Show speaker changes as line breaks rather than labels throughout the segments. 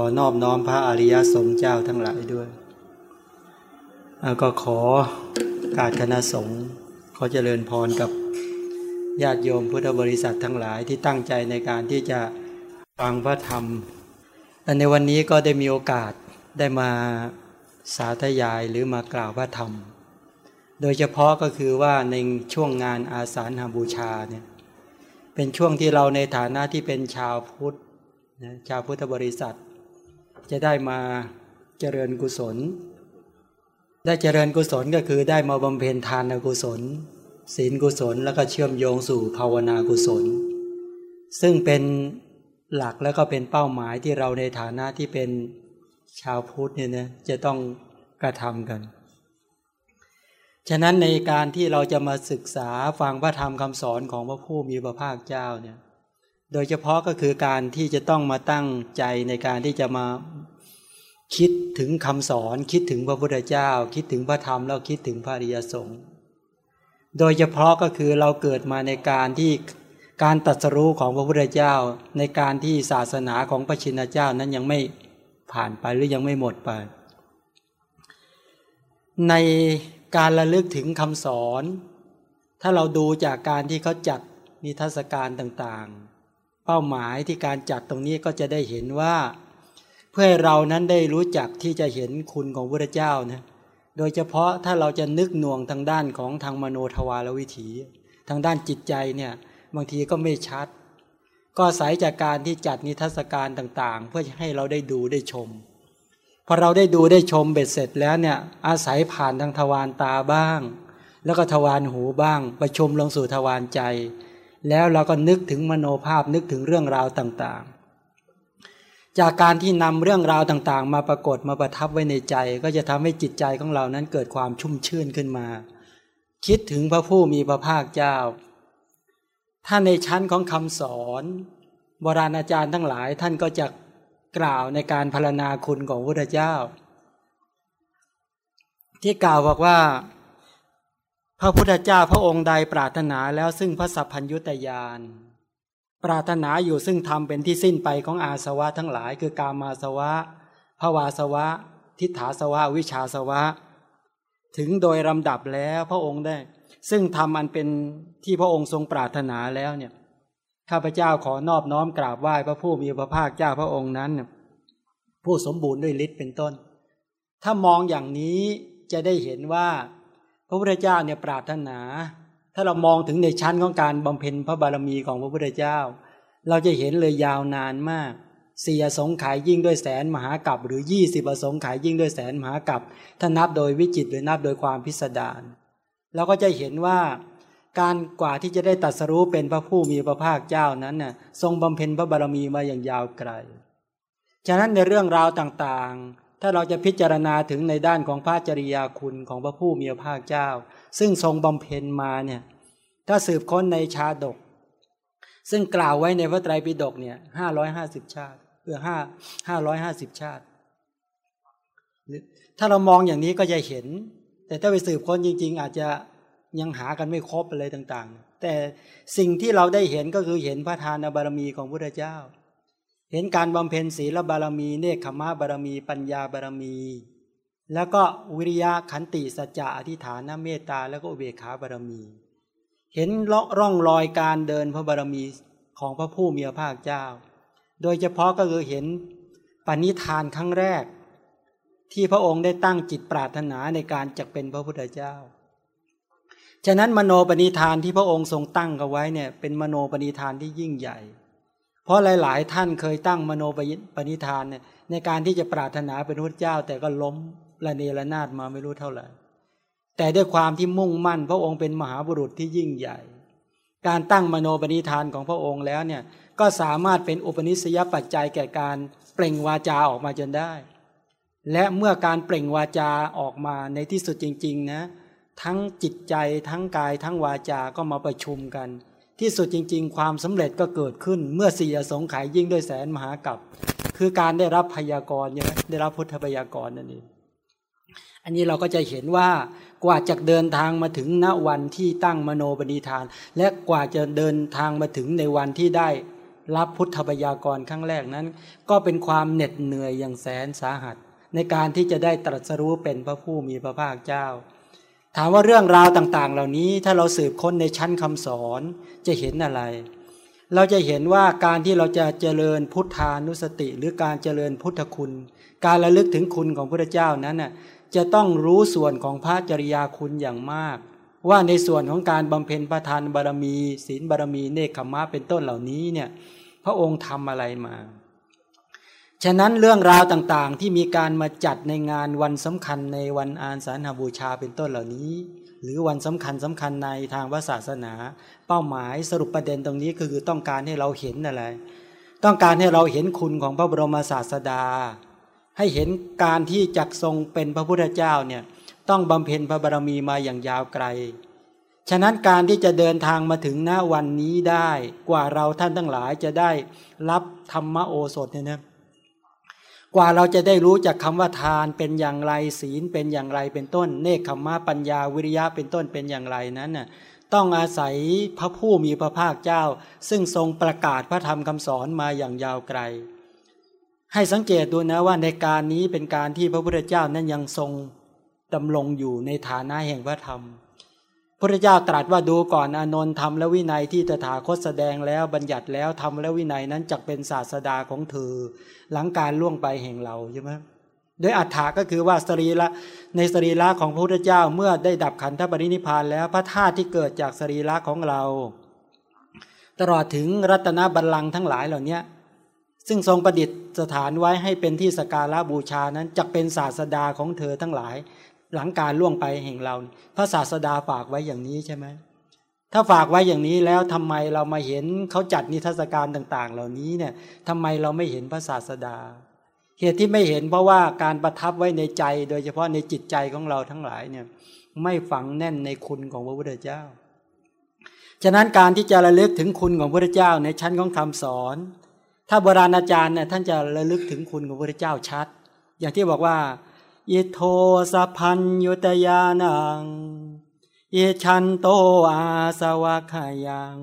อนอบน้อมพระอริยสงฆ์เจ้าทั้งหลายด้วยแล้วก็ขอการคณะสงฆ์ขอเจริญพรกับญาติโยมพุทธบริษัททั้งหลายที่ตั้งใจในการที่จะฟังพระธรรมและในวันนี้ก็ได้มีโอกาสได้มาสาธยายหรือมากล่าวพระธรรม โดยเฉพาะก็คือว่าในช่วงงานอาสาฬหาบูชาเนี่ยเป็นช่วงที่เราในฐานะที่เป็นชาวพุทธนะชาวพุทธบริษัท จะได้มาเจริญกุศล ได้เจริญกุศลก็คือได้มาบำเพ็ญทานกุศล ศีลกุศลแล้วก็เชื่อมโยงสู่ภาวนากุศล ซึ่งเป็นหลักแล้วก็เป็นเป้าหมายที่เราในฐานะที่เป็นชาวพุทธเนี่ยนะจะต้องกระทำกัน ฉะนั้นในการที่เราจะมาศึกษาฟังพระธรรมคำสอนของพระผู้มีพระภาคเจ้าเนี่ย โดยเฉพาะก็คือการที่จะต้องมาตั้งใจในการที่จะมาคิดถึงคำสอน คิดถึงพระพุทธเจ้า คิดถึงพระธรรมแล้วคิดถึงพระริยสงฆ์โดยเฉพาะก็คือเราเกิดมาในการที่การตัดสรู้ของพระพุทธเจ้า ในการที่ศาสนาของพระชินเจ้านั้นยังไม่ผ่านไปหรือยังไม่หมดไป ในการระลึกถึงคำสอน ถ้าเราดูจากการที่เขาจัดนิทรรศการต่างๆ เป้าหมายที่การจัดตรงนี้ก็จะได้เห็นว่า เพื่อเรานั้นได้รู้จักที่จะเห็นคุณของพระเจ้านะโดยเฉพาะถ้าเราจะนึกหน่วงทางด้านของทางมโนทวารวิถี ทางด้านจิตใจเนี่ยบางทีก็ไม่ชัด ก็อาศัยจากการที่จัดนิทรรศการต่างๆ เพื่อให้เราได้ดูได้ชมพอเราได้ดูได้ชมเบ็ดเสร็จแล้วเนี่ยอาศัยผ่านทางทวารตาบ้าง แล้วก็ทวารหูบ้าง ประชมลงสู่ทวารใจ แล้วเราก็นึกถึงมโนภาพนึกถึงเรื่องราวต่างๆ จากการที่นำเรื่องราวต่างๆ มาปรากฏมาประทับไว้ในใจ ก็จะทำให้จิตใจของเรานั้นเกิดความชุ่มชื่นขึ้นมา คิดถึงพระผู้มีพระภาคเจ้า ถ้าในชั้นของคำสอนโบราณอาจารย์ทั้งหลายท่านก็จะกล่าวในการพรรณนาคุณของพระพุทธเจ้า ที่กล่าวบอกว่า พระพุทธเจ้าพระองค์ใดปรารถนาแล้วซึ่งพระสัพพัญยุตยานปรารถนาอยู่ซึ่งทำเป็นที่สิ้นไปของอาสวะทั้งหลาย คือกามาสวะภวาสวะ ทิฏฐาสวะ วิชาสวะ ถึงโดยลำดับแล้วพระองค์ได้ ซึ่งทำอันเป็นที่พระองค์ทรงปรารถนาแล้วเนี่ยข้าพเจ้าขอนอบน้อมกราบไหว้พระผู้มีพระภาคเจ้าพระองค์นั้น ผู้สมบูรณ์ด้วยฤทธิ์เป็นต้น ถ้ามองอย่างนี้จะได้เห็นว่า พระพุทธเจ้าเนี่ยปรารถนา ถ้าเรามองถึงในชั้นของการบำเพ็ญพระบารมีของพระพุทธเจ้า เราจะเห็นเลยยาวนานมากสี่อสงขายยิ่งด้วยแสนมหากับหรือยี่สิบอสงขายยิ่งด้วยแสนมหากับถ้านับโดยวิจิตหรือนับโดยความพิสดารเราก็จะเห็นว่าการกว่าที่จะได้ตัดสรู้เป็นพระผู้มีพระภาคเจ้านั้นน่ะทรงบำเพ็ญพระบารมีมาอย่างยาวไกล ฉะนั้นในเรื่องราวต่างๆ ถ้าเราจะพิจารณาถึงในด้านของพระจริยาคุณของพระผู้มีพระภาคเจ้า ซึ่งทรงบำเพ็ญมาเนี่ยถ้าสืบค้นในชาดก ซึ่งกล่าวไว้ในพระไตรปิฎกเนี่ยห้าร้อยห้าสิบชาติเออห้าห้าร้อยห้าสิบชาติ ถ้าเรามองอย่างนี้ก็จะเห็น แต่ถ้าไปสืบค้นจริง ๆ อาจจะยังหากันไม่ครบอะไรต่าง ๆ แต่สิ่งที่เราได้เห็นก็คือเห็นพระทานบารมีของพระพุทธเจ้า เห็นการบำเพ็ญศีลบารมี เนคขมะบารมี ปัญญาบารมี แล้วก็วิริยะขันติสัจจะอธิฐานเมตตาแล้วก็อุเบกขาบารมี เห็นร่องรอยการเดินพระบารมีของพระผู้มีพระภาคเจ้า โดยเฉพาะก็คือเห็นปณิธานครั้งแรก ที่พระองค์ได้ตั้งจิตปรารถนาในการจะเป็นพระพุทธเจ้า ฉะนั้นมโนปณิธานที่พระองค์ทรงตั้งเอาไว้เนี่ยเป็นมโนปณิธานที่ยิ่งใหญ่ เพราะหลาย ๆ ท่านเคยตั้งมโนปณิธานเนี่ยในการที่จะปรารถนาเป็นพระเจ้า แต่ก็ล้มละเนระนาดมาไม่รู้เท่าไหร่ แต่ด้วยความที่มุ่งมั่น พระองค์เป็นมหาบุรุษที่ยิ่งใหญ่ การตั้งมโนปณิธานของพระองค์แล้วเนี่ยก็สามารถเป็นอุปนิสัยปัจจัยแก่การเปล่งวาจาออกมาจนได้ และเมื่อการเปล่งวาจาออกมาในที่สุดจริง ๆ นะ ทั้งจิตใจทั้งกายทั้งวาจาก็มาประชุมกัน ที่สุดจริง ๆ ความสำเร็จก็เกิดขึ้นเมื่อสี่สงไขยยิ่งด้วยแสนมหากับคือการได้รับพยากรณ์ใช่ไหมได้รับพุทธพยากรณ์นั่นเองอันนี้เราก็จะเห็นว่ากว่าจะเดินทางมาถึงณวันที่ตั้งมโนปณิธาน และกว่าจะเดินทางมาถึงในวันที่ได้รับพุทธพยากรครั้งแรกนั้น ก็เป็นความเหน็ดเหนื่อยอย่างแสนสาหัส ในการที่จะได้ตรัสรู้เป็นพระผู้มีพระภาคเจ้า ถามว่าเรื่องราวต่าง ๆ เหล่านี้ถ้าเราสืบค้นในชั้นคำสอนจะเห็นอะไร เราจะเห็นว่าการที่เราจะเจริญพุทธานุสติ หรือการเจริญพุทธคุณ การระลึกถึงคุณของพระเจ้านั้นน่ะจะต้องรู้ส่วนของพระจริยาคุณอย่างมาก ว่าในส่วนของการบำเพ็ญประทานบารมี ศีลบารมีเนคขมะเป็นต้นเหล่านี้เนี่ยพระองค์ทำอะไรมา ฉะนั้นเรื่องราวต่างๆ ที่มีการมาจัดในงานวันสำคัญในวันอานสาฬหบูชาเป็นต้นเหล่านี้ หรือวันสำคัญสำคัญในทางพระศาสนา เป้าหมายสรุปประเด็นตรงนี้คือต้องการให้เราเห็นอะไร ต้องการให้เราเห็นคุณของพระบรมศาสดา ให้เห็นการที่จักทรงเป็นพระพุทธเจ้าเนี่ยต้องบำเพ็ญพระบารมีมาอย่างยาวไกล ฉะนั้นการที่จะเดินทางมาถึงหน้าวันนี้ได้ กว่าเราท่านทั้งหลายจะได้รับธรรมโอสถเนี่ยนะ กว่าเราจะได้รู้จากคำว่าทานเป็นอย่างไรศีลเป็นอย่างไรเป็นต้น เนคขมะปัญญาวิริยะเป็นต้นเป็นอย่างไรนั้นน่ะต้องอาศัยพระผู้มีพระภาคเจ้า ซึ่งทรงประกาศพระธรรมคำสอนมาอย่างยาวไกล ให้สังเกตดูนะว่าในการนี้เป็นการที่พระพุทธเจ้านั้นยังทรงดำรงอยู่ในฐานะแห่งพระธรรม พระเจ้าตรัสว่าดูก่อนอนนท์ธรรมและวินัยที่ตถาคตแสดงแล้วบัญญัติแล้วธรรมและวินัยนั้นจักเป็นศาสดาของเธอหลังการล่วงไปแห่งเราใช่ไหมโดยอัฏฐาก็คือว่าสรีละในสรีระของพระพุทธเจ้าเมื่อได้ดับขันธปรินิพานแล้วพระธาตุที่เกิดจากสรีระของเรา ตลอดถึงรัตนบัลลังก์ทั้งหลายเหล่านี้ซึ่งทรงประดิษฐานไว้ให้เป็นที่สการะบูชานั้นจะเป็นศาสดาของเธอทั้งหลาย หลังการล่วงไปแห่งเราพระศาสดาฝากไว้อย่างนี้ใช่ไหมถ้าฝากไว้อย่างนี้แล้วทำไมเรามาเห็นเขาจัดนิทรรศการต่าง ๆ เหล่านี้เนี่ยทำไมเราไม่เห็นพระศาสดา เหตุที่ไม่เห็นเพราะว่าการประทับไว้ในใจ โดยเฉพาะในจิตใจของเราทั้งหลายเนี่ยไม่ฝังแน่นในคุณของพระพุทธเจ้า ฉะนั้นการที่จะระลึกถึงคุณของพระพุทธเจ้าในชั้นของคำสอน ถ้าโบราณอาจารย์เนี่ยท่านจะระลึกถึงคุณของพระพุทธเจ้าชัด อย่างที่บอกว่า อิโทสัพัญยุตยานังอิชันโตอาสวะขยัง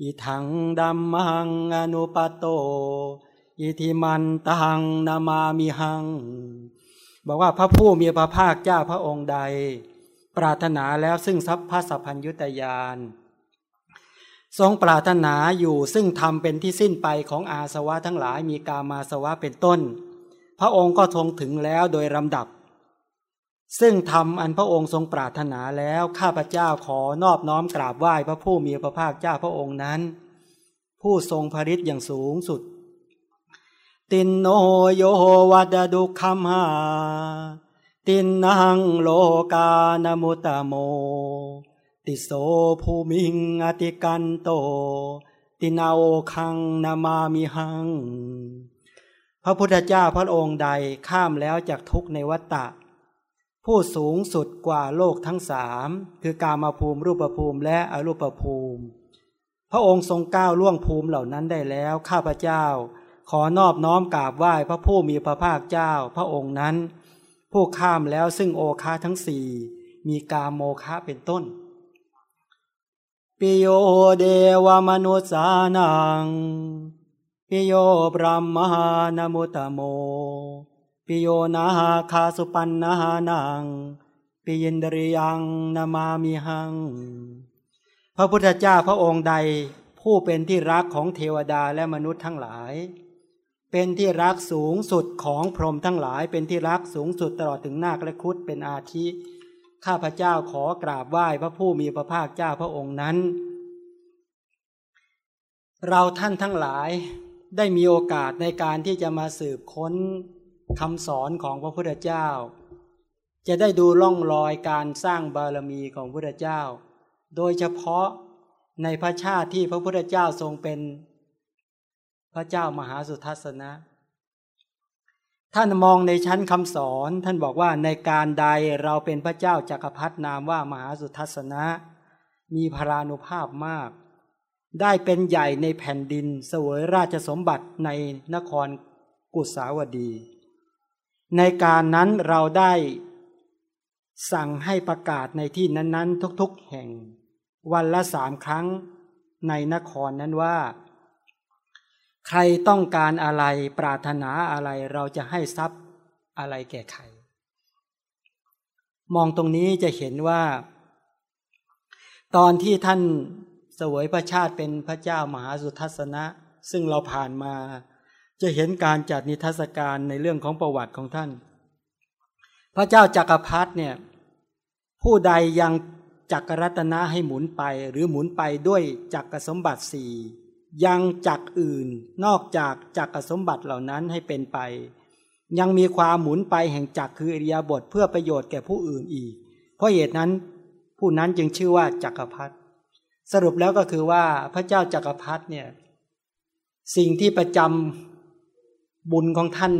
อิทังดัมมังอนุปโต อิทิมันตังนามามิหัง บอกว่าพระผู้มีพระภาคเจ้าพระองค์ใด ปรารถนาแล้วซึ่งทรัพย์พระสัพพัญยุตยาน ทรงปรารถนาอยู่ซึ่งทำเป็นที่สิ้นไปของอาสวะทั้งหลายมีกามาสวะเป็นต้น พระองค์ก็ทรงถึงแล้วโดยลำดับ ซึ่งทำอันพระองค์ทรงปรารถนาแล้วข้าพเจ้าขอนอบน้อมกราบไหว้พระผู้มีพระภาคเจ้าพระองค์นั้น ผู้ทรงผลิตอย่างสูงสุด ตินโนโยวัดดุคัมหาตินนังโลกานมุตโม ติโสภูมิงอติกันโต ตินาโอคังนามามิหัง พระพุทธเจ้าพระองค์ใดข้ามแล้วจากทุกในวัฏฏะผู้สูงสุดกว่าโลกทั้งสามคือกามาภูมิรูปภูมิและอรูปภูมิ พระองค์ทรงก้าวล่วงภูมิเหล่านั้นได้แล้ว ข้าพเจ้า ขอนอบน้อมกราบไหว้พระผู้มีพระภาคเจ้า พระองค์นั้น ผู้ข้ามแล้วซึ่งโอคาทั้งสี่มีกาโมคะเป็นต้นปิโยเดวมนุสานัง ปิโยปรามหานมุตโม ปิโยนาคาสุปันนานัง ปิยินดริยังนามามิหัง พระพุทธเจ้าพระองค์ใดผู้เป็นที่รักของเทวดาและมนุษย์ทั้งหลาย เป็นที่รักสูงสุดของพรหมทั้งหลาย เป็นที่รักสูงสุดตลอดถึงนาคและคุดเป็นอาทิ ข้าพเจ้าขอกราบไหว้พระผู้มีพระภาคเจ้าพระองค์นั้น เราท่านทั้งหลาย ได้มีโอกาสในการที่จะมาสืบค้นคำสอนของพระพุทธเจ้า จะได้ดูล่องรอยการสร้างบารมีของพระพุทธเจ้า โดยเฉพาะในพระชาติที่พระพุทธเจ้าทรงเป็นพระเจ้ามหาสุทัศนะ ท่านมองในชั้นคำสอนท่านบอกว่าในการใดเราเป็นพระเจ้าจากักรพรรดินามว่ามหาสุทัศนะ มีพรานุภาพมาก ได้เป็นใหญ่ในแผ่นดินเสวยราชสมบัติในนครกุสาวดี ในการนั้นเราได้สั่งให้ประกาศในที่นั้น ๆ ทุกๆแห่ง วันละสามครั้งในนครนั้นว่า ใครต้องการอะไรปรารถนาอะไรเราจะให้ทรัพย์อะไรแก่ใคร มองตรงนี้จะเห็นว่า ตอนที่ท่าน สวยพระชาติเป็นพระเจ้ามหาสุทัศนะ ซึ่งเราผ่านมา จะเห็นการจัดนิทรรศการในเรื่องของประวัติของท่าน พระเจ้าจักรพรรดิเนี่ยผู้ใดยังจักรรัตนะให้หมุนไป หรือหมุนไปด้วยจักรสมบัติสี่ยังจักอื่นนอกจากจักรสมบัติเหล่านั้นให้เป็นไป ยังมีความหมุนไปแห่งจักคืออริยบทเพื่อประโยชน์แก่ผู้อื่นอีก เพราะเหตุนั้นผู้นั้นจึงชื่อว่าจักรพรรดิ สรุปแล้วก็คือว่าพระเจ้าจักรพรรดิเนี่ยสิ่งที่ประจำบุญของท่าน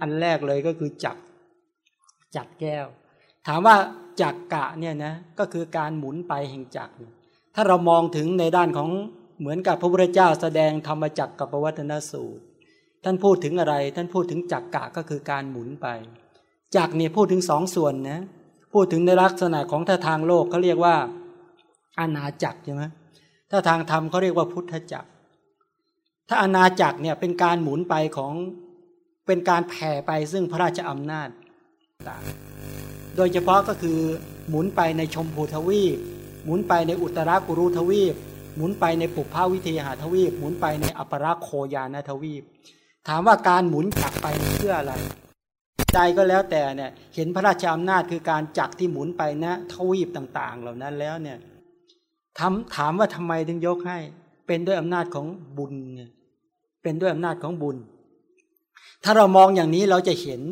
อันแรกเลยก็คือจักจักแก้ว ถามว่าจักกะเนี่ยนะก็คือการหมุนไปแห่งจักรถ้าเรามองถึงในด้านของเหมือนกับพระพุทธเจ้าแสดงธรรมจักรกับปวัตนสูตร ท่านพูดถึงอะไร ท่านพูดถึงจักกะก็คือการหมุนไปจักเนี่ยพูดถึงสองส่วนนะพูดถึงในลักษณะของถ้าทางโลกเขาเรียกว่า อาณาจักรใช่ไหมถ้าทางธรรมเขาเรียกว่าพุทธจักร ถ้าอาณาจักรเนี่ยเป็นการหมุนไปของเป็นการแผ่ไปซึ่งพระราชอำนาจต่างโดยเฉพาะก็คือหมุนไปในชมพูทวีป หมุนไปในอุตรากุรุทวีป หมุนไปในปุพพาวิเทหาทวีป หมุนไปในอัปราโคยานทวีป ถามว่าการหมุนจักไปเพื่ออะไร ใจก็แล้วแต่เนี่ยเห็นพระราชอำนาจคือการจักที่หมุนไปนะทวีปต่าง ๆ เหล่านั้นแล้วเนี่ย ถามถามว่าทำไมถึงยกให้ เป็นด้วยอำนาจของบุญเนี่ยเป็นด้วยอำนาจของบุญ ถ้าเรามองอย่างนี้เราจะเห็น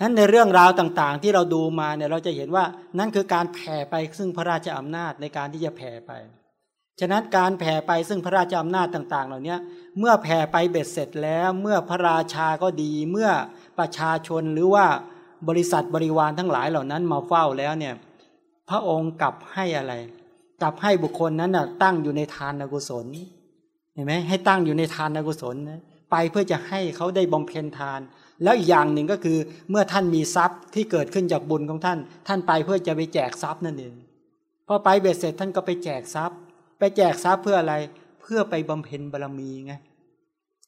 นั้นในเรื่องราวต่างๆ ที่เราดูมาเนี่ยเราจะเห็นว่านั่นคือการแผ่ไปซึ่งพระราชอำนาจในการที่จะแผ่ไป ฉะนั้นการแผ่ไปซึ่งพระราชอำนาจต่าง ๆ เหล่านี้เมื่อแผ่ไปเบ็ดเสร็จแล้ว เมื่อพระราชาก็ดี เมื่อประชาชนหรือว่าบริษัทบริวารทั้งหลายเหล่านั้นมาเฝ้าแล้วเนี่ย พระองค์กลับให้อะไร กลับให้บุคคลนั้นน่ะตั้งอยู่ในทานกุศลเห็นไหมให้ตั้งอยู่ในทานกุศลไปเพื่อจะให้เขาได้บำเพ็ญทาน แล้วอีกอย่างหนึ่งก็คือเมื่อท่านมีทรัพย์ที่เกิดขึ้นจากบุญของท่าน ท่านไปเพื่อจะไปแจกทรัพย์นั่นเองพอไปเบ็ดเสร็จท่านก็ไปแจกทรัพย์ ไปแจกทรัพย์เพื่ออะไรเพื่อไปบำเพ็ญบารมีไง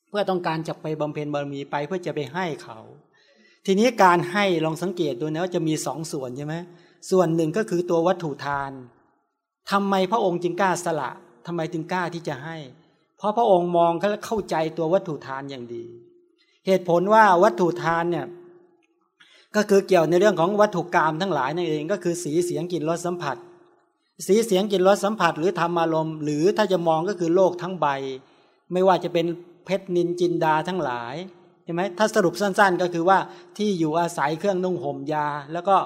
เพื่อต้องการจะไปบำเพ็ญบารมีไปเพื่อจะไปให้เขา ทีนี้การให้ลองสังเกตดูนะว่าจะมีสองส่วนใช่ไหมส่วนหนึ่งก็คือตัววัตถุทาน ทำไมพระองค์จึงกล้าสละทำไมจึงกล้าที่จะให้ เพราะพระองค์มองและเข้าใจตัววัตถุทานอย่างดี เหตุผลว่าวัตถุทานเนี่ยก็คือเกี่ยวในเรื่องของวัตถุกรรมทั้งหลายนั่นเอง ก็คือสีเสียงกลิ่นรสสัมผัส สีเสียงกลิ่นรสสัมผัส หรือธรรมอารมณ์หรือถ้าจะมองก็คือโลกทั้งใบ ไม่ว่าจะเป็นเพชรนินจินดาทั้งหลายใช่ไหมถ้าสรุปสั้นๆ ก็คือว่าที่อยู่อาศัยเครื่องนุ่งห่มยา แล้วก็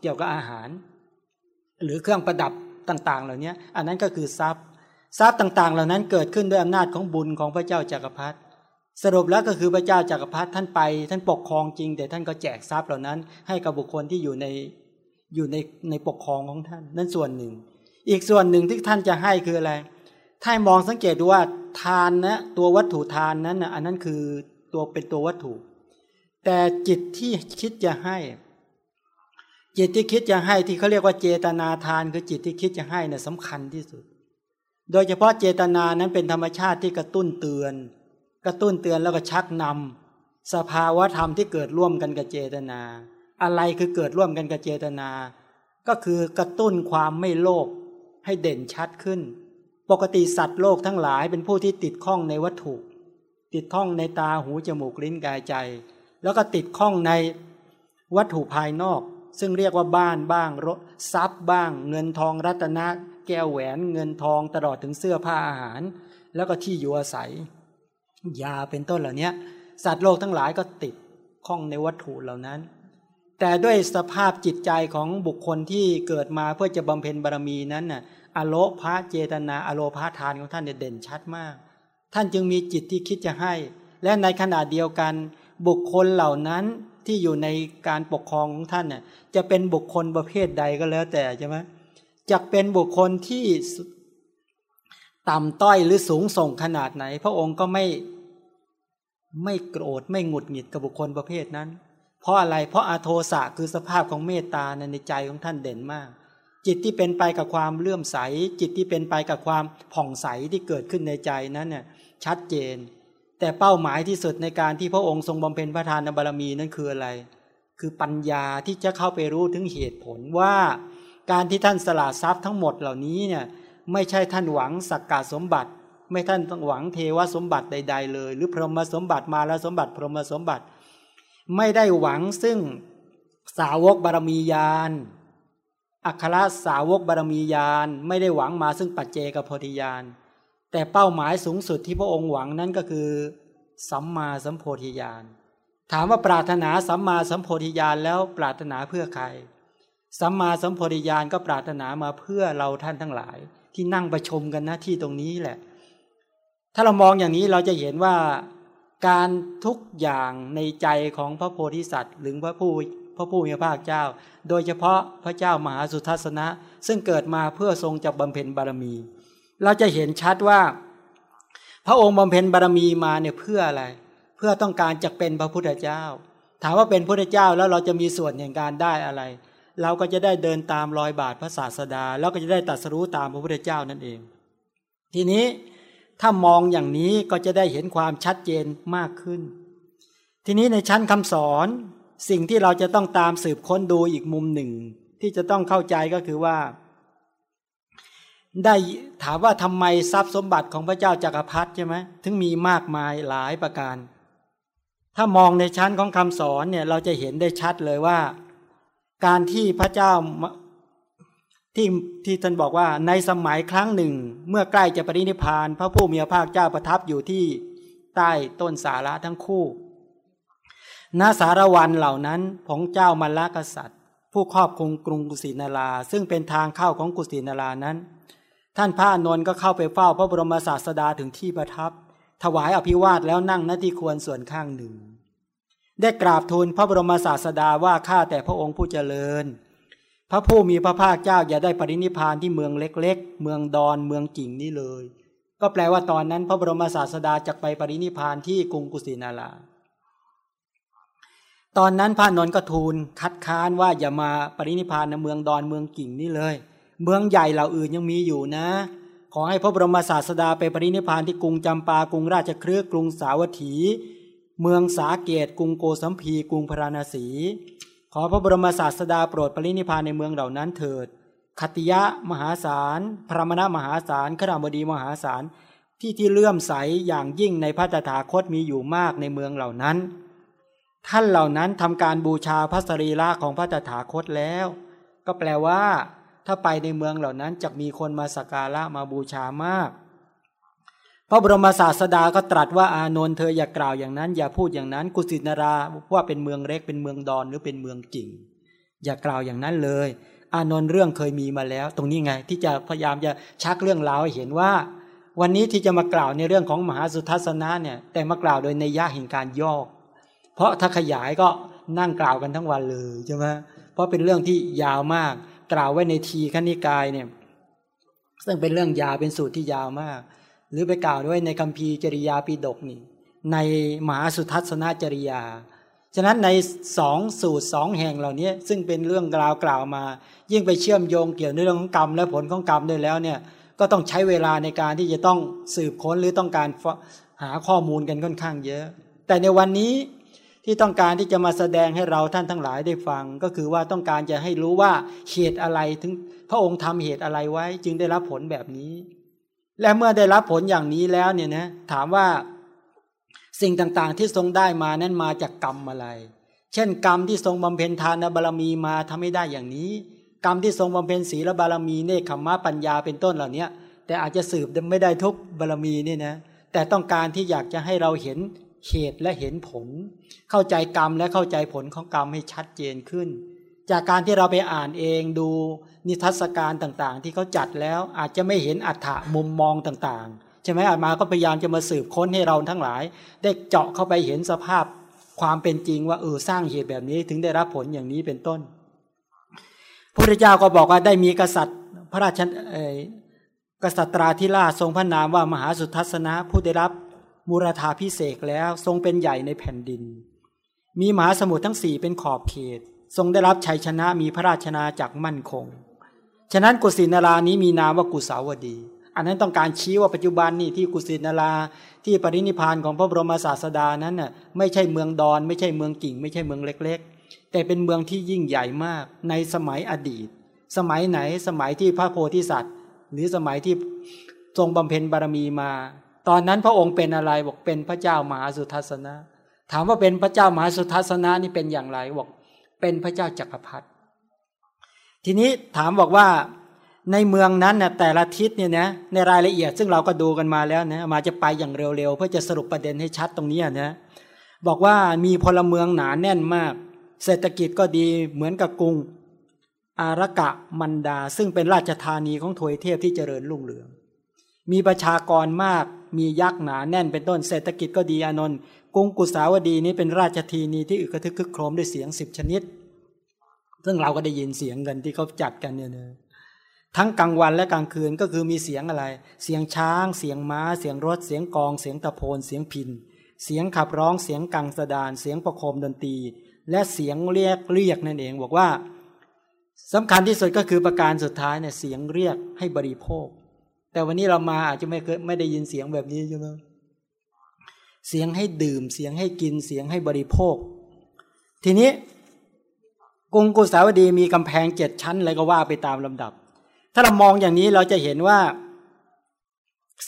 เกี่ยวกับอาหาร หรือเครื่องประดับ ต่าง ๆ เหล่านี้อันนั้นก็คือทรัพย์ ทรัพย์ต่าง ๆ เหล่านั้นเกิดขึ้นด้วยอำนาจของบุญของพระเจ้าจากักรพรรดิสรุปแล้วก็คือพระเจ้าจากักรพรรดิท่านไป ท่านปกครองจริง แต่ท่านก็แจกทรัพย์เหล่านั้น ให้กับบุคคลที่อยู่ในอยู่ในในปกครองของท่าน นั่นส่วนหนึ่ง อีกส่วนหนึ่งที่ท่านจะให้คืออะไร ถ้ามองสังเกตดูว่าทานนะตัววัตถุทานนั้นนะอันนั้นคือตัวเป็นตัววัตถุ แต่จิตที่คิดจะให้ จิตที่คิดจะให้ที่เขาเรียกว่าเจตนาทานคือจิตที่คิดจะให้นะ่ะสำคัญที่สุด โดยเฉพาะเจตนานั้นเป็นธรรมชาติที่กระตุ้นเตือน กระตุ้นเตือนแล้วก็ชักนำสภาวะธรรมที่เกิดร่วมกันกับเจตนา อะไรคือเกิดร่วมกันกับเจตนา ก็คือกระตุ้นความไม่โลภให้เด่นชัดขึ้น ปกติสัตว์โลกทั้งหลายเป็นผู้ที่ติดข้องในวัตถุ ติดข้องในตาหูจมูกลิ้นกายใจ แล้วก็ติดข้องในวัตถุภายนอก ซึ่งเรียกว่าบ้านบ้างรถทรัพย์บ้าง เงินทองรัตนะ แก้วแหวนเงินทองตลอดถึงเสื้อผ้าอาหาร แล้วก็ที่อยู่อาศัย ยาเป็นต้นเหล่านี้สัตว์โลกทั้งหลายก็ติดข้องในวัตถุเหล่านั้น แต่ด้วยสภาพจิตใจของบุคคลที่เกิดมาเพื่อจะบำเพ็ญบารมีนั้นน่ะอโลภะเจตนาอโลภะทานของท่านเด่นชัดมาก ท่านจึงมีจิตที่คิดจะให้ และในขณะเดียวกัน บุคคลเหล่านั้น ที่อยู่ในการปกครองของท่านเนี่ยจะเป็นบุคคลประเภทใดก็แล้วแต่ใช่ไหมจะเป็นบุคคลที่ต่ำต้อยหรือสูงส่งขนาดไหน พระองค์ก็ไม่ไม่โกรธไม่หงุดหงิดกับบุคคลประเภทนั้น เพราะอะไรเพราะอาโทสะคือสภาพของเมตตาในใจของท่านเด่นมาก จิตที่เป็นไปกับความเลื่อมใส จิตที่เป็นไปกับความผ่องใสที่เกิดขึ้นในใจนั้นเนี่ยชัดเจน แต่เป้าหมายที่สุดในการที่พระองค์ทรงบำเพ็ญพระทานบารมีนั้นคืออะไร คือปัญญาที่จะเข้าไปรู้ถึงเหตุผลว่า การที่ท่านสละทรัพย์ทั้งหมดเหล่านี้เนี่ยไม่ใช่ท่านหวังสักกาสมบัติ ไม่ท่านต้องหวังเทวสมบัติใด ๆ เลย หรือพรหมสมบัติมาแล้วสมบัติพรหมสมบัติ ไม่ได้หวังซึ่งสาวกบารมียานอัครสาวกบารมียาน ไม่ได้หวังมาซึ่งปัจเจกโพธิญาณ แต่เป้าหมายสูงสุดที่พระองค์หวังนั้นก็คือ สัมมาสัมโพธิญาณ ถามว่าปรารถนาสัมมาสัมโพธิญาณแล้วปรารถนาเพื่อใคร สัมมาสัมโพธิญาณก็ปรารถนามาเพื่อเราท่านทั้งหลาย ที่นั่งประชมกันนะที่ตรงนี้แหละ ถ้าเรามองอย่างนี้เราจะเห็นว่าการทุกอย่างในใจของพระโพธิสัตว์ หรือพระผู้พระผู้มีพระภาคเจ้า โดยเฉพาะพระเจ้ามหาสุทัศนะ ซึ่งเกิดมาเพื่อทรงจับบำเพ็ญบารมี เราจะเห็นชัดว่า พระองค์บำเพ็ญบารมีมาเนี่ยเพื่ออะไร เพื่อต้องการจะเป็นพระพุทธเจ้า ถามว่าเป็นพระพุทธเจ้าแล้วเราจะมีส่วนในการได้อะไร เราก็จะได้เดินตามรอยบาทพระศาสดา แล้วก็จะได้ตัดสรู้ตามพระพุทธเจ้านั่นเอง ทีนี้ถ้ามองอย่างนี้ก็จะได้เห็นความชัดเจนมากขึ้น ทีนี้ในชั้นคำสอนสิ่งที่เราจะต้องตามสืบค้นดูอีกมุมหนึ่ง ที่จะต้องเข้าใจก็คือว่า ได้ถามว่าทำไมทรัพย์สมบัติของพระเจ้าจากักรพรรดิใช่ไหมถึงมีมากมายหลายประการ ถ้ามองในชั้นของคำสอนเนี่ยเราจะเห็นได้ชัดเลยว่า การที่พระเจ้าที่ที่ท่านบอกว่าในสมัยครั้งหนึ่ง เมื่อใกล้จะปรินิพาน พระผู้มีพระภาคเจ้าประทับอยู่ที่ใต้ต้นสาระทั้งคู่นาสารวันเหล่านั้นของเจ้ามัลลกษัตริย์ ผู้ครอบครุงกรุงกุสินารา ซึ่งเป็นทางเข้าของกุสินารานั้น ท่านพระนนท์ก็เข้าไปเฝ้าพระบรมศาสดาถึงที่ประทับ ถวายอภิวาทแล้วนั่งณที่ควรส่วนข้างหนึ่ง ได้กราบทูลพระบรมศาสดาว่าข้าแต่พระองค์ผู้เจริญ พระผู้มีพระภาคเจ้าอย่าได้ปรินิพานที่เมืองเล็ก ๆ เมืองดอนเมืองกิ่งนี้เลย ก็แปลว่าตอนนั้น พระบรมศาสดาจะไปปรินิพานที่กรุงกุสินาราตอนนั้นพระนนท์ก็ทูลคัดค้านว่าอย่ามาปรินิพานในเมืองดอนเมืองกิ่งนี้เลย เมืองใหญ่เหล่าอื่นยังมีอยู่นะ ขอให้พระบรมศาสดาไปปรินิพานที่กรุงจำปากรุงราชเครือกรุงสาวัตถี เมืองสาเกตกรุงโกสัมพี กรุงพราณสี ขอพระบรมศาสดาโปรดปรินิพานในเมืองเหล่านั้นเถิดคติยะมหาศาล พระมณะมหาศาลขรามดีมหาศาล ที่ที่เลื่อมใสอย่างยิ่งในพระตถาคตมีอยู่มากในเมืองเหล่านั้น ท่านเหล่านั้นทำการบูชาพระสรีระของพระตถาคตแล้ว ก็แปลว่า ถ้าไปในเมืองเหล่านั้นจะมีคนมาสักการะมาบูชามาก พระบรมศาสดาก็ตรัสว่าอานนท์เธออย่ากล่าวอย่างนั้น อย่าพูดอย่างนั้น กุสินาราว่าเป็นเมืองเล็กเป็นเมืองดอนหรือเป็นเมืองจริง อย่ากล่าวอย่างนั้นเลย อานนท์เรื่องเคยมีมาแล้ว ตรงนี้ไงที่จะพยายามจะชักเรื่องราวให้เห็นว่า วันนี้ที่จะมากล่าวในเรื่องของมหาสุทัศนะเนี่ยแต่มากล่าวโดยในยะแห่งการย่อเพราะถ้าขยายก็นั่งกล่าวกันทั้งวันเลยใช่ไหมเพราะเป็นเรื่องที่ยาวมาก กล่าวไว้ในทีขณิกายเนี่ยซึ่งเป็นเรื่องยาวเป็นสูตรที่ยาวมาก หรือไปกล่าวด้วยในคัมภีร์จริยาปีดกนี่ในมหาสุทัศนจริยา ฉะนั้นในสองสูตรสองแห่งเหล่านี้ ซึ่งเป็นเรื่องกล่าวกล่าวมา ยิ่งไปเชื่อมโยงเกี่ยวในเรื่องของกรรมและผลของกรรมด้วยแล้วเนี่ยก็ต้องใช้เวลาในการที่จะต้องสืบค้นหรือต้องการหาข้อมูลกันค่อนข้างเยอะ แต่ในวันนี้ ที่ต้องการที่จะมาแสดงให้เราท่านทั้งหลายได้ฟัง ก็คือว่าต้องการจะให้รู้ว่าเหตุอะไรถึงพระองค์ทำเหตุอะไรไว้ จึงได้รับผลแบบนี้ และเมื่อได้รับผลอย่างนี้แล้วเนี่ยนะถามว่าสิ่งต่างๆที่ทรงได้มานั้นมาจากกรรมอะไร เช่น กรรมที่ทรงบำเพ็ญทานบารมีมาทำให้ได้อย่างนี้ กรรมที่ทรงบำเพ็ญศีลบารมีเนคขมะปัญญาเป็นต้นเหล่านี้แต่อาจจะสืบไม่ได้ทุกบารมีนี่นะแต่ต้องการที่อยากจะให้เราเห็น เหตุและเห็นผล เข้าใจกรรมและเข้าใจผลของกรรมให้ชัดเจนขึ้น จากการที่เราไปอ่านเองดูนิทรรศการต่างๆ ที่เขาจัดแล้วอาจจะไม่เห็นอัฏฐะมุมมองต่างๆ ใช่ไหมอามาก็พยายามจะมาสืบค้นให้เราทั้งหลาย ได้เจาะเข้าไปเห็นสภาพความเป็นจริงว่าเออสร้างเหตุแบบนี้ถึงได้รับผลอย่างนี้เป็นต้นพระพุทธเจ้าก็บอกว่าได้มีกษัตริย์พระราชกษัตราธิราชทรงพระนามว่ามหาสุทัศนะผู้ได้รับ มูรธาพิเศษแล้วทรงเป็นใหญ่ในแผ่นดิน มีมหาสมุทรทั้งสี่เป็นขอบเขต ทรงได้รับชัยชนะมีพระราชนาจากมั่นคง ฉะนั้นกุสินารานี้มีนามว่ากุสาวดี อันนั้นต้องการชี้ว่าปัจจุบันนี่ที่กุสินาราที่ปรินิพานของพระบรมศาสดานั้นน่ะไม่ใช่เมืองดอน ไม่ใช่เมืองกิ่ง ไม่ใช่เมืองเล็ก ๆ แต่เป็นเมืองที่ยิ่งใหญ่มากในสมัยอดีต สมัยไหนสมัยที่พระโพธิสัตว์ หรือสมัยที่ทรงบำเพ็ญบารมีมา ตอนนั้นพระองค์เป็นอะไรบอกเป็นพระเจ้ามหาสุทัศนะ ถามว่าเป็นพระเจ้ามหาสุทัศนะนี่เป็นอย่างไรบอกเป็นพระเจ้าจักรพรรดิทีนี้ถามบอกว่าในเมืองนั้นนะแต่ละทิศเนี่ยนะในรายละเอียดซึ่งเราก็ดูกันมาแล้วนะมาจะไปอย่างเร็วๆ เพื่อจะสรุปประเด็นให้ชัดตรงนี้นะบอกว่ามีพลเมืองหนาแน่นมาก เศรษฐกิจก็ดีเหมือนกับกรุงอารกะมันดา ซึ่งเป็นราชธานีของทวยเทพที่เจริญรุ่งเรือง มีประชากรมาก มียักษ์หนาแน่นเป็นต้นเศรษฐกิจก็ดีอานนท์กรุงกุสาวดีนี้เป็นราชธานีที่อึกระทึกคึกโครมด้วยเสียงสิบชนิด ซึ่งเราก็ได้ยินเสียงกันที่เขาจัดกันเนี่ยนะทั้งกลางวันและกลางคืนก็คือมีเสียงอะไร เสียงช้าง เสียงม้า เสียงรถ เสียงกอง เสียงตะโพน เสียงพิน เสียงขับร้อง เสียงกังสดาน เสียงประโคมดนตรี และเสียงเรียกเรียกนั่นเองบอกว่าสำคัญที่สุดก็คือประการสุดท้ายเนี่ยเสียงเรียกให้บริโภค แต่วันนี้เรามาอาจจะไม่เคยไม่ได้ยินเสียงแบบนี้ใช่ไหมเสียงให้ดื่มเสียงให้กินเสียงให้บริโภค ทีนี้กรุงกุสาวดีมีกำแพงเจ็ดชั้นอะไรก็ว่าไปตามลำดับ ถ้าเรามองอย่างนี้เราจะเห็นว่า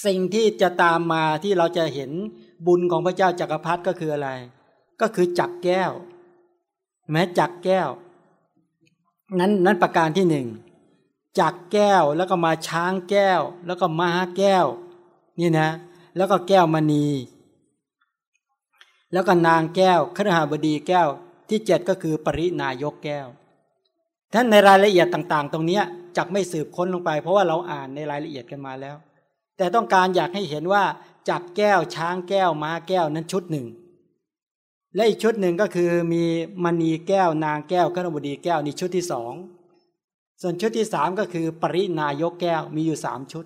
สิ่งที่จะตามมาที่เราจะเห็นบุญของพระเจ้าจักรพรรดิก็คืออะไร ก็คือจักแก้ว แม้จักแก้ว นั้นนั้นประการที่หนึ่ง จักแก้วแล้วก็มาช้างแก้ว แล้วก็ม้าแก้ว นี่นะ แล้วก็แก้วมณี แล้วก็นางแก้วครหบดีแก้วที่เจ็ดก็คือปรินายกแก้วท่านในรายละเอียดต่าง ๆ ตรงนี้จักไม่สืบค้นลงไป เพราะว่าเราอ่านในรายละเอียดกันมาแล้ว แต่ต้องการอยากให้เห็นว่าจักแก้วช้างแก้วม้าแก้วนั้นชุดหนึ่ง และอีกชุดหนึ่งก็คือมีมณีแก้วนางแก้วขนบดีแก้วนี่ชุดที่สอง ส่วนชุดที่สามก็คือ ปรินายกแก้วมีอยู่สามชุด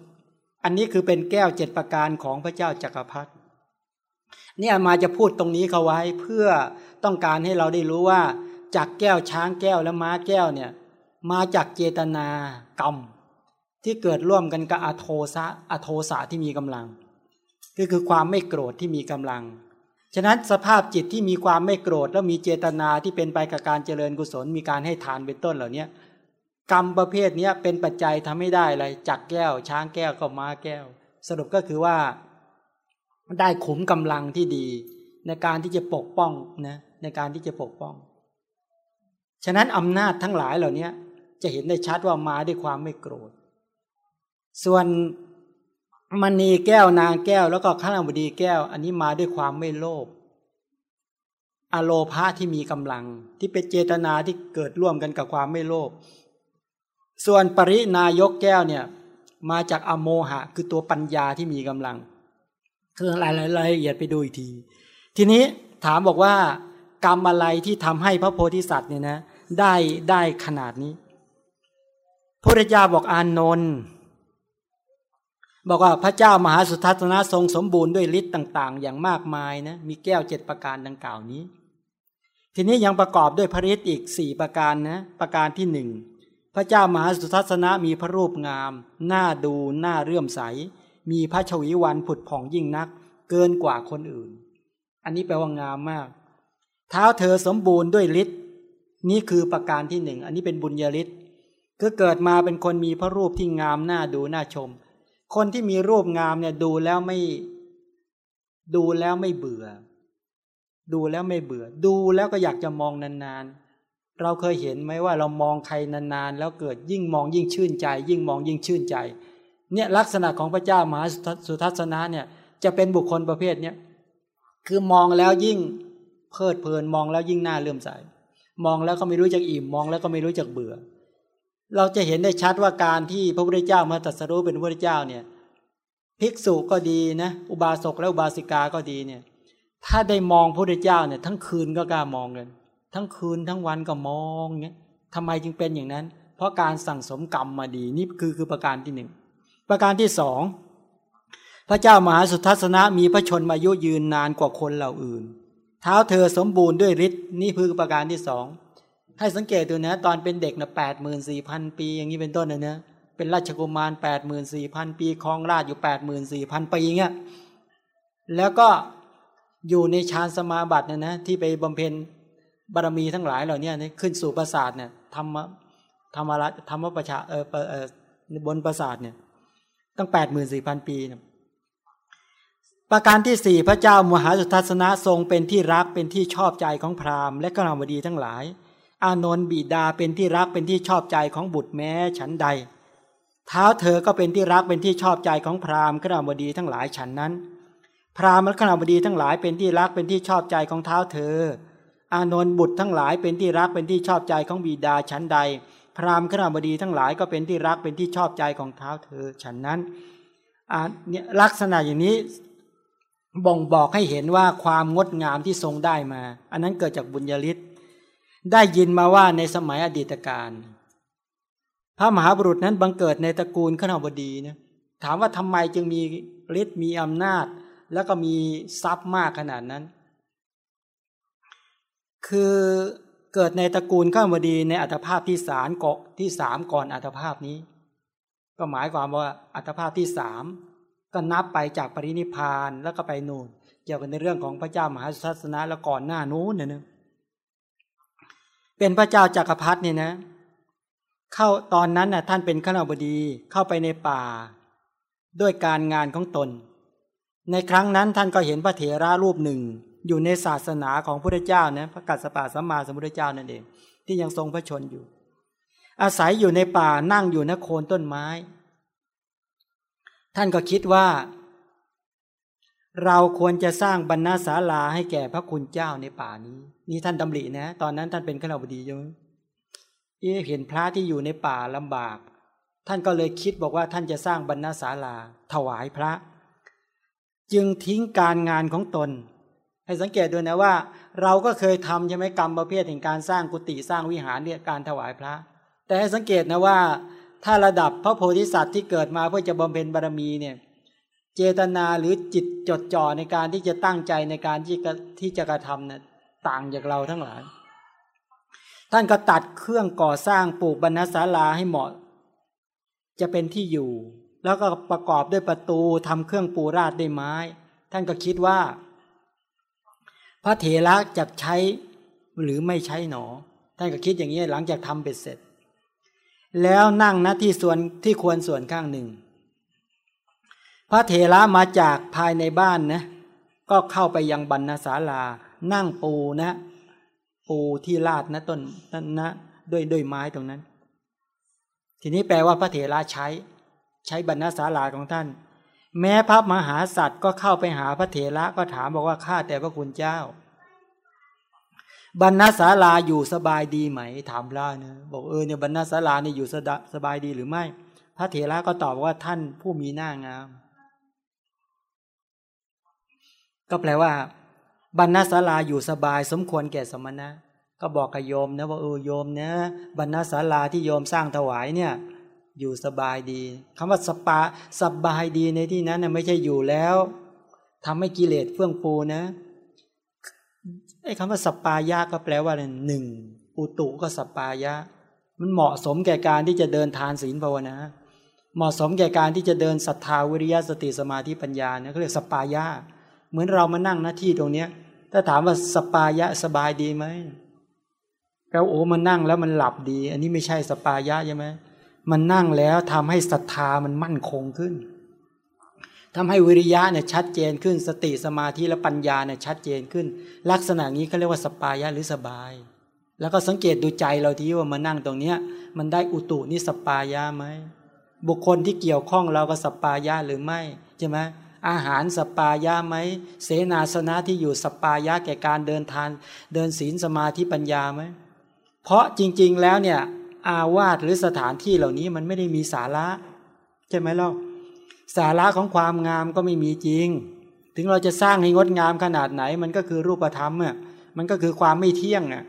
อันนี้คือเป็นแก้วเจ็ดประการของพระเจ้าจักรพรรดินี่มาจะพูดตรงนี้เขาไว้เพื่อต้องการให้เราได้รู้ว่าจากแก้วช้างแก้วและม้าแก้วเนี่ยมาจากเจตนากรรม ที่เกิดร่วมกันกับอโทสะอโทสะที่มีกำลังก็คือความไม่โกรธที่มีกำลัง ฉะนั้นสภาพจิตที่มีความไม่โกรธ แล้วมีเจตนาที่เป็นไปกับการเจริญกุศลมีการให้ทานเป็นต้นเหล่านี้ กรรมประเภทนี้เป็นปัจจัยทำให้ได้อะไรจักแก้ว ช้างแก้วก็ม้าแก้ว สรุปก็คือว่าได้ขุมกำลังที่ดี ในการที่จะปกป้องนะในการที่จะปกป้อง ฉะนั้นอำนาจทั้งหลายเหล่านี้จะเห็นได้ชัดว่ามาด้วยความไม่โกรธ ส่วนมณีแก้วนางแก้ว แล้วก็ข้าบดีแก้ว อันนี้มาด้วยความไม่โลภอโลภาที่มีกำลัง ที่เป็นเจตนาที่เกิดร่วมกันกับความไม่โลภ ส่วนปรินายกแก้วเนี่ยมาจากอโมหะ คือตัวปัญญาที่มีกำลัง คือรายละเอียดไปดูอีกที ทีนี้ถามบอกว่ากรรมอะไรที่ทำให้พระโพธิสัตว์เนี่ยนะได้ได้ขนาดนี้พระพุทธเจ้าบอกอานนท์บอกว่าพระเจ้ามหาสุทัศนะทรงสมบูรณ์ด้วยฤทธิ์ต่าง ๆ อย่างมากมายนะมีแก้วเจ็ดประการดังกล่าวนี้ ทีนี้ยังประกอบด้วยพระฤทธิ์อีกสี่ประการนะประการที่หนึ่ง พระเจ้ามหาสุทัศนะมีพระรูปงามหน้าดูหน้าเรื่อมใส มีพระชวีวันผุดผ่องยิ่งนัก เกินกว่าคนอื่น อันนี้แปลว่างามมาก เท้าเธอสมบูรณ์ด้วยฤทธิ์นี่คือประการที่หนึ่ง อันนี้เป็นบุญญาฤทธิ์ก็เกิดมาเป็นคนมีพระรูปที่งามน่าดูน่าชม คนที่มีรูปงามเนี่ยดูแล้วไม่ ดูแล้วไม่เบื่อ ดูแล้วไม่เบื่อ ดูแล้วก็อยากจะมองนานๆ เราเคยเห็นไหมว่าเรามองใครนานๆ แล้วเกิดยิ่งมองยิ่งชื่นใจ ยิ่งมองยิ่งชื่นใจ เนี่ยลักษณะของพระเจ้ามหาสุทัศนะเนี่ยจะเป็นบุคคลประเภทเนี้ยคือมองแล้วยิ่งเพลิดเพลินมองแล้วยิ่งน่าเลื่อมใสมองแล้วก็ไม่รู้จักอิ่มมองแล้วก็ไม่รู้จักเบื่อ เราจะเห็นได้ชัดว่าการที่พระพุทธเจ้ามาตรัสรู้เป็นพระพุทธเจ้าเนี่ยภิกษุก็ดีนะอุบาสกและอุบาสิกาก็ดีเนี่ยถ้าได้มองพระพุทธเจ้าเนี่ยทั้งคืนก็กล้ามองเลย ทั้งคืนทั้งวันก็มองเงี้ยทำไมจึงเป็นอย่างนั้น เพราะการสั่งสมกรรมมาดีนี่คือคือประการที่หนึ่งประการที่สองพระเจ้ามหาสุทัศนะมีพระชนมายุยืนนานกว่าคนเหล่าอื่น เท้าเธอสมบูรณ์ด้วยฤทธิ์นี่คือประการที่สองให้สังเกตดูนะ ตอนเป็นเด็กนะแปดหมื่นสี่พันปี อย่างนี้เป็นต้นนะเนะเป็นราชกุมารแปดหมื่นสี่พันปีครองราชอยู่แปดหมื่นสี่พันปีเงี้ยแล้วก็อยู่ในฌานสมาบัตินี่ยนะที่ไปบำเพ็ญ บารมีทั้งหลายเหล่านี้ขึ้นสู่ปราสาทเนี่ยทำธรรมะธรรมประชาเออเออบนปราสาทเนี่ยตั้งแปดหมื่นสี่พันปีนะประการที่สี่พระเจ้ามหาสุทัศนะทรงเป็นที่รักเป็นที่ชอบใจของพราหมณ์และกรามดีทั้งหลาย อานนท์บิดาเป็นที่รักเป็นที่ชอบใจของบุตรแม้ฉันใด เท้าเธอก็เป็นที่รักเป็นที่ชอบใจของพราหมณ์กรามดีทั้งหลายฉันนั้น พราหมณ์และกรามดีทั้งหลายเป็นที่รักเป็นที่ชอบใจของเท้าเธอ อานนท์บุตรทั้งหลายเป็นที่รักเป็นที่ชอบใจของบิดาฉันใด พราหมณ์ขรามดีทั้งหลายก็เป็นที่รักเป็นที่ชอบใจของเท้าเธอฉันนั้นเนี่ยลักษณะอย่างนี้บ่งบอกให้เห็นว่าความงดงามที่ทรงได้มา อันนั้นเกิดจากบุญญาลิศได้ยินมาว่าในสมัยอดีตการพระมหาบุรุษนั้นบังเกิดในตระกูลขนบดีนะถามว่าทำไมจึงมีฤทธิ์มีอำนาจ แล้วก็มีทรัพย์มากขนาดนั้น คือเกิดในตระกูลข้าวดีในอัตภาพที่สามเกาะที่สามก่อนอัตภาพนี้ ก็หมายความว่าอัตภาพที่สามก็นับไปจากปรินิพานแล้วก็ไปนูน่นเกี่ยวกันในเรื่องของพระเจ้ามหาสัสนะแล้วก่อนหน้านู้นเนี่ยนะเป็นพระเจ้าจากักรพรรดิเนี่ยนะ เข้าตอนนั้นน่ะท่านเป็นข้าบดีเข้าไปในป่า ด้วยการงานของตน ในครั้งนั้นท่านก็เห็นพระเถระรูปหนึ่ง อยู่ในศาสนาของพระเจ้านะพระกัสสปะสัมมาสัมพุทธเจ้านั่นเอง ที่ยังทรงพระชนอยู่ อาศัยอยู่ในป่านั่งอยู่นโคนต้นไม้ ท่านก็คิดว่า เราควรจะสร้างบรรณาศาลาให้แก่พระคุณเจ้าในป่านี้ นี่ท่านดำรินะ ตอนนั้นท่านเป็นข้าราชบดีใช่ไหมเห็นพระที่อยู่ในป่าลำบาก ท่านก็เลยคิดบอกว่าท่านจะสร้างบรรณาศาลา ถวายพระ จึงทิ้งการงานของตน ให้สังเกตด้วยนะว่า เราก็เคยทำใช่ไหมกรรมประเภทแห่งการสร้างกุฏิสร้างวิหารเนี่ยการถวายพระ แต่ให้สังเกตนะว่า ถ้าระดับพระโพธิสัตว์ที่เกิดมาเพื่อจะบำเพ็ญบารมีเนี่ยเจตนาหรือจิตจดจ่อในการที่จะตั้งใจในการที่ที่จะกระทำเนี่ยต่างจากเราทั้งหลาย ท่านก็ตัดเครื่องก่อสร้างปลูกบรรณศาลาให้เหมาะ จะเป็นที่อยู่ แล้วก็ประกอบด้วยประตูทำเครื่องปูราดด้วยไม้ ท่านก็คิดว่า พระเถระจะใช้หรือไม่ใช้หนอ ท่านก็คิดอย่างนี้หลังจากทำเบ็ดเสร็จ แล้วนั่งณที่ส่วนที่ควรส่วนข้างหนึ่ง พระเถระมาจากภายในบ้านนะก็เข้าไปยังบรรณศาลา นั่งปูนะ ปูที่ลาดนะต้นนั่นนะด้วยด้วยไม้ตรงนั้น ทีนี้แปลว่าพระเถระใช้ ใช้บรรณศาลาของท่าน แม้พระมหาสัตว์ก็เข้าไปหาพระเถระก็ถามบอกว่าข้าแต่พระคุณเจ้า บรรณศาลาอยู่สบายดีไหม ถามพระนะบอกเออเนี่ยบรรณศาลาเนี่ยอยู่สบายดีหรือไม่ พระเถระก็ตอบว่าท่านผู้มีหน้างาม ก็แปลว่า บรรณศาลาอยู่สบาย สมควรแก่สมณะ ก็บอกกับโยมนะว่าเออโยมนะบรรณศาลาที่โยมสร้างถวายเนี่ย อยู่สบายดีคำว่าสปายะสบายดีในที่นั้นเนี่ยไม่ใช่อยู่แล้วทำให้กิเลสเฟื่องฟูนะไอ้คำว่าสปายะก็แปลว่าหนึ่งอุตุก็สปายะ มันเหมาะสมแก่การที่จะเดินทานศีลภาวนาเหมาะสมแก่การที่จะเดินศรัทธาวิริยะสติสมาธิปัญญาเนี่ยเขาเรียกสปายะ เหมือนเรามานั่งหน้าที่ตรงเนี้ย ถ้าถามว่าสปายะสบายดีไหมเราโอ้มันนั่งแล้วมันหลับดี อันนี้ไม่ใช่สปายะใช่ไหม มันนั่งแล้วทำให้ศรัทธามันมั่นคงขึ้นทำให้วิริยะเนี่ยชัดเจนขึ้น สติสมาธิและปัญญาเนี่ยชัดเจนขึ้น ลักษณะนี้เขาเรียกว่าสปายะหรือสบาย แล้วก็สังเกตดูใจเราที่ว่ามานั่งตรงเนี้ยมันได้อุตุนี่สปายะไหมบุคคลที่เกี่ยวข้องเราก็สปายะหรือไม่ใช่ไหมอาหารสปายะไหมเสนาสนะที่อยู่สปายะแก่การเดินทานเดินศีลสมาธิปัญญาไหมเพราะจริง ๆแล้วเนี่ย อาวาสหรือสถานที่เหล่านี้มันไม่ได้มีสาระใช่ไหมล่ะสาระของความงามก็ไม่มีจริง ถึงเราจะสร้างให้งดงามขนาดไหน มันก็คือรูปธรรมอะมันก็คือความไม่เที่ยงอะ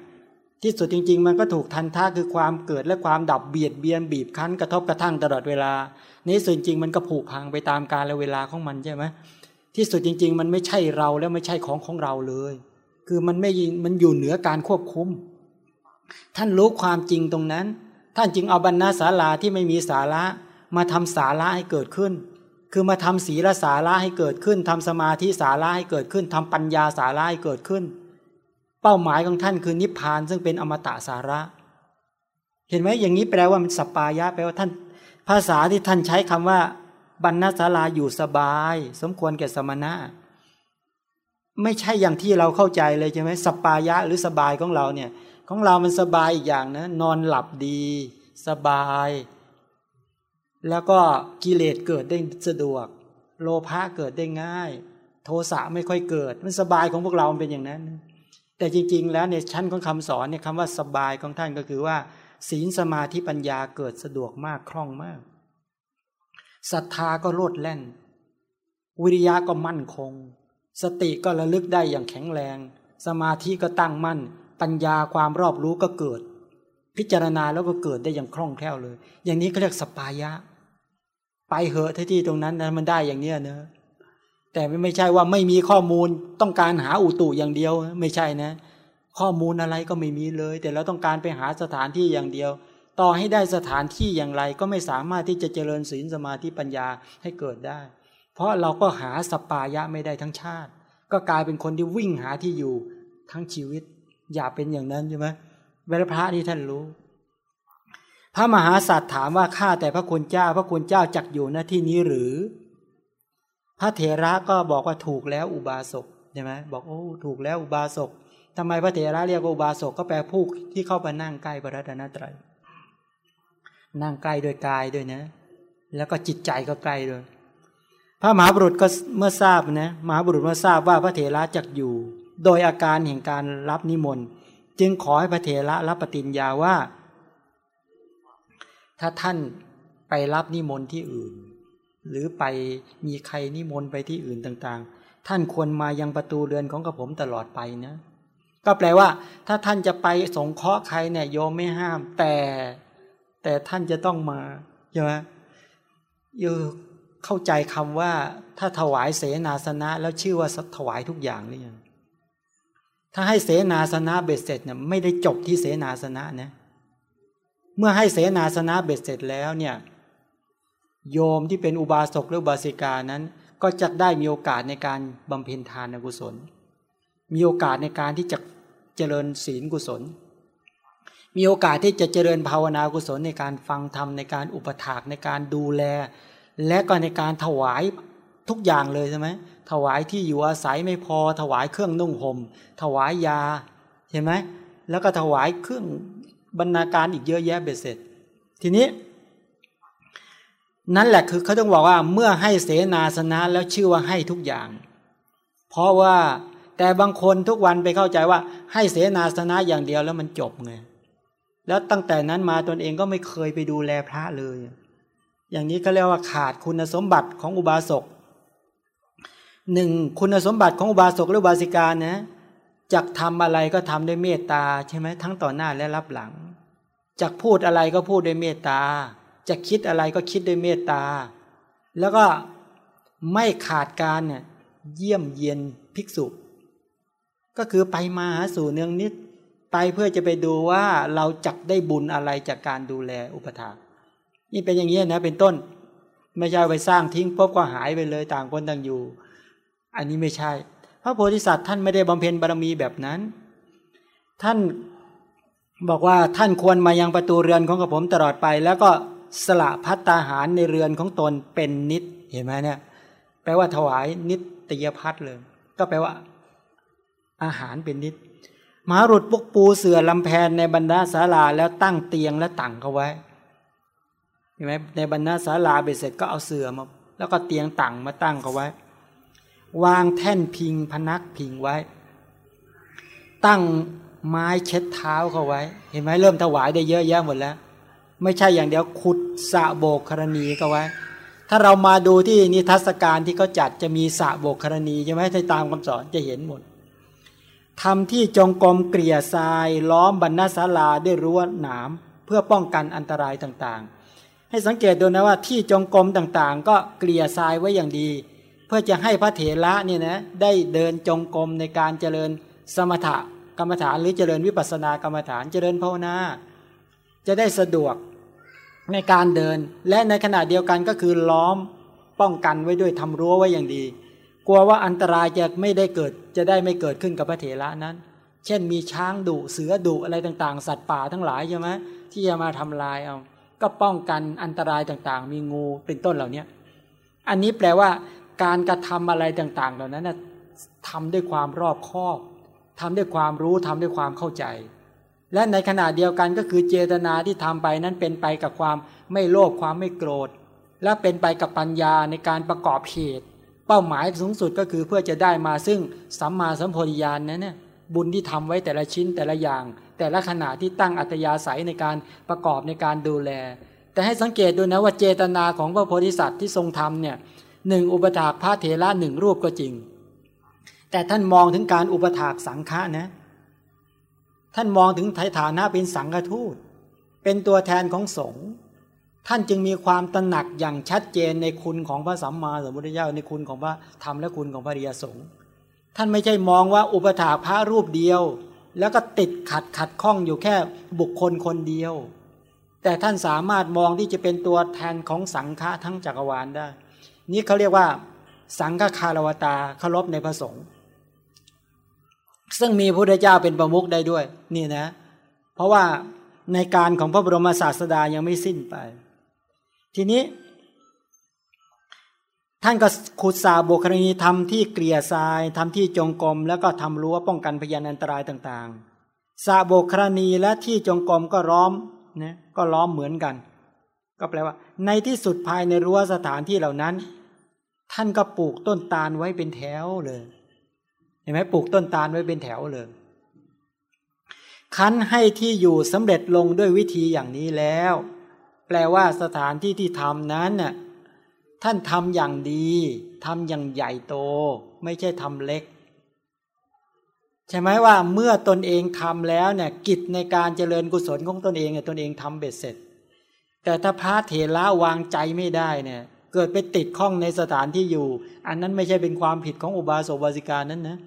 ที่สุดจริง ๆ มันก็ถูกทันท่าคือความเกิดและความดับเบียดเบียนบีบคั้นกระทบกระทั่งตลอดเวลานี้ส่วนจริงมันก็ผูกพังไปตามกาลและเวลาของมันใช่ไหมที่สุดจริง ๆ มันไม่ใช่เราแล้วไม่ใช่ของของเราเลย คือมันไม่มันอยู่เหนือการควบคุม ท่านรู้ความจริงตรงนั้น ท่านจึงเอาบรรณาศาลาที่ไม่มีสาระมาทำสาระให้เกิดขึ้น คือมาทำศีลสาระให้เกิดขึ้นทำสมาธิสาระให้เกิดขึ้นทำปัญญาสาระให้เกิดขึ้น เป้าหมายของท่านคือนิพพานซึ่งเป็นอมตะสาระ เห็นไหมอย่างนี้แปลว่ามันสปายะแปลว่าท่าน ภาษาที่ท่านใช้คำว่า บรรณาศาลาอยู่สบาย สมควรแก่สมณะไม่ใช่อย่างที่เราเข้าใจเลยใช่ไหมสปายะหรือสบายของเราเนี่ย ของเรามันสบายอีกอย่างนะนอนหลับดี สบาย แล้วก็กิเลสเกิดได้สะดวก โลภะเกิดได้ง่าย โทสะไม่ค่อยเกิด มันสบายของพวกเราเป็นอย่างนั้น แต่จริง ๆ แล้วในชั้นของคำสอนเนี่ยคำว่าสบายของท่านก็คือว่า ศีลสมาธิปัญญาเกิดสะดวกมากคล่องมากศรัทธาก็โลดแล่น วิริยะก็มั่นคง สติก็ระลึกได้อย่างแข็งแรง สมาธิก็ตั้งมั่น ปัญญาความรอบรู้ก็เกิด พิจารณาแล้วก็เกิดได้อย่างคล่องแคล่วเลย อย่างนี้เขาเรียกสปายะ ไปเหอะที่ตรงนั้นนะมันได้อย่างเนี้ยเนะแต่ไม่ใช่ว่าไม่มีข้อมูลต้องการหาอุตุอย่างเดียว ไม่ใช่นะ ข้อมูลอะไรก็ไม่มีเลย แต่เราต้องการไปหาสถานที่อย่างเดียว ต่อให้ได้สถานที่อย่างไรก็ไม่สามารถที่จะเจริญศีลสมาธิปัญญาให้เกิดได้ เพราะเราก็หาสปายะไม่ได้ทั้งชาติ ก็กลายเป็นคนที่วิ่งหาที่อยู่ทั้งชีวิต อย่าเป็นอย่างนั้นใช่ไหมเวลาพระนี่ท่านรู้ พระมหาสัตว์ถามว่าข้าแต่พระคุณเจ้า พระคุณเจ้าจักอยู่ณที่นี้หรือ พระเถระก็บอกว่าถูกแล้วอุบาสกใช่ไหมบอกโอ้ถูกแล้วอุบาสกทำไมพระเถระเรียกว่าอุบาสกก็แปลผู้ที่เข้าไปนั่งใกล้พระรัตนตรัยนั่งใกล้โดยกายด้วยนะ แล้วก็จิตใจก็ใกล้ด้วย พระมหาบุรุษก็เมื่อทราบนะมหาบุรุษเมื่อทราบว่าพระเถระจักอยู่ โดยอาการแห่งการรับนิมนต์จึงขอให้พระเถระรับปฏิญญาว่า ถ้าท่านไปรับนิมนต์ที่อื่น หรือไปมีใครนิมนต์ไปที่อื่นต่างๆ ท่านควรมายังประตูเรือนของกระผมตลอดไปนะ ก็แปลว่า ถ้าท่านจะไปสงเคราะห์ใครเนี่ยโยมไม่ห้าม แต่แต่ท่านจะต้องมาใช่ไหมยอเข้าใจคำว่าถ้าถวายเสนาสนะ แล้วชื่อว่าถวายทุกอย่างหรือยัง ถ้าให้เสนาสนะเบ็ดเสร็จเนี่ยไม่ได้จบที่เสนาสนะนะ เมื่อให้เสนาสนะเบ็ดเสร็จแล้วเนี่ยโยมที่เป็นอุบาสกหรืออุบาสิกานั้น ก็จะได้มีโอกาสในการบำเพ็ญทานกุศล มีโอกาสในการที่จะเจริญศีลกุศล มีโอกาสที่จะเจริญภาวนากุศลในการฟังธรรมในการอุปถากในการดูแล และก็ในการถวายทุกอย่างเลยใช่ไหม ถวายที่อยู่อาศัยไม่พอ ถวายเครื่องนุ่งหม่มถวายยาใช่ไหมแล้วก็ถวายเครื่องบรรณาการอีกเยอะแยะเบ็ดเสร็จ ทีนี้ นั่นแหละคือเขาต้องบอกว่าเมื่อให้เสนาสนะแล้วชื่อว่าให้ทุกอย่าง เพราะว่าแต่บางคนทุกวันไปเข้าใจว่า ให้เสนาสนะอย่างเดียวแล้วมันจบไงแล้วตั้งแต่นั้นมาตนเองก็ไม่เคยไปดูแลพระเลย อย่างนี้ก็เรียกว่าขาดคุณสมบัติของอุบาสก หนึ่งคุณสมบัติของอุบาสกหรืออุบาสิกานะจักทำอะไรก็ทำด้วยเมตตาใช่ไหมทั้งต่อหน้าและรับหลังจักพูดอะไรก็พูดด้วยเมตตาจะคิดอะไรก็คิดด้วยเมตตา แล้วก็ไม่ขาดการเนี่ยเยี่ยมเยียนภิกษุ ก็คือไปมาหาสู่เนืองนิด ไปเพื่อจะไปดูว่าเราจักได้บุญอะไรจากการดูแลอุปถานี่เป็นอย่างนี้นะเป็นต้น ไม่ใช่ไปสร้างทิ้งปุ๊บก็หายไปเลยต่างคนต่างอยู่ อันนี้ไม่ใช่ พระโพธิสัตว์ท่านไม่ได้บำเพ็ญบารมีแบบนั้น ท่านบอกว่าท่านควรมายังประตูเรือนของกระผมตลอดไป แล้วก็สละพัตตาหารในเรือนของตนเป็นนิดเห็นไหมเนี่ยแปลว่าถวายนิตตยพัฒเลย ก็แปลว่า อาหารเป็นนิดมารุดปุกปูเสือลำแพนในบรรดาศาลาแล้วตั้งเตียงและตั้งเขาไว้เห็นไหมในบรรดาศาลาเบ็ดเสร็จก็เอาเสือมา แล้วก็เตียงตั้งมาตั้งเขาไว้ วางแท่นพิงพนักพิงไว้ ตั้งไม้เช็ดเท้าเขาไว้ เห็นไหมเริ่มถวายได้เยอะแยะหมดแล้ว ไม่ใช่อย่างเดียวขุดสะโบกครณีก็ไว้ ถ้าเรามาดูที่นิทรรศการที่เขาจัดจะมีสะโบกครณีใช่ไหมถ้าตามคำสอนจะเห็นหมดทำที่จงกรมเกลี่ยทราย ล้อมบรรณศาลาด้วยรั้วหนามเพื่อป้องกันอันตรายต่างๆ ให้สังเกตดูนะว่าที่จงกรมต่างๆ ก็เกลี่ยทรายไว้อย่างดี เพื่อจะให้พระเถระเนี่ยนะได้เดินจงกรมในการเจริญสมถะกรรมฐานหรือเจริญวิปัสสนากรรมฐานเจริญภาวนาจะได้สะดวกในการเดิน และในขณะเดียวกันก็คือล้อมป้องกันไว้ด้วยทำรั้วไว้อย่างดี กลัวว่าอันตรายจะไม่ได้เกิดจะได้ไม่เกิดขึ้นกับพระเถระนั้น เช่นมีช้างดุเสือดุอะไรต่างๆ สัตว์ป่าทั้งหลายใช่ไหมที่จะมาทำลายเอาก็ป้องกันอันตรายต่างๆ มีงูเป็นต้นเหล่านี้อันนี้แปลว่า การกระทำอะไรต่าง ๆ เหล่านั้นนะทำด้วยความรอบคอบทำด้วยความรู้ทำด้วยความเข้าใจ และในขณะเดียวกันก็คือเจตนาที่ทำไปนั้นเป็นไปกับความไม่โลภความไม่โกรธ และเป็นไปกับปัญญาในการประกอบเหตุ เป้าหมายสูงสุดก็คือเพื่อจะได้มาซึ่งสัมมาสัมโพธิญาณนั้นเนี่ยบุญที่ทำไว้แต่ละชิ้นแต่ละอย่าง แต่ละขณะที่ตั้งอัตยาศัยในการประกอบในการดูแล แต่ให้สังเกตดูนะว่าเจตนาของพระโพธิสัตว์ที่ทรงทำเนี่ย หนึ่งอุปถากพระเถระหนึ่งรูปก็จริง แต่ท่านมองถึงการอุปถากสังฆะนะ ท่านมองถึงฐานะเป็นสังฆทูต เป็นตัวแทนของสงฆ์ท่านจึงมีความตระหนักอย่างชัดเจนในคุณของพระสัมมาสัมพุทธเจ้าในคุณของพระธรรมและคุณของพระริยสงฆ์ท่านไม่ใช่มองว่าอุปถากพระรูปเดียว แล้วก็ติดขัดขัดข้องอยู่แค่บุคคลคนเดียว แต่ท่านสามารถมองที่จะเป็นตัวแทนของสังฆะทั้งจักรวาลได้ นี่เขาเรียกว่า สังฆคารวตาเคารพในพระสงฆ์ซึ่งมีพระพุทธเจ้าเป็นประมุขได้ด้วย นี่นะ เพราะว่าในการของพระบรมศาสดายังไม่สิ้นไป ทีนี้ ท่านก็ขุดสาบุคณีทำที่เกลี่ยทรายทำที่จงกรมแล้วก็ทำรั้วป้องกันพยานอันตรายต่างๆสาโบครณีและที่จงกรมก็ล้อมนะก็ล้อมเหมือนกัน ก็แปลว่า ในที่สุดภายในรั้วสถานที่เหล่านั้น ท่านก็ปลูกต้นตาลไว้เป็นแถวเลย เห็นไหมปลูกต้นตาลไว้เป็นแถวเลยคั้นให้ที่อยู่สำเร็จลงด้วยวิธีอย่างนี้แล้ว แปลว่าสถานที่ที่ทำนั้นน่ะท่านทำอย่างดีทำอย่างใหญ่โต ไม่ใช่ทำเล็ก ใช่ไหมว่าเมื่อตนเองทำแล้วเนี่ยกิจในการเจริญกุศลของตนเองเนี่ยตนเองทำเบ็ดเสร็จ แต่ถ้าพระเถระวางใจไม่ได้เนี่ย เกิดไปติดข้องในสถานที่อยู่ อันนั้นไม่ใช่เป็นความผิดของอุบาสกบาสิกานั้นนะ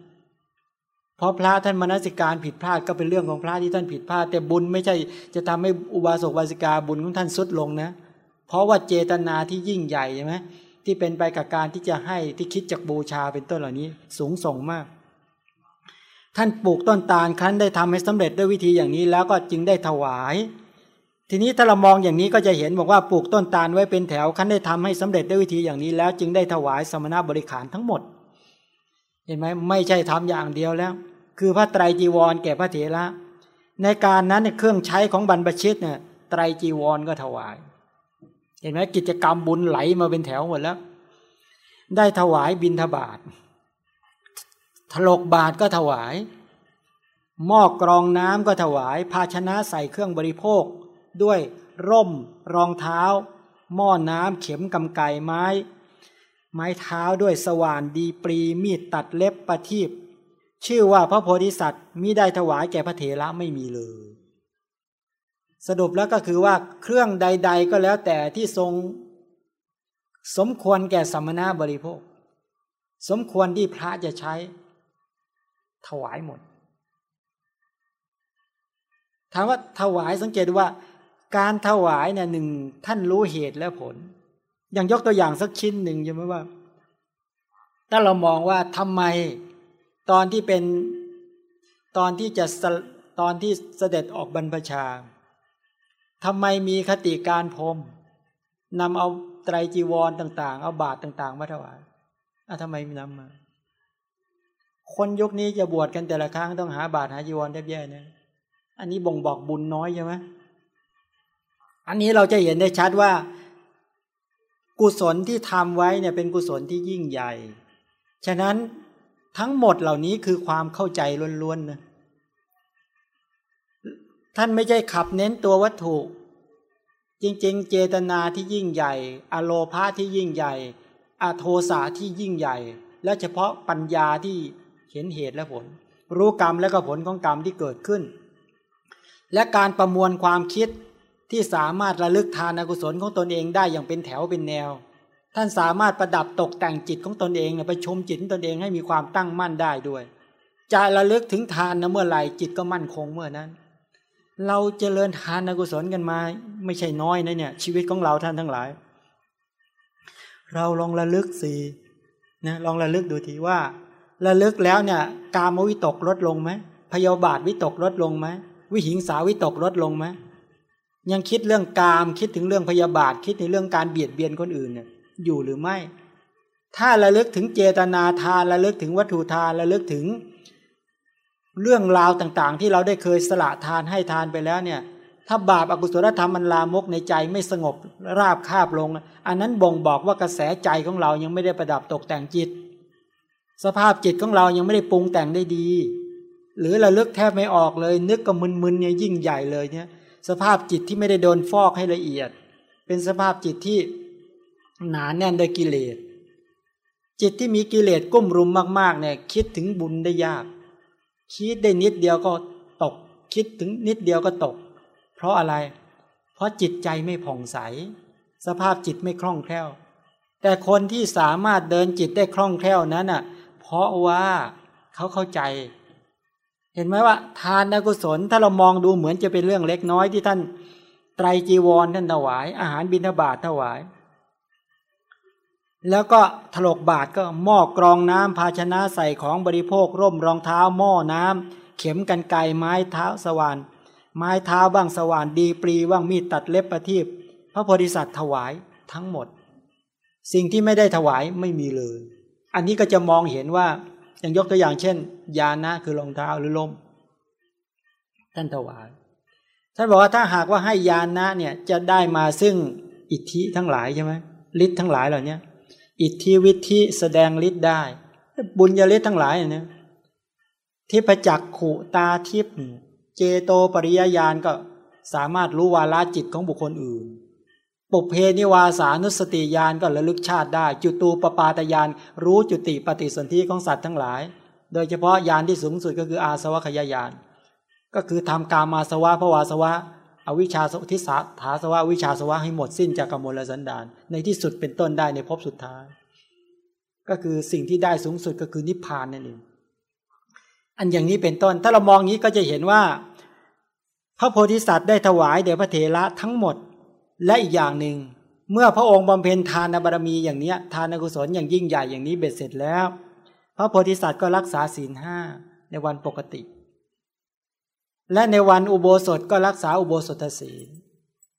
เพราะพระท่านมนสิการผิดพลาดก็เป็นเรื่องของพระที่ท่านผิดพลาด แต่บุญไม่ใช่จะทำให้อุบาสกบาสิกาบุญของท่านสุดลงนะ เพราะว่าเจตนาที่ยิ่งใหญ่ใช่ไหมที่เป็นไปกับการที่จะให้ที่คิดจากบูชาเป็นต้นเหล่านี้ สูงส่งมาก ท่านปลูกต้นตาลครั้นได้ทำให้สำเร็จด้วยวิธีอย่างนี้แล้วก็จึงได้ถวาย ทีนี้ถ้าเรามองอย่างนี้ก็จะเห็นบอกว่าปลูกต้นตาลไว้เป็นแถวคั้นได้ทำให้สำเร็จด้วยวิธีอย่างนี้แล้ว จึงได้ถวายสมณบริขารทั้งหมด เห็นไหมไม่ใช่ทำอย่างเดียวแล้ว คือพระไตรจีวรแก่พระเถระในการนั้นเครื่องใช้ของบรรพชิตเนี่ยไตรจีวรก็ถวาย เห็นไหมกิจกรรมบุญไหลมาเป็นแถวหมดแล้ว ได้ถวายบิณฑบาตถลกบาทก็ถวาย หม้อกรองน้ำก็ถวาย ภาชนะใส่เครื่องบริโภค ด้วยร่ม รองเท้า หม้อน้ำเข็มกำไก่ไม้ ไม้เท้าด้วยสว่านดีปรีมีดตัดเล็บประทีปชื่อว่าพระโพธิสัตว์มิได้ถวายแก่พระเถระไม่มีเลย สรุปแล้วก็คือว่าเครื่องใด ๆ ก็แล้วแต่ที่ทรง สมควรแก่สมณะบริโภค สมควรที่พระจะใช้ ถวายหมดถามว่าถวายสังเกตว่า การถวายเนี่ยหนึ่งท่านรู้เหตุและผล อย่างยกตัวอย่างสักชิ้นหนึ่งใช่ไหมว่า ถ้าเรามองว่าทำไมตอนที่เป็นตอนที่จะตอนที่เสด็จออกบรรพชาทำไมมีคติการพรมนำเอาไตรจีวรต่าง ๆ เอาบาตรต่างๆมาถวายอะทำไมมีนำมา คนยุคนี้จะบวชกันแต่ละครั้งต้องหาบาตรหาจีวรแทบแย่นะอันนี้บ่งบอกบุญน้อยใช่ไหม อันนี้เราจะเห็นได้ชัดว่า กุศลที่ทำไว้เนี่ยเป็นกุศลที่ยิ่งใหญ่ ฉะนั้นทั้งหมดเหล่านี้คือความเข้าใจล้วนๆนะท่านไม่ใช่ขับเน้นตัววัตถุ จริง ๆ เจตนาที่ยิ่งใหญ่ อโลภาที่ยิ่งใหญ่ อโทสาที่ยิ่งใหญ่ และเฉพาะปัญญาที่เห็นเหตุและผล รู้กรรมและก็ผลของกรรมที่เกิดขึ้น และการประมวลความคิด ที่สามารถระลึกทานอกุศลของตนเองได้อย่างเป็นแถวเป็นแนว ท่านสามารถประดับตกแต่งจิตของตนเองไปชมจิตตนเองให้มีความตั้งมั่นได้ด้วยจะระลึกถึงทานนะเมื่อไหร่จิตก็มั่นคงเมื่อนั้น เราจเจริญทานอกุศลกันมา ไม่ใช่น้อยนะเนี่ย ชีวิตของเราท่านทั้งหลาย เราลองระลึกสินะลองระลึกดูทีว่า ระลึกแล้วเนี่ยกามวิตกลดลงไหมพยาบาทวิตกลดลงไหมวิหิงสาวิตกลดลงไหม ยังคิดเรื่องกามคิดถึงเรื่องพยาบาท คิดในเรื่องการเบียดเบียนคนอื่นเนี่ยอยู่หรือไม่ ถ้าระลึกถึงเจตนาทานระลึกถึงวัตถุทานระลึกถึง เรื่องราวต่างๆ ที่เราได้เคยสละทานให้ทานไปแล้วเนี่ย ถ้าบาปอากุศลธรรมมันลามกในใจไม่สงบราบคาบลง อันนั้นบ่งบอกว่ากระแสใจของเรายังไม่ได้ประดับตกแต่งจิต สภาพจิตของเรายังไม่ได้ปรุงแต่งได้ดี หรือระลึกแทบไม่ออกเลย นึกก็มึนๆเนี่ยยิ่งใหญ่เลยเนี่ย สภาพจิตที่ไม่ได้โดนฟอกให้ละเอียด เป็นสภาพจิตที่หนาแน่นด้วยกิเลส จิตที่มีกิเลสก้มรุมมากๆเนี่ยคิดถึงบุญได้ยาก คิดได้นิดเดียวก็ตก คิดถึงนิดเดียวก็ตก เพราะอะไร เพราะจิตใจไม่ผ่องใส สภาพจิตไม่คล่องแคล่ว แต่คนที่สามารถเดินจิตได้คล่องแคล่วนั้นอะ เพราะว่าเขาเข้าใจ เห็นไหมว่า ทานนกุศลถ้าเรามองดูเหมือนจะเป็นเรื่องเล็กน้อยที่ท่าน ไตรจีวรท่านถวาย อาหารบิณฑบาตถวาย แล้วก็ถลกบาทก็หม้อกรองน้ำภาชนะใส่ของบริโภค ร่มรองเท้าหม้อน้ำเข็มกันไกไม้เท้าสว่านไม้เท้าบ้างสว่านดีปรีบ้างมีดตัดเล็บประทีปพระโพธิสัตว์ถวายทั้งหมด สิ่งที่ไม่ได้ถวายไม่มีเลย อันนี้ก็จะมองเห็นว่า อย่างยกตัวอย่างเช่น ยานะคือรองเท้าหรือลมท่านถวายท่านบอกว่าถ้าหากว่าให้ยานะเนี่ยจะได้มาซึ่งอิทธิทั้งหลายใช่ไหมฤทธิ์ทั้งหลายเหล่านี้อิทธิวิธิแสดงฤทธิ์ได้ บุญญาฤทธิ์ทั้งหลายเนี่ยทิพจักขุตาทิพเจโตปริยญาณก็สามารถรู้วาลาจิตของบุคคลอื่น ปุเพนิวาสานุสติญาณก็ระลึกชาติได้ จุตูปปาตญาณรู้จุติปฏิสนธิของสัตว์ทั้งหลาย โดยเฉพาะญาณที่สูงสุดก็คืออาสวะขยายานก็คือทำกามาสวะภวาสวะ อวิชชาทิสาถาสวะวิชาสวะให้หมดสิ้นจากกมลสันดาน ในที่สุดเป็นต้นได้ในภพสุดท้าย ก็คือสิ่งที่ได้สูงสุดก็คือนิพพานนั่นเองอันอย่างนี้เป็นต้น ถ้าเรามองนี้ก็จะเห็นว่า พระโพธิสัตว์ได้ถวายเดชพระเถระทั้งหมด และอีกอย่างหนึ่ง เมื่อพระองค์บำเพ็ญทานบารมีอย่างนี้ทานกุศลอย่างยิ่งใหญ่อย่างนี้เบ็ดเสร็จแล้ว พระโพธิสัตว์ก็รักษาศีลห้าในวันปกติ และในวันอุโบสถก็รักษาอุโบสถศีล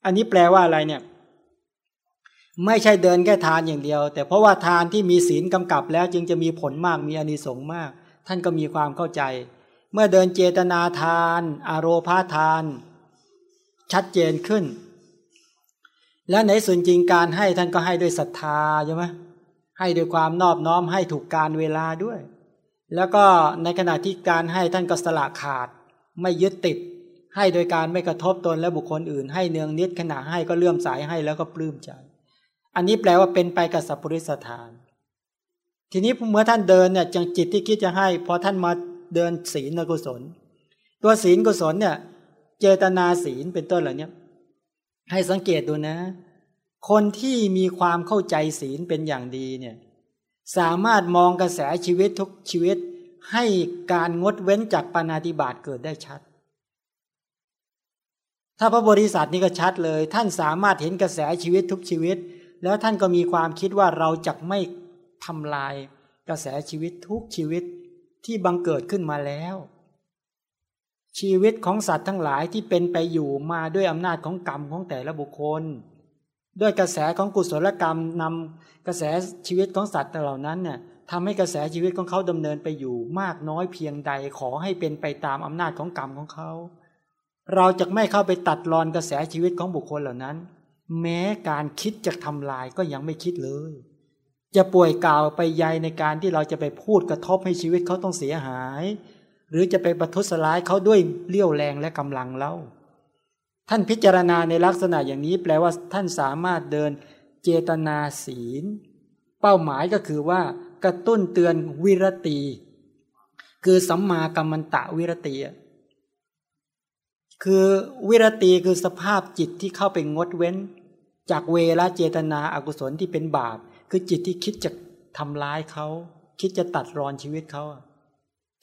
อันนี้แปลว่าอะไรเนี่ย ไม่ใช่เดินแค่ทานอย่างเดียว แต่เพราะว่าทานที่มีศีลกำกับแล้วจึงจะมีผลมากมีอานิสงส์มาก ท่านก็มีความเข้าใจ เมื่อเดินเจตนาทาน อารมพาทาน ชัดเจนขึ้น และในส่วนจริงการให้ท่านก็ให้ด้วยศรัทธาใช่ไหมให้ด้วยความนอบน้อมให้ถูกการเวลาด้วย แล้วก็ในขณะที่การให้ท่านก็สละขาด ไม่ยึดติด ให้โดยการไม่กระทบตนและบุคคลอื่น ให้เนืองนิดขณะให้ก็เลื่อมสายให้แล้วก็ปลื้มใจ อันนี้แปลว่าเป็นไปกับสัพพุริสถาน ทีนี้เมื่อท่านเดินเนี่ยจังจิตที่คิดจะให้พอท่านมาเดินศีลกุศล ตัวศีลกุศลเนี่ย เจตนาศีลเป็นต้นเหล่านี้ ให้สังเกตดูนะ คนที่มีความเข้าใจศีลเป็นอย่างดีเนี่ยสามารถมองกระแสชีวิตทุกชีวิต ให้การงดเว้นจากปานาติบาตเกิดได้ชัด ถ้าพระบริษัทนี้ก็ชัดเลย ท่านสามารถเห็นกระแสชีวิตทุกชีวิต แล้วท่านก็มีความคิดว่าเราจะไม่ทำลายกระแสชีวิตทุกชีวิตที่บังเกิดขึ้นมาแล้ว ชีวิตของสัตว์ทั้งหลายที่เป็นไปอยู่มาด้วยอำนาจของกรรมของแต่ละบุคคล ด้วยกระแสของกุศลกรรมนำกระแสชีวิตของสัตว์เหล่านั้นเนี่ยทำให้กระแสชีวิตของเขาดำเนินไปอยู่มากน้อยเพียงใดขอให้เป็นไปตามอำนาจของกรรมของเขา เราจะไม่เข้าไปตัดรอนกระแสชีวิตของบุคคลเหล่านั้น แม้การคิดจะทำลายก็ยังไม่คิดเลย จะป่วยกล่าวไปใยในการที่เราจะไปพูดกระทบให้ชีวิตเขาต้องเสียหาย หรือจะไปประทุษร้ายเขาด้วยเลี้ยวแรงและกำลังเล่า ท่านพิจารณาในลักษณะอย่างนี้แปลว่าท่านสามารถเดินเจตนาศีล เป้าหมายก็คือว่ากระตุ้นเตือนวิรตี คือสัมมากัมมันตะวิรตีคือวิรตีคือสภาพจิตที่เข้าไปงดเว้น จากเวลาเจตนาอากุศลที่เป็นบาป คือจิตที่คิดจะทำร้ายเขา คิดจะตัดรอนชีวิตเขา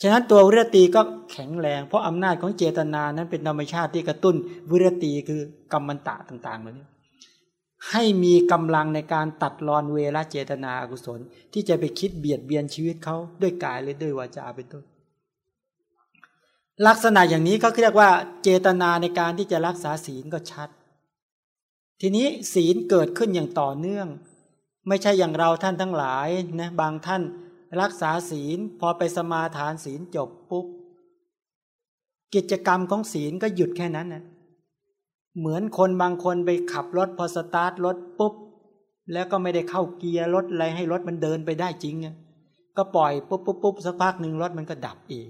ฉะนั้นตัววิรตีก็แข็งแรง เพราะอำนาจของเจตนานั้นเป็นธรรมชาติที่กระตุ้นวิรตีคือกรรมันตะต่างๆเหล่านี้ให้มีกำลังในการตัดรอนเวลาเจตนาอกุศล ที่จะไปคิดเบียดเบียนชีวิตเขาด้วยกายหรือด้วยวาจาเป็นต้น ลักษณะอย่างนี้ก็เรียกว่า เจตนาในการที่จะรักษาศีลก็ชัด ทีนี้ศีลเกิดขึ้นอย่างต่อเนื่อง ไม่ใช่อย่างเราท่านทั้งหลายนะบางท่าน รักษาศีลพอไปสมาทานศีลจบปุ๊บกิจกรรมของศีลก็หยุดแค่นั้นนะเหมือนคนบางคนไปขับรถพอสตาร์ทรถปุ๊บ แล้วก็ไม่ได้เข้าเกียร์รถอะไรให้รถมันเดินไปได้จริงก็ปล่อยปุ๊บปุ๊บปุ๊บสักพักหนึ่งรถมันก็ดับเอง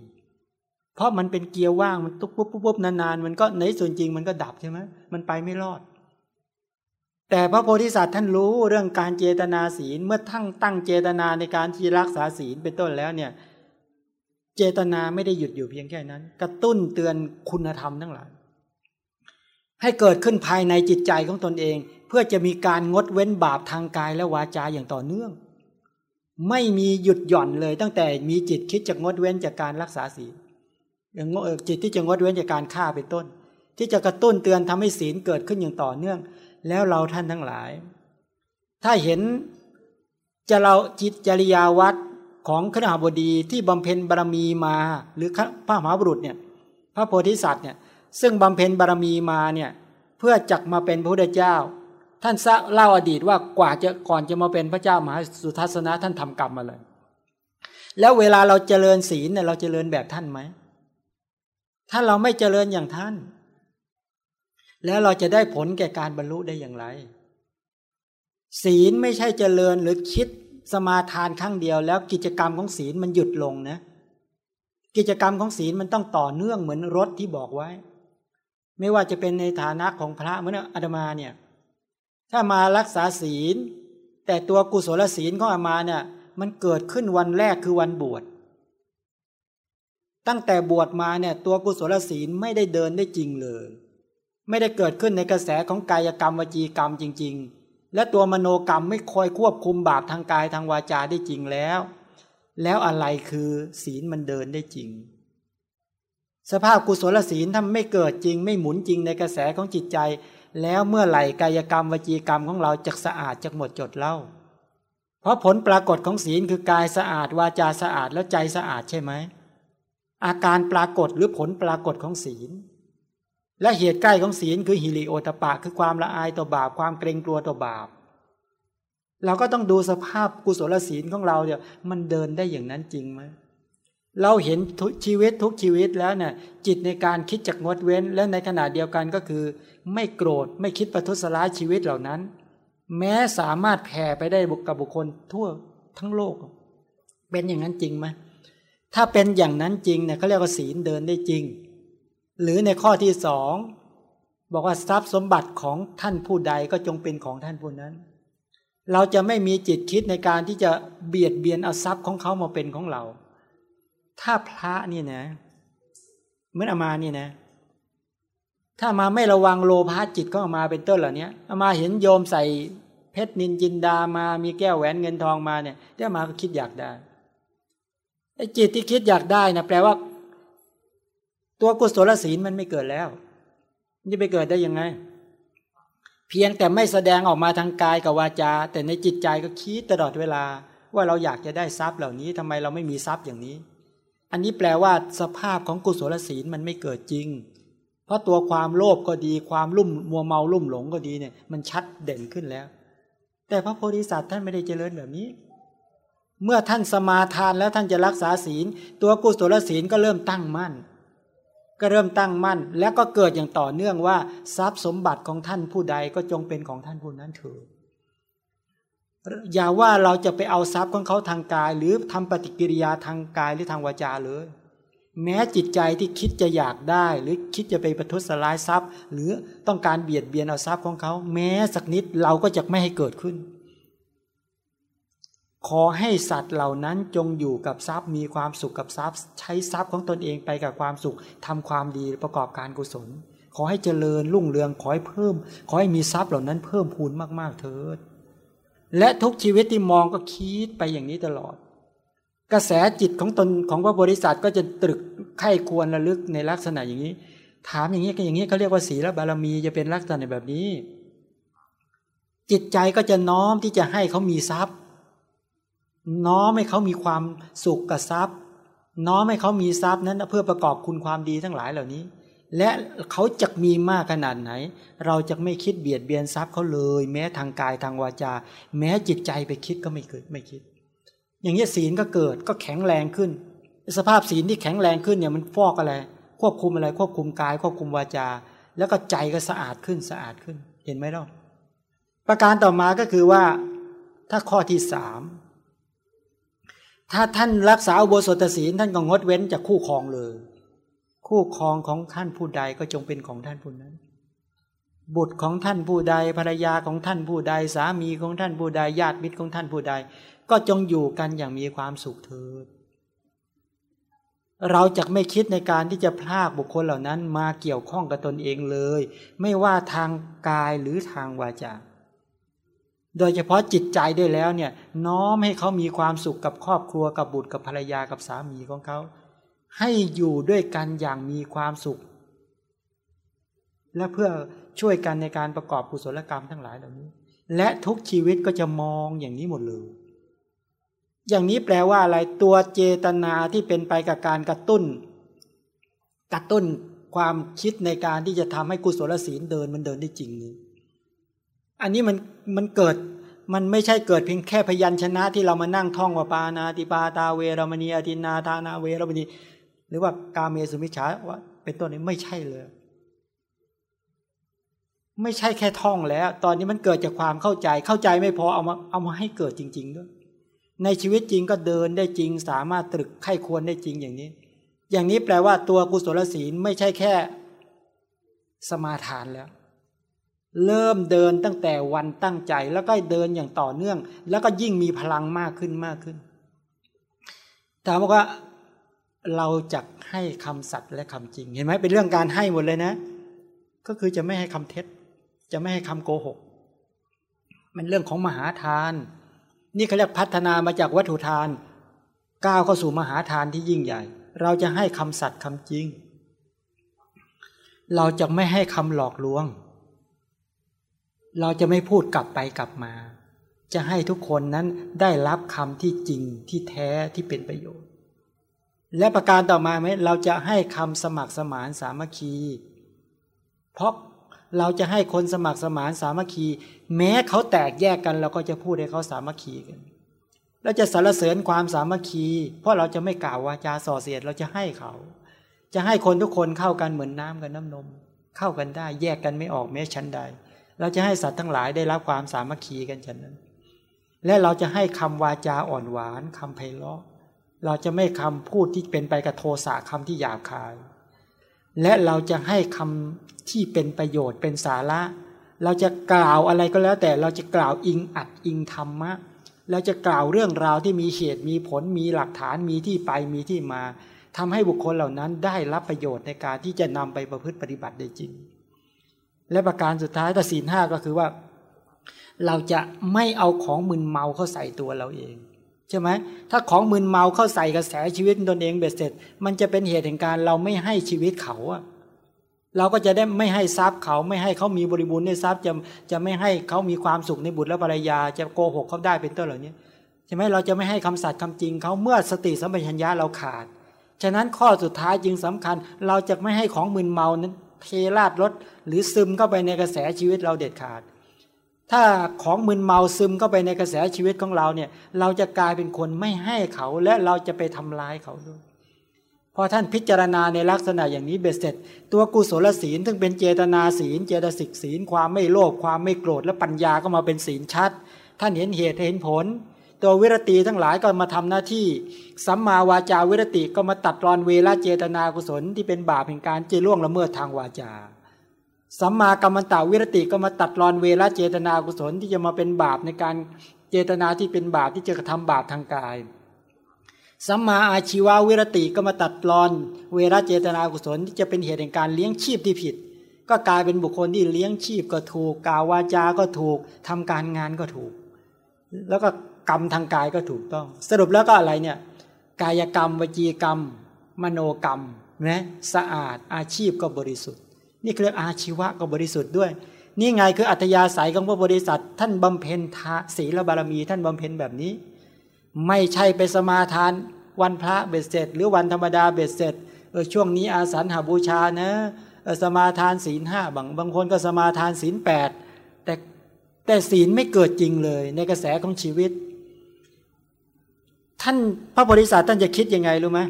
เพราะมันเป็นเกียร์ว่างมันตุ๊บปุ๊บปุ๊บนานๆมันก็ในส่วนจริงมันก็ดับใช่ไหมมันไปไม่รอด แต่พระโพธิสัตว์ท่านรู้เรื่องการเจตนาศีลเมื่อทั้งตั้งเจตนาในการที่รักษาศีลเป็นต้นแล้วเนี่ย เจตนาไม่ได้หยุดอยู่เพียงแค่นั้น กระตุ้นเตือนคุณธรรมทั้งหลายให้เกิดขึ้นภายในจิตใจของตนเอง เพื่อจะมีการงดเว้นบาปทางกายและวาจาอย่างต่อเนื่อง ไม่มีหยุดหย่อนเลย ตั้งแต่มีจิตคิดจะงดเว้นจากการรักษาศีลอย่างจิตที่จะงดเว้นจากการฆ่าเป็นต้น ที่จะกระตุ้นเตือนทำให้ศีลเกิดขึ้นอย่างต่อเนื่อง แล้วเราท่านทั้งหลาย ถ้าเห็นจะเราจิตจริยาวัดของขณะบดีที่บำเพ็ญบารมีมาหรือพระมหาบุรุษเนี่ยพระโพธิสัตว์เนี่ยซึ่งบำเพ็ญบารมีมาเนี่ยเพื่อจักมาเป็นพระพุทธเจ้า ท่านเล่าอดีตว่ากว่าจะก่อนจะมาเป็นพระเจ้ามหาสุทัศนะท่านทำกรรมมาเลย แล้วเวลาเราเจริญศีลเนี่ยเราเจริญแบบท่านไหมถ้าเราไม่เจริญอย่างท่าน แล้วเราจะได้ผลแก่การบรรลุได้อย่างไร ศีลไม่ใช่เจริญหรือคิดสมาทานครั้งเดียวแล้วกิจกรรมของศีลมันหยุดลงนะ กิจกรรมของศีลมันต้องต่อเนื่องเหมือนรถที่บอกไว้ ไม่ว่าจะเป็นในฐานะของพระเหมือนอาตมาเนี่ย ถ้ามารักษาศีล แต่ตัวกุศลศีลของอามาเนี่ย มันเกิดขึ้นวันแรกคือวันบวช ตั้งแต่บวชมาเนี่ย ตัวกุศลศีลไม่ได้เดินได้จริงเลย ไม่ได้เกิดขึ้นในกระแสของกายกรรมวจีกรรมจริง ๆ และตัวมโนกรรมไม่คอยควบคุมบาปทางกายทางวาจาได้จริงแล้ว แล้วอะไรคือศีลมันเดินได้จริง สภาพกุศลศีลถ้าไม่เกิดจริง ไม่หมุนจริงในกระแสของจิตใจ แล้วเมื่อไหร่กายกรรมวจีกรรมของเราจะสะอาดจะหมดจดเล่า เพราะผลปรากฏของศีลคือกายสะอาดวาจาสะอาดแล้วใจสะอาดใช่ไหมอาการปรากฏหรือผลปรากฏของศีล และเหตุใกล้ของศีลคือฮิริโอตปะ คือความละอายต่อบาปความเกรงกลัวต่อบาป เราก็ต้องดูสภาพกุศลศีลของเราเนี่ยมันเดินได้อย่างนั้นจริงไหมเราเห็นทุกชีวิตทุกชีวิตแล้วเนี่ยจิตในการคิดจากงดเว้น และในขณะเดียวกันก็คือ ไม่โกรธไม่คิดประทุษร้ายชีวิตเหล่านั้น แม้สามารถแผ่ไปได้บุกับบุคคลทั่วทั้งโลก เป็นอย่างนั้นจริงไหมถ้าเป็นอย่างนั้นจริงเนี่ยเขาเรียกว่าศีลเดินได้จริง หรือในข้อที่สองบอกว่าทรัพย์สมบัติของท่านผู้ใดก็จงเป็นของท่านผู้นั้น เราจะไม่มีจิตคิดในการที่จะเบียดเบียนเอาทรัพย์ของเขามาเป็นของเรา ถ้าพระนี่นะเหมือนอามานี่นะ ถ้ามาไม่ระวังโลภะจิตก็อามาเป็นต้นเหล่านี้อามาเห็นโยมใส่เพชรนินจินดามามีแก้วแหวนเงินทองมาเนี่ยเดี๋ยวมาก็คิดอยากได้ไอ้จิตที่คิดอยากได้นะแปลว่า ตัวกุศลศีลมันไม่เกิดแล้วมันจะไปเกิดได้ยังไง เพียงแต่ไม่แสดงออกมาทางกายกับวาจา แต่ในจิตใจก็คิดตลอดเวลา ว่าเราอยากจะได้ทรัพย์เหล่านี้ทำไมเราไม่มีทรัพย์อย่างนี้ อันนี้แปลว่าสภาพของกุศลศีลมันไม่เกิดจริง เพราะตัวความโลภก็ดีความลุ่มมัวเมาลุ่มหลงก็ดีเนี่ย มันชัดเด่นขึ้นแล้ว แต่พระโพธิสัตว์ท่านไม่ได้เจริญแบบนี้เมื่อท่านสมาทานแล้วท่านจะรักษาศีล ตัวกุศลศีลก็เริ่มตั้งมั่น ก็เริ่มตั้งมั่น แล้วก็เกิดอย่างต่อเนื่องว่า ทรัพย์สมบัติของท่านผู้ใดก็จงเป็นของท่านผู้นั้นเถิดอย่าว่าเราจะไปเอาทรัพย์ของเขาทางกาย หรือทำปฏิกิริยาทางกายหรือทางวาจาเลย แม้จิตใจที่คิดจะอยากได้ หรือคิดจะไปประทุษร้ายทรัพย์ หรือต้องการเบียดเบียนเอาทรัพย์ของเขา แม้สักนิดเราก็จะไม่ให้เกิดขึ้น ขอให้สัตว์เหล่านั้นจงอยู่กับทรัพย์มีความสุขกับทรัพย์ ใช้ทรัพย์ของตนเองไปกับความสุขทำความดีประกอบการกุศล ขอให้เจริญรุ่งเรืองขอให้เพิ่ม ขอให้มีทรัพย์เหล่านั้นเพิ่มพูนมากๆเถิด และทุกชีวิตที่มองก็คิดไปอย่างนี้ตลอด กระแสจิตของตนของพระบริษัทก็จะตรึกไข้ควรระลึกในลักษณะอย่างนี้ ถามอย่างนี้ก็อย่างนี้เขาเรียกว่าศีลบารมีจะเป็นลักษณะแบบนี้ จิตใจก็จะน้อมที่จะให้เขามีทรัพย์ น้อมให้เขามีความสุขกับทรัพย์ น้อมให้เขามีทรัพย์นั้นเพื่อประกอบคุณความดีทั้งหลายเหล่านี้ และเขาจะมีมากขนาดไหน เราจะไม่คิดเบียดเบียนทรัพย์เขาเลย แม้ทางกายทางวาจา แม้จิตใจไปคิดก็ไม่เกิดไม่คิด อย่างนี้ศีลก็เกิดก็แข็งแรงขึ้น สภาพศีลที่แข็งแรงขึ้นเนี่ยมันฟอกอะไร ควบคุมอะไรควบคุมกาย ควบคุมวาจา แล้วก็ใจก็สะอาดขึ้นสะอาดขึ้นเห็นไหมล่ะประการต่อมาก็คือว่าถ้าข้อที่สาม ถ้าท่านรักษาอุโบสถศีลท่านก็งดเว้นจากคู่ครองเลย คู่ครองของท่านผู้ใดก็จงเป็นของท่านผู้นั้น บุตรของท่านผู้ใดภรรยาของท่านผู้ใด สามีของท่านผู้ใดญาติมิตรของท่านผู้ใด ก็จงอยู่กันอย่างมีความสุขเถิดเราจะไม่คิดในการที่จะพลากบุคคลเหล่านั้นมาเกี่ยวข้องกับตนเองเลย ไม่ว่าทางกายหรือทางวาจา โดยเฉพาะจิตใจด้วยแล้วเนี่ยน้อมให้เขามีความสุขกับครอบครัวกับบุตรกับภรรยากับสามีของเขา ให้อยู่ด้วยกันอย่างมีความสุข และเพื่อช่วยกันในการประกอบกุศลกรรมทั้งหลายเหล่านี้ และทุกชีวิตก็จะมองอย่างนี้หมดเลยอย่างนี้แปลว่าอะไรตัวเจตนาที่เป็นไปกับการกระตุ้น กระตุ้นความคิดในการที่จะทำให้กุศลศีลเดินมันเดินได้จริงนี่ อันนี้มันมันเกิดมันไม่ใช่เกิดเพียงแค่พยัญชนะที่เรามานั่งท่องว่าปานาติปาตาเวรมณีอตินาทานาเวรมณีหรือว่ากาเมสุมิชาว่าเป็นต้นนี้ไม่ใช่เลย ไม่ใช่แค่ท่องแล้ว ตอนนี้มันเกิดจากความเข้าใจเข้าใจไม่พอเอามาเอามาให้เกิดจริง ๆ ด้วย ในชีวิตจริงก็เดินได้จริง สามารถตรึกไข้ควรได้จริงอย่างนี้ อย่างนี้แปลว่าตัวกุศลศีลไม่ใช่แค่สมาทานแล้ว เริ่มเดินตั้งแต่วันตั้งใจ แล้วก็เดินอย่างต่อเนื่อง แล้วก็ยิ่งมีพลังมากขึ้นมากขึ้น ถามว่าเราจะให้คำสัตย์และคำจริง เห็นไหมเป็นเรื่องการให้หมดเลยนะ ก็คือจะไม่ให้คำเท็จ จะไม่ให้คำโกหก มันเรื่องของมหาทาน นี่เขาเรียกพัฒนามาจากวัตถุทานก้าวเข้าสู่มหาทานที่ยิ่งใหญ่ เราจะให้คำสัตย์คำจริง เราจะไม่ให้คำหลอกลวง เราจะไม่พูดกลับไปกลับมา จะให้ทุกคนนั้นได้รับคำที่จริงที่แท้ที่เป็นประโยชน์ และประการต่อมาไหมเราจะให้คำสมัครสมานสามัคคี เพราะเราจะให้คนสมัครสมานสามัคคี แม้เขาแตกแยกกัน เราก็จะพูดให้เขาสามัคคีกันเราจะสรรเสริญความสามัคคี เพราะเราจะไม่กล่าววาจาส่อเสียดเราจะให้เขา จะให้คนทุกคนเข้ากันเหมือนน้ำกับน้ำนม เข้ากันได้แยกกันไม่ออกแม้ชั้นใด เราจะให้สัตว์ทั้งหลายได้รับความสามัคคีกันฉันนั้น และเราจะให้คำวาจาอ่อนหวานคำไพเราะ เราจะไม่คำพูดที่เป็นไปกับโทสะคำที่หยาบคาย และเราจะให้คำที่เป็นประโยชน์เป็นสาระ เราจะกล่าวอะไรก็แล้วแต่เราจะกล่าวอิงอัดอิงธรรมะเราจะกล่าวเรื่องราวที่มีเหตุมีผลมีหลักฐานมีที่ไปมีที่มาทำให้บุคคลเหล่านั้นได้รับประโยชน์ในการที่จะนำไปประพฤติปฏิบัติได้จริง และประการสุดท้ายตัดสินห้าก็คือว่า เราจะไม่เอาของมึนเมาเข้าใส่ตัวเราเองใช่ไหมถ้าของมึนเมาเข้าใส่กระแสชีวิตตนเองเบ็ดเสร็จ มันจะเป็นเหตุแห่งการเราไม่ให้ชีวิตเขาอะเราก็จะได้ไม่ให้ทรัพย์เขาไม่ให้เขามีบริบูรณ์ในทรัพย์จะจะไม่ให้เขามีความสุขในบุตรและภรรยา จะโกหกเขาได้เป็นต้นเหล่านี้ใช่ไหมเราจะไม่ให้คำสัตย์คำจริงเขาเมื่อสติสัมปชัญญะเราขาด ฉะนั้นข้อสุดท้ายจึงสำคัญ เราจะไม่ให้ของมึนเมานั้น เทราดรถหรือซึมเข้าไปในกระแสชีวิตเราเด็ดขาด ถ้าของมึนเมาซึมเข้าไปในกระแสชีวิตของเราเนี่ยเราจะกลายเป็นคนไม่ให้เขาและเราจะไปทำร้ายเขาด้วยพอท่านพิจารณาในลักษณะอย่างนี้เบ็ดเสร็จ ตัวกุศลศีลซึ่งเป็นเจตนาศีล เจตสิกศีล ความไม่โลภความไม่โกรธและปัญญาก็มาเป็นศีลชัด ท่านเห็นเหตุเห็นผล ตัววิรติทั้งหลายก็มาทำหน้าที่สัมมาวาจาวิรติก็มาตัดรอนเวลาเจตนากุศลที่เป็นบาปแห่งการเจล่วงละเมิดทางวาจาสัมมากรรมตาวิรติก็มาตัดรอนเวลาเจตนากุศลที่จะมาเป็นบาปในการเจตนาที่เป็นบาปที่จะกระทำบาปทางกายสัมมาอาชีวาวิรติก็มาตัดรอน เวลาเจตนากุศลที่จะเป็นเหตุแห่งการเลี้ยงชีพที่ผิด ก็กลายเป็นบุคคลที่เลี้ยงชีพก็ถูกกล่าววาจาก็ถูกทำการงานก็ถูก แล้วก็ กรรมทางกายก็ถูกต้อง สรุปแล้วก็อะไรเนี่ย กายกรรมวจีกรรม มโนกรรมนะสะอาดอาชีพก็บริสุทธิ์ นี่เรียกอาชีวะก็บริสุทธิ์ด้วย นี่ไงคืออัตยาศัยของพระบริษัท ท่านบำเพ็ญทาศีลบารมี ท่านบำเพ็ญแบบนี้ ไม่ใช่ไปสมาทานวันพระเบ็ดเสร็จ หรือวันธรรมดาเบ็ดเสร็จเออช่วงนี้อาสันหาบูชานะสมาทานศีลห้าบางบางคนก็สมาทานศีลแปดแต่แต่ศีลไม่เกิดจริงเลย ในกระแสของชีวิต ท่านพระบริษัทท่านจะคิดยังไงรู้ไหม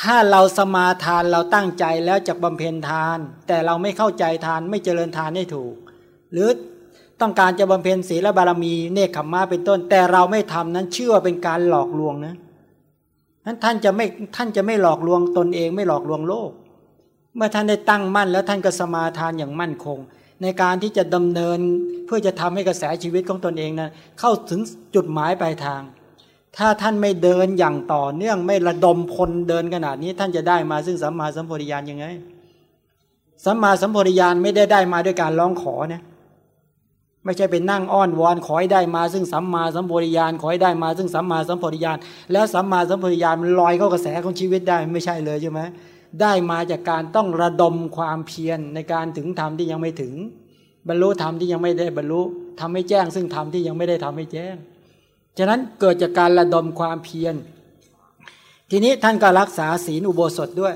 ถ้าเราสมาทานเราตั้งใจแล้วจะบำเพ็ญทาน แต่เราไม่เข้าใจทานไม่เจริญทานให้ถูก หรือต้องการจะบำเพ็ญศีลบารมีเนคขมมาเป็นต้น แต่เราไม่ทำนั้นเชื่อเป็นการหลอกลวงนะนั้นท่านจะไม่ท่านจะไม่หลอกลวงตนเองไม่หลอกลวงโลก เมื่อท่านได้ตั้งมั่นแล้วท่านก็สมาทานอย่างมั่นคง ในการที่จะดำเนินเพื่อจะทำให้กระแสชีวิตของตนเองนั้นเข้าถึงจุดหมายปลายทาง ถ้าท่านไม่เดินอย่างต่อเนื่องไม่ระดมพลเดินขนาดนี้ ท่านจะได้มาซึ่งสัมมาสัมโพธิญาณยังไงสัมมาสัมโพธิญาณไม่ได้ได้มาด้วยการร้องขอเนี่ยไม่ใช่เป็นนั่งอ้อนวอนขอให้ได้มาซึ่งสัมมาสัมโพธิญาณขอให้ได้มาซึ่งสัมมาสัมโพธิญาณแล้วสัมมาสัมโพธิญาณมันลอยเข้ากระแสของชีวิตได้ไม่ใช่เลยใช่ไหมได้มาจากการต้องระดมความเพียรในการถึงธรรมที่ยังไม่ถึง บรรลุธรรมที่ยังไม่ได้บรรลุทำให้แจ้ง ซึ่งธรรมที่ยังไม่ได้ทำให้แจ้ง ฉะนั้นเกิดจากการระดมความเพียร ทีนี้ท่านก็รักษาศีลอุโบสถด้วย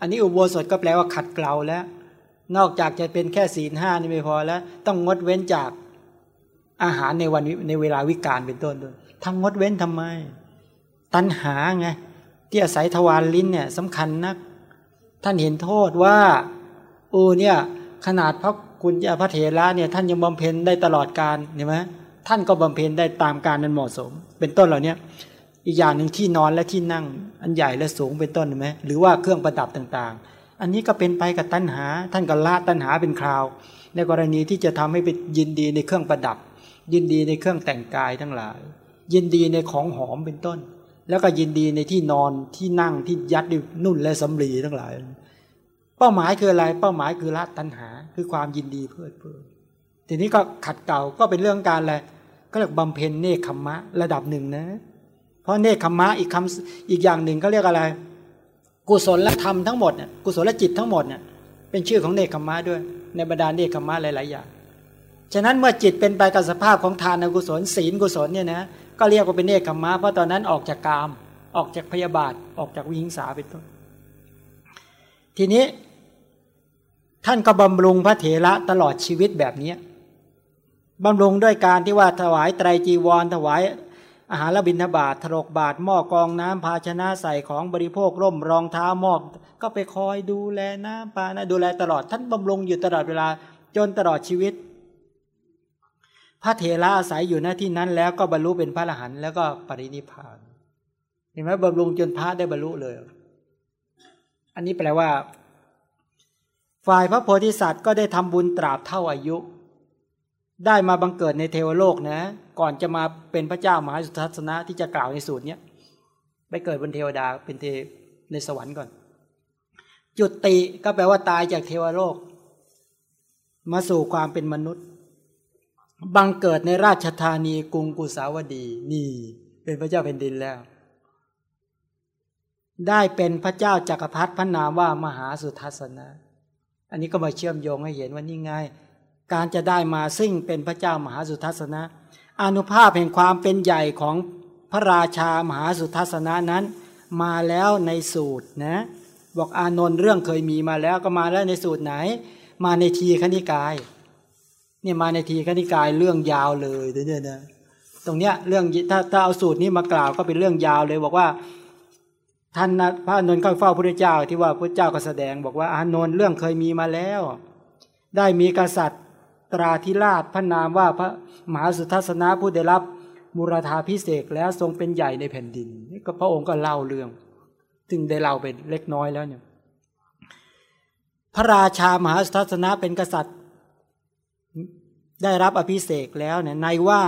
อันนี้อุโบสถก็แปลว่าขัดเกลาแล้ว นอกจากจะเป็นแค่ศีลห้านี่ไม่พอแล้ว ต้องงดเว้นจากอาหารในวันในเวลาวิกาลเป็นต้นด้วยทำงดเว้นทำไม ตัณหาไงที่อาศัยทวารลิ้นเนี่ยสำคัญนัก ท่านเห็นโทษว่าโอูเนี่ยขนาดพระคุณพระเถระเนี่ยท่านยังบำเพ็ญได้ตลอดการเห็นไหม ท่านก็บำเพ็ญได้ตามการนั้นเหมาะสม เป็นต้นเหล่านี้อีกอย่างหนึ่งที่นอนและที่นั่งอันใหญ่และสูงเป็นต้นไหมหรือว่าเครื่องประดับต่างๆ อันนี้ก็เป็นไปกับตัณหา ท่านก็ละตัณหาเป็นคราว ในกรณีที่จะทำให้ไปยินดีในเครื่องประดับ ยินดีในเครื่องแต่งกายทั้งหลาย ยินดีในของหอมเป็นต้น แล้วก็ยินดีในที่นอนที่นั่งที่ยัดด้วยนุ่นและสำลีทั้งหลาย เป้าหมายคืออะไรเป้าหมายคือละตัณหาคือความยินดีเพื่อเพื่อทีนี้ก็ขัดเก่าก็เป็นเรื่องการอะไร ก็เรียกบำเพ็ญเนคขมมะระดับหนึ่งนะ เพราะเนคขมมะอีกคำอีกอย่างหนึ่งก็เรียกอะไร กุศลและธรรมทั้งหมดเนี่ยกุศลและจิตทั้งหมดเนี่ยเป็นชื่อของเนคขมมะด้วย ในบรรดาเนคขมมะหลาย ๆ อย่าง ฉะนั้นเมื่อจิตเป็นไปกับสภาพของทานกุศลศีลกุศลเนี่ยนะก็เรียกว่าเป็นเนคขมมะเพราะตอนนั้นออกจากกาม ออกจากพยาบาทออกจากวิหิงสาเป็นต้นทีนี้ท่านก็บำรุงพระเถระตลอดชีวิตแบบนี้ บำรุงด้วยการที่ว่าถวายไตรจีวร ถวายอาหารละบิณฑบาตถลกบาทหม้อกองน้ำภาชนะใส่ของบริโภคร่มรองเท้าหม้อก็ไปคอยดูแลน้ำปานะดูแลตลอดท่านบำรุงอยู่ตลอดเวลาจนตลอดชีวิต พระเถระอาศัยอยู่หน้าที่นั้น แล้วก็บรรลุเป็นพระอรหันต์แล้วก็ปรินิพานเห็นไหมบำรุงจนพระได้บรรลุเลย อันนี้แปลว่า ฝ่ายพระโพธิสัตว์ก็ได้ทำบุญตราบเท่าอายุ ได้มาบังเกิดในเทวโลกนะ ก่อนจะมาเป็นพระเจ้ามหาสุทัศนะที่จะกล่าวในสูตรเนี้ยไปเกิดบนเทวดาเป็นเทในสวรรค์ก่อน จุดติก็แปลว่าตายจากเทวโลก มาสู่ความเป็นมนุษย์ บังเกิดในราชธานีกรุงกุสาวดี นี่ เป็นพระเจ้าแผ่นดินแล้ว ได้เป็นพระเจ้าจักรพรรดิพระนามว่ามหาสุทัศนะ อันนี้ก็มาเชื่อมโยงให้เห็นว่านี่ไง การจะได้มาซึ่งเป็นพระเจ้ามหาสุทัศนะ อนุภาพแห่งความเป็นใหญ่ของพระราชามหาสุทัศนะนั้น มาแล้วในสูตรนะ บอกอานนท์เรื่องเคยมีมาแล้วก็มาแล้วในสูตรไหน มาในทีคณิกายเนี่ยมาในทีคณิกายเรื่องยาวเลยเนี่ยนะตรงเนี้ยเรื่องถ้าถ้าเอาสูตรนี้มากล่าวก็เป็นเรื่องยาวเลยบอกว่าท่านพระอานนท์เข้าเฝ้าพระเจ้าที่ว่าพระเจ้าก็แสดง บอกว่าอานนท์เรื่องเคยมีมาแล้ว ได้มีกษัตริย์ ตราธิราชพระนามว่าพระมหาสุทัศนะผู้ได้รับมุราธาพิเศษแล้วทรงเป็นใหญ่ในแผ่นดินนี่ก็พระองค์ก็เล่าเรื่องถึงได้เล่าไปเล็กน้อยแล้วเนี่ยพระราชามหาสุทัศนะเป็นกษัตริย์ ได้รับอภิเษกแล้วเนี่ยในว่า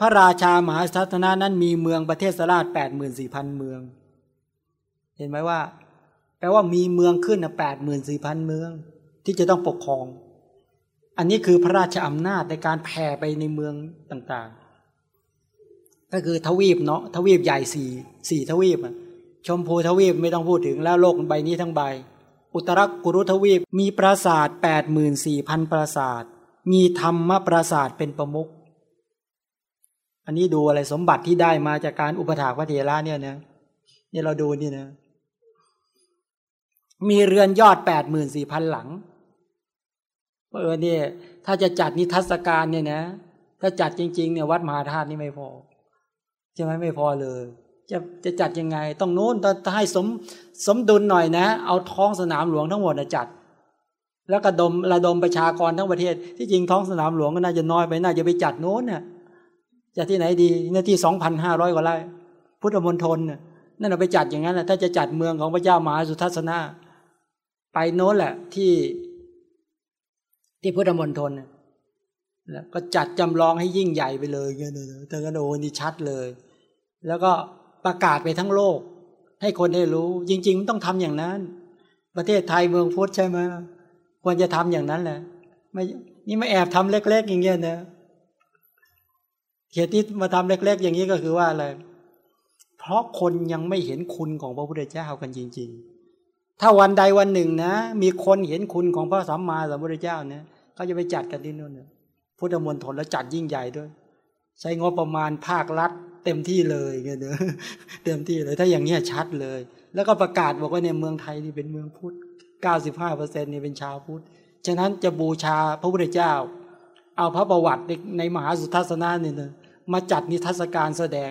พระราชามหาสุทัศนะนั้นมีเมืองประเทศสราชแปดหมื่นสี่พันเมือง เห็นไหมว่า แปลว่ามีเมืองขึ้นนะแปดหมื่นสี่พันเมือง ที่จะต้องปกครอง อันนี้คือพระราชอำนาจในการแผ่ไปในเมืองต่างๆ ก็คือทวีปเนาะทวีปใหญ่สี่สี่ทวีปชมพูทวีปไม่ต้องพูดถึงแล้วโลกใบนี้ทั้งใบ อุตรกุรุทวีปมีปราสาทแปดหมื่นสี่พันปราสาท มีธรรมปราสาทเป็นประมุขอันนี้ดูอะไรสมบัติที่ได้มาจากการอุปถากพระเถระเนี่ยนะเนี่ยเราดูนี่นะ มีเรือนยอดแปดหมื่นสี่พันหลัง เออเนี่ยถ้าจะจัดนิทรรศการเนี่ยนะ ถ้าจัดจริง ๆ เนี่ยวัดมหาธาตุนี่ไม่พอใช่ไหมไม่พอเลย จะจะจัดยังไง ต้องโน้นต้องให้สมสมดุลหน่อยนะ เอาท้องสนามหลวงทั้งหมดจัด แล้วก็ดมระดมประชากรทั้งประเทศ ที่จริงท้องสนามหลวงก็น่าจะน้อยไปน่าจะไปจัดโน้นเนี่ยจะที่ไหนดีเนื้อที่สองพันห้าร้อยกว่าไร่พุทธมณฑลเนี่ยนั่นเราไปจัดอย่างนั้นแหละถ้าจะจัดเมืองของพระเจ้ามหาสุทัศนะ ไปโน้นแหละที่ ที่พุทธมณฑลแล้วก็จัดจำลองให้ยิ่งใหญ่ไปเลยเงี้ยเธอก็โดนี่ชัดเลย แล้วก็ประกาศไปทั้งโลก ให้คนได้รู้ จริง ๆ มันต้องทำอย่างนั้น ประเทศไทยเมืองพุทธใช่ไหมควรจะทำอย่างนั้นแหละไม่นี่ไม่แอบทำเล็ก ๆ อย่างเงี้ยนะเหตุที่มาทำเล็ก ๆ อย่างนี้ก็คือว่าอะไรเพราะคนยังไม่เห็นคุณของพระพุทธเจ้ากันจริง ๆ ถ้าวันใดวันหนึ่งนะ มีคนเห็นคุณของพระสัมมาสัมพุทธเจ้าเนี่ยเขาจะไปจัดกันที่นู่นพุทธมณฑลแล้วจัดยิ่งใหญ่ด้วย ใช้งบประมาณภาครัฐเต็มที่เลยเงี้ยเนอะเต็มที่เลย ถ้าอย่างนี้ชัดเลย แล้วก็ประกาศบอกว่าเนี่ยเมืองไทยนี่เป็นเมืองพุทธเก้าสิบห้าเปอร์เซ็นต์นี่เป็นชาวพุทธฉะนั้นจะบูชาพระพุทธเจ้า เอาพระประวัติในมหาสุทัศนะเนี่ยมาจัดนิทรรศการแสดง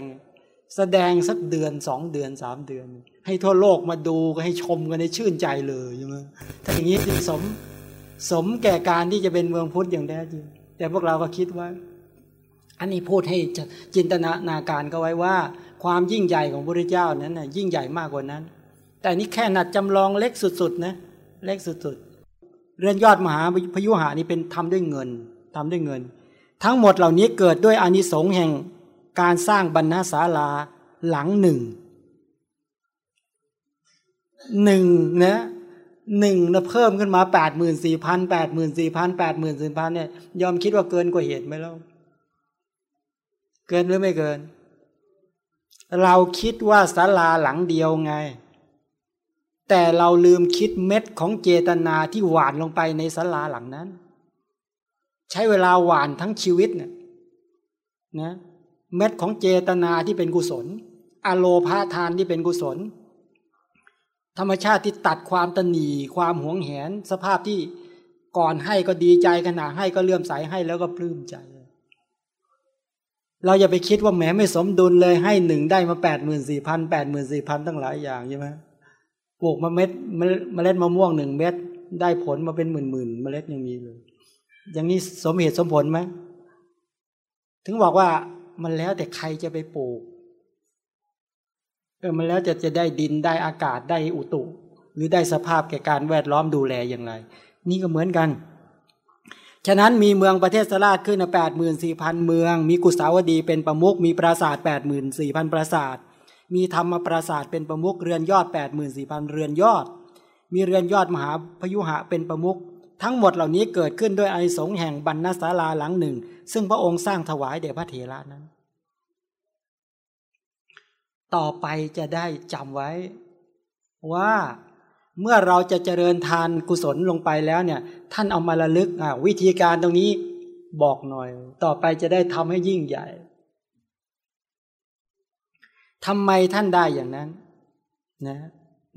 แสดงสักเดือนสองเดือนสามเดือน ให้ทั่วโลกมาดูให้ชมกันในชื่นใจเลยใช่ไหมถ้าอย่างนี้จึงสมสมแก่การที่จะเป็นเมืองพุทธอย่างแท้จริง แต่พวกเราก็คิดว่า อันนี้พูดให้จินตนานาการก็ไว้ว่า ความยิ่งใหญ่ของพระเจ้านั้นน่ะยิ่งใหญ่มากกว่านั้น แต่นี้แค่นัดจำลองเล็กสุดๆนะเล็กสุดๆ เรือนยอดมหาพยุหานี่เป็นทำด้วยเงินทำด้วยเงิน ทั้งหมดเหล่านี้เกิดด้วยอานิสงส์แห่ง การสร้างบรรณาศาลาหลังหนึ่งหนึ่งนะหนึ่งนะเพิ่มขึ้นมาแปดหมื่นสี่พันแปดหมื่นสี่พันแปดหมื่นสี่พันเนี่ยยอมคิดว่าเกินกว่าเหตุไหมล่ะเกินหรือไม่เกิน เราคิดว่าศาลาหลังเดียวไง แต่เราลืมคิดเม็ดของเจตนาที่หวานลงไปในศาลาหลังนั้น ใช้เวลาหวานทั้งชีวิตเนี่ยนะ เม็ดของเจตนาที่เป็นกุศล อโลพาทานที่เป็นกุศล ธรรมชาติที่ตัดความตนีความหวงแหน สภาพที่ก่อนให้ก็ดีใจขณะให้ก็เลื่อมใสให้แล้วก็ปลื้มใจ เราอย่าไปคิดว่าแหมไม่สมดุลเลยให้หนึ่งได้มาแปดหมื่นสี่พันแปดหมื่นสี่พันตั้งหลายอย่างใช่ไหมปลูกมาเม็ดเมล็ดมะม่วงหนึ่งเม็ดได้ผลมาเป็นหมื่นหมื่นเมล็ดยังมีเลย อย่างนี้สมเหตุสมผลไหมถึงบอกว่า มันแล้วแต่ใครจะไปปลูก เออมันแล้วจะจะได้ดินได้อากาศได้อุตุ หรือได้สภาพแก่การแวดล้อมดูแลอย่างไร นี่ก็เหมือนกัน ฉะนั้นมีเมืองประเทศสลาดขึ้นแปดหมื่นสี่พันเมือง มีกุสาวดีเป็นประมุขมีปราสาทแปดหมื่นสี่พันปราสาทมีธรรมปราสาทเป็นประมุขเรือนยอดแปดหมื่นสี่พันเรือนยอด มีเรือนยอดมหาพยุหะเป็นประมุข ทั้งหมดเหล่านี้เกิดขึ้นด้วยอิสงแห่งบรรณศาลาหลังหนึ่ง ซึ่งพระองค์สร้างถวายแด่พระเถระนั้น ต่อไปจะได้จำไว้ ว่าเมื่อเราจะเจริญทานกุศลลงไปแล้วเนี่ย ท่านเอามาระลึกวิธีการตรงนี้บอกหน่อย ต่อไปจะได้ทำให้ยิ่งใหญ่ทำไมท่านได้อย่างนั้น นะ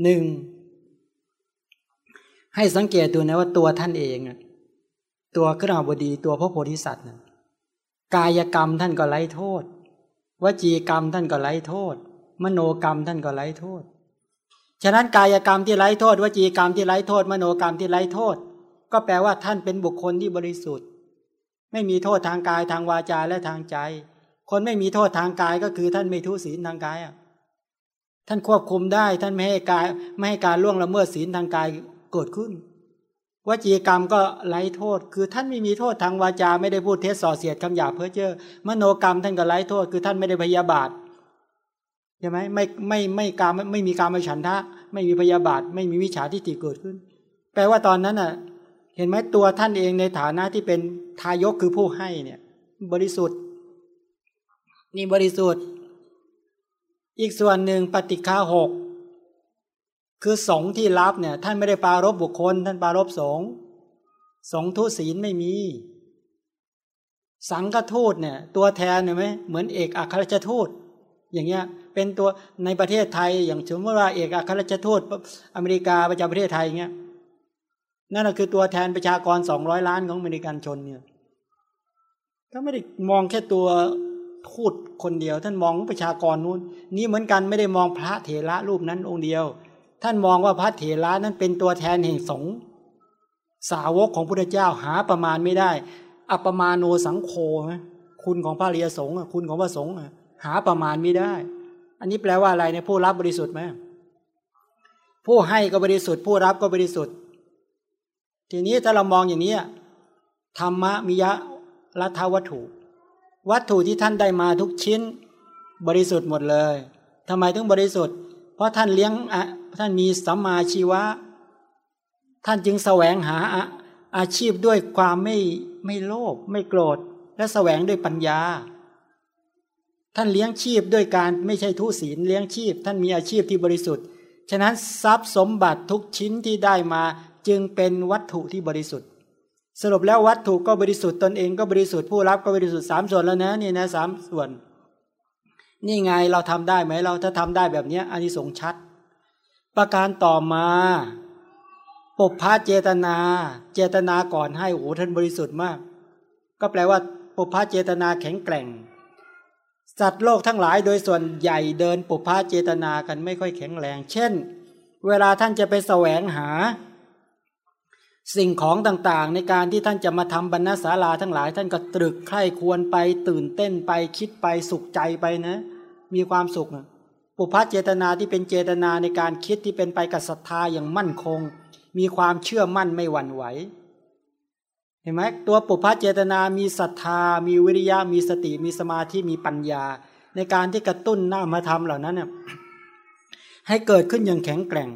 หนึ่ง ให้สังเกตดูนะว่าตัวท่านเองตัวขราบดีตัวพระโพธิสัตว์กายกรรมท่านก็ไร้โทษวจีกรรมท่านก็ไร้โทษ มโนกรรมท่านก็ไร้โทษ ฉะนั้นกายกรรมที่ไร้โทษวจีกรรมที่ไร้โทษ มโนกรรมที่ไร้โทษ ก็แปลว่าท่านเป็นบุคคลที่บริสุทธิ์ ไม่มีโทษทางกายทางวาจาและทางใจ คนไม่มีโทษทางกายก็คือท่านไม่ทุศีลทางกายอะท่านควบคุมได้ท่านไม่ให้กายไม่ให้การล่วงละเมิดศีลทางกาย เกิดขึ้นวจีกรรมก็ไร้โทษ คือท่านไม่มีโทษทางวาจาไม่ได้พูดเท็จส่อเสียดคำหยาเพ้อเจ้อมโนกรรมท่านก็ไร้โทษ คือท่านไม่ได้พยาบาทใช่ไหมไม่ไม่ไม่การไม่มีการมาฉันทะ ไม่มีพยาบาท ไม่มีวิชาที่ติเกิดขึ้น แปลว่าตอนนั้นอะ เห็นไหมตัวท่านเองในฐานะที่เป็นทายกคือผู้ให้เนี่ย บริสุทธิ์ นี่บริสุทธิ์ อีกส่วนหนึ่งปฏิฆาหก คือสงที่รับเนี่ย ท่านไม่ได้ปารบบุคคล ท่านปารบสงสงทุศีลไม่มี สังฆทูตเนี่ย ตัวแทนเห็นไหมเหมือนเอกอัครราชทูต อย่างเงี้ยเป็นตัวในประเทศไทย อย่างสมมติว่าเอกอัครราชทูตอเมริกาประจำประเทศไทยเงี้ยนั่นคือตัวแทนประชากรสองร้อยล้านของอเมริกันชนเนี่ยก็ไม่ได้มองแค่ตัวทูตคนเดียว ท่านมองประชากรนู้น นี่เหมือนกันไม่ได้มองพระเถระรูปนั้นองค์เดียว ท่านมองว่าพระเถระนั้นเป็นตัวแทนแห่งสงฆ์สาวกของพระเจ้าหาประมาณไม่ได้ อัปมาโนสังโฆไหมคุณของพระเรียสงฆ์คุณของพระสงฆ์หาประมาณไม่ได้ อันนี้แปลว่าอะไรเนี่ยผู้รับบริสุทธิ์ไหมผู้ให้ก็บริสุทธิ์ผู้รับก็บริสุทธิ์ ทีนี้ถ้าเรามองอย่างนี้ธรรมะมิยะรัฐวัตถุ วัตถุที่ท่านได้มาทุกชิ้น บริสุทธิ์หมดเลยทำไมถึงบริสุทธิ์ เพราะท่านเลี้ยง ท่านมีสัมมาชีวะ ท่านจึงแสวงหาอาชีพด้วยความไม่ไม่โลภไม่โกรธ และแสวงด้วยปัญญา ท่านเลี้ยงชีพด้วยการไม่ใช่ทุศีลเลี้ยงชีพ ท่านมีอาชีพที่บริสุทธิ์ ฉะนั้นทรัพย์สมบัติทุกชิ้นที่ได้มาจึงเป็นวัตถุที่บริสุทธิ์ สรุปแล้ววัตถุก็บริสุทธิ์ตนเองก็บริสุทธิ์ผู้รับก็บริสุทธิ์สามส่วนแล้วนะนี่นะสามส่วน นี่ไงเราทำได้ไหมเราถ้าทำได้แบบนี้อันนี้สงชัด ประการต่อมาปุพพะเจตนา เจตนาก่อนให้โอ้ท่านบริสุทธิ์มาก ก็แปลว่าปุพพะเจตนาแข็งแกร่ง สัตว์โลกทั้งหลายโดยส่วนใหญ่เดินปุพพะเจตนากันไม่ค่อยแข็งแรง เช่น เวลาท่านจะไปแสวงหา สิ่งของต่างๆ ในการที่ท่านจะมาทำบรรณศาลาทั้งหลาย ท่านก็ตรึกใคร่ควรไปตื่นเต้นไปคิดไปสุขใจไปนะ มีความสุขนะ ปุพพเจตนาที่เป็นเจตนาในการคิดที่เป็นไปกับศรัทธาอย่างมั่นคง มีความเชื่อมั่นไม่หวั่นไหวเห็นไหมตัวปุพพเจตนามีศรัทธา มีวิริยะ มีสติ มีสมาธิ มีปัญญา ในการที่กระตุ้นหน้ามาทำเหล่านั้นเนี่ยให้เกิดขึ้นอย่างแข็งแกร่ง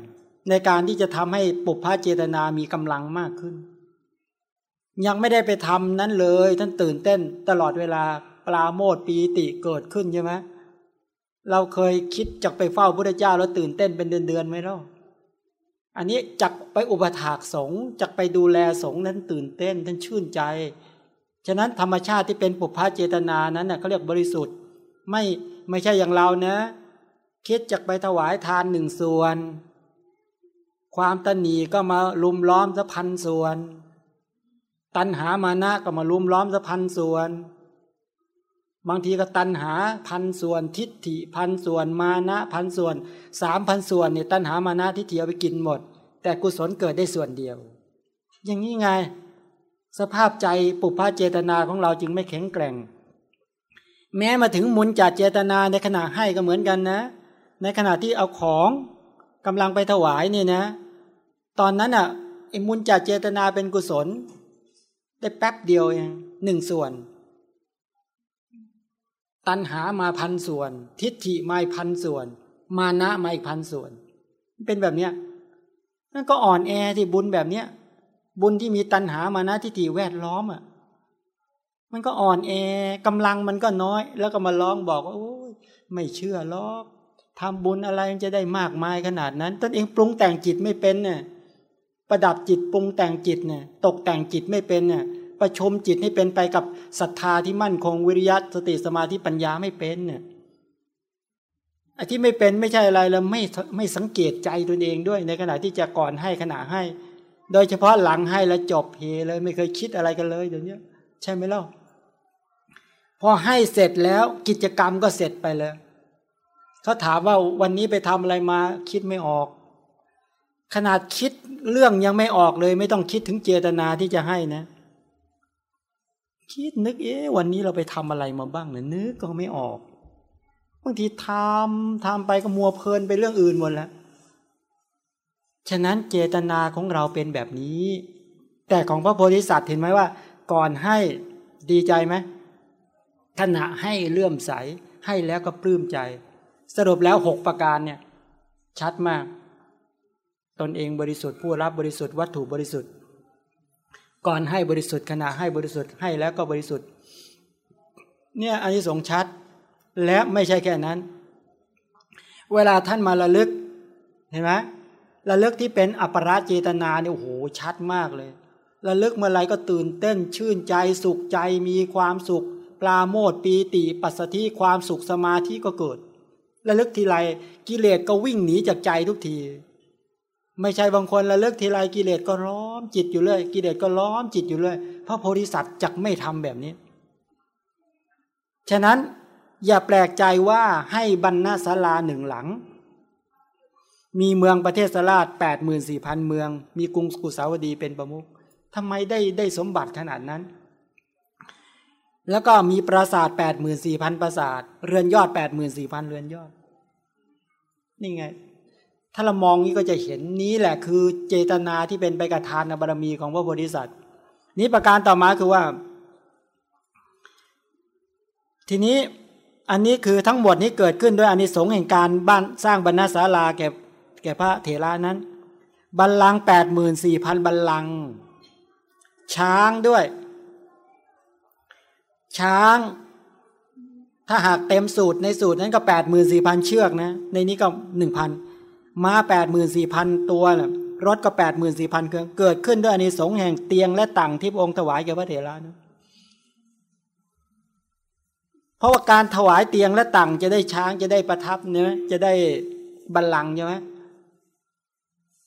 ในการที่จะทำให้ปุพพเจตนามีกำลังมากขึ้น ยังไม่ได้ไปทำนั้นเลย ท่านตื่นเต้นตลอดเวลาปลาโมดปีติเกิดขึ้นใช่ไหม เราเคยคิดจักไปเฝ้าพระเจ้าแล้วตื่นเต้นเป็นเดือนๆไหมเล่ะอันนี้จักไปอุปถากสงจักไปดูแลสงนั้นตื่นเต้นท่านชื่นใจ ฉะนั้นธรรมชาติที่เป็นปุพพะเจตนานั้นเน่ยเขาเรียกบริสุทธิ์ ไม่ไม่ใช่อย่างเรานะ คิดจักไปถวายทานหนึ่งส่วน ความตนีก็มาลุมล้อมสะพันส่วน ตันหามานะก็มาลุมล้อมสะพันส่วน บางทีก็ตันหาพันส่วนทิฏฐิพันส่วนมานะพันส่วนสามพันส่วนเนี่ยตันหามานะทิฏฐิเอาไปกินหมด แต่กุศลเกิดได้ส่วนเดียว อย่างนี้ไง สภาพใจปุพพะเจตนาของเราจึงไม่แข็งแกร่ง แม้มาถึงมุนจัดเจตนาในขณะให้ก็เหมือนกันนะ ในขณะที่เอาของกำลังไปถวายนี่นะ ตอนนั้นอะไอ้มุนจัดเจตนาเป็นกุศล ได้แป๊บเดียวเองหนึ่งส่วน ตัณหามาพันส่วน ทิฏฐิมาพันส่วน มานะมาอีกพันส่วน เป็นแบบเนี้ยนั่นก็อ่อนแอที่บุญแบบเนี้ยบุญที่มีตัณหามานะทิฏฐิแวดล้อมอะมันก็อ่อนแอกำลังมันก็น้อย แล้วก็มาร้องบอกว่าโอ้ยไม่เชื่อหรอกทำบุญอะไรมันจะได้มากมายขนาดนั้นตนเองปรุงแต่งจิตไม่เป็นเนี่ยประดับจิตปรุงแต่งจิตเนี่ยตกแต่งจิตไม่เป็นเนี่ย ประชมจิตให้เป็นไปกับศรัทธาที่มั่นคงวิริยะสติสมาธิปัญญาไม่เป็นเนี่ยไอ้ที่ไม่เป็นไม่ใช่อะไรแล้วไม่ไม่สังเกตใจตนเองด้วย ในขณะที่จะก่อนให้ขณะให้ โดยเฉพาะหลังให้แล้วจบเฮเลยไม่เคยคิดอะไรกันเลยเดี๋ยวนี้ใช่ไหมล่ะพอให้เสร็จแล้วกิจกรรมก็เสร็จไปเลยเขาถามว่าวันนี้ไปทำอะไรมาคิดไม่ออก ขนาดคิดเรื่องยังไม่ออกเลย ไม่ต้องคิดถึงเจตนาที่จะให้นะ คิดนึกเอ๊ะวันนี้เราไปทำอะไรมาบ้างเนี่ยนึกก็ไม่ออกบางทีทำทำไปก็มัวเพลินไปเรื่องอื่นหมดแล้วฉะนั้นเจตนาของเราเป็นแบบนี้ แต่ของพระโพธิสัตว์เห็นไหมว่า ก่อนให้ดีใจไหมขณะให้เลื่อมใส ให้แล้วก็ปลื้มใจ สรุปแล้วหกประการเนี่ย ชัดมาก ตนเองบริสุทธิ์ผู้รับบริสุทธิ์วัตถุบริสุทธิ์ ก่อนให้บริสุทธิ์ขณะให้บริสุทธิ์ให้แล้วก็บริสุทธิ์ เนี่ยอันนี้สงชัด และไม่ใช่แค่นั้น เวลาท่านมาระลึกเห็นไหมระลึกที่เป็นอัปราเจตนาเนี่ยโอ้โหชัดมากเลยระลึกเมื่อไรก็ตื่นเต้นชื่นใจสุขใจมีความสุข ปลาโมดปีติปัสสธิความสุขสมาธิก็เกิดระลึกทีไรกิเลสก็วิ่งหนีจากใจทุกที ไม่ใช่บางคนระลึกทีไรกิเลสก็ล้อมจิตอยู่เลยกิเลสก็ล้อมจิตอยู่เลยพระโพธิสัตว์จักไม่ทำแบบนี้ ฉะนั้นอย่าแปลกใจว่าให้บรรณาศาลาหนึ่งหลัง มีเมืองประเทศสลาดแปดหมื่นสี่พันเมือง มีกรุงกุสาวดีเป็นประมุขทำไมได้ได้สมบัติขนาดนั้น แล้วก็มีปราสาทแปดหมื่นสี่พันปราสาท เรือนยอดแปดหมื่นสี่พันเรือนยอด นี่ไง ถ้าเรามองนี้ก็จะเห็นนี้แหละคือเจตนาที่เป็นไปกับทานบารมีของพระโพธิสัตว์ นี้ประการต่อมาคือว่า ทีนี้อันนี้คือทั้งหมดนี้เกิดขึ้นด้วยอานิสงส์แห่งการบ้านสร้างบรรณศาลาแก่แก่พระเถระนั้นบัลลังแปดหมื่นสี่พันบัลลัง ช้างด้วย ช้างถ้าหากเต็มสูตรในสูตรนั้นก็แปดหมื่นสี่พันเชือกนะ ในนี้ก็หนึ่งพัน ม้าแปดหมื่นสี่พันตัวนะรถก็แปดหมื่นสี่พันเครื่องเกิดขึ้นด้วยอานิสงส์แห่งเตียงและต่างที่พระองค์ถวายแก่พระเถระนะเพราะว่าการถวายเตียงและต่างจะได้ช้างจะได้ประทับเนื้อจะได้บัลลังก์ใช่ไหม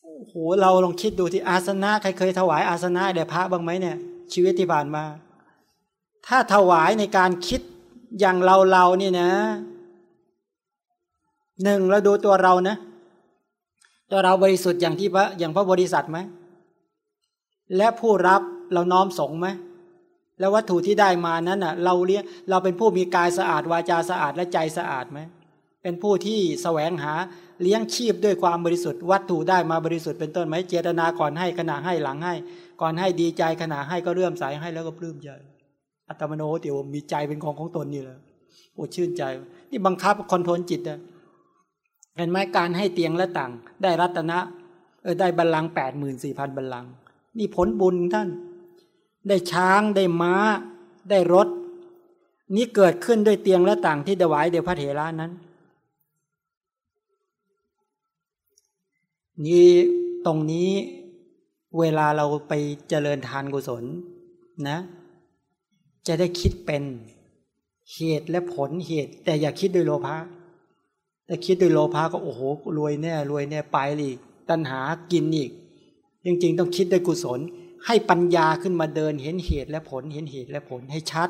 โอ้โหเราลองคิดดูที่อาสนะใครเคยถวายอาสนะแด่พระบ้างไหมเนี่ย ชีวิตที่ผ่านมา ถ้าถวายในการคิดอย่างเราเรานี่นะหนึ่งเราดูตัวเรานะ ตัวเราบริสุทธิ์อย่างที่พระอย่างพระบริษัทไหมและผู้รับเราน้อมสงไหมแล้ววัตถุที่ได้มานั้นอะ เราเลี้ยเราเป็นผู้มีกายสะอาดวาจาสะอาดและใจสะอาดไหมเป็นผู้ที่แสวงหาเลี้ยงชีพด้วยความบริสุทธิ์ วัตถุได้มาบริสุทธิ์เป็นต้นไหมเจตนาก่อนให้ขณะให้หลังให้ ก่อนให้ดีใจขณะให้ก็เรื่มใสให้แล้วก็ปลื้มใจอัตมโนเดี๋ยวมีใจเป็นของของตนนี่แหละโอ้ชื่นใจ นี่บังคับคอนโทรลจิตนะ เห็นไหมการให้เตียงและต่าง ได้รัตนะ เออได้บัลลังแปดหมื่นสี่พันบัลลัง นี่ผลบุญท่าน ได้ช้างได้ม้า ได้รถ นี่เกิดขึ้นด้วยเตียงและต่างที่ถวายเดวพระเถระนั้น นี่ตรงนี้เวลาเราไปเจริญทานกุศลนะ จะได้คิดเป็นเหตุและผลเหตุ แต่อย่าคิดโดยโลภะ แต่คิดด้วยโลภะก็โอ้โหรวยแน่รวยแน่ไปอีกตัณหากินอีกจริงๆต้องคิดด้วยกุศล ให้ปัญญาขึ้นมาเดินเห็นเหตุและผลเห็นเหตุและผลให้ชัด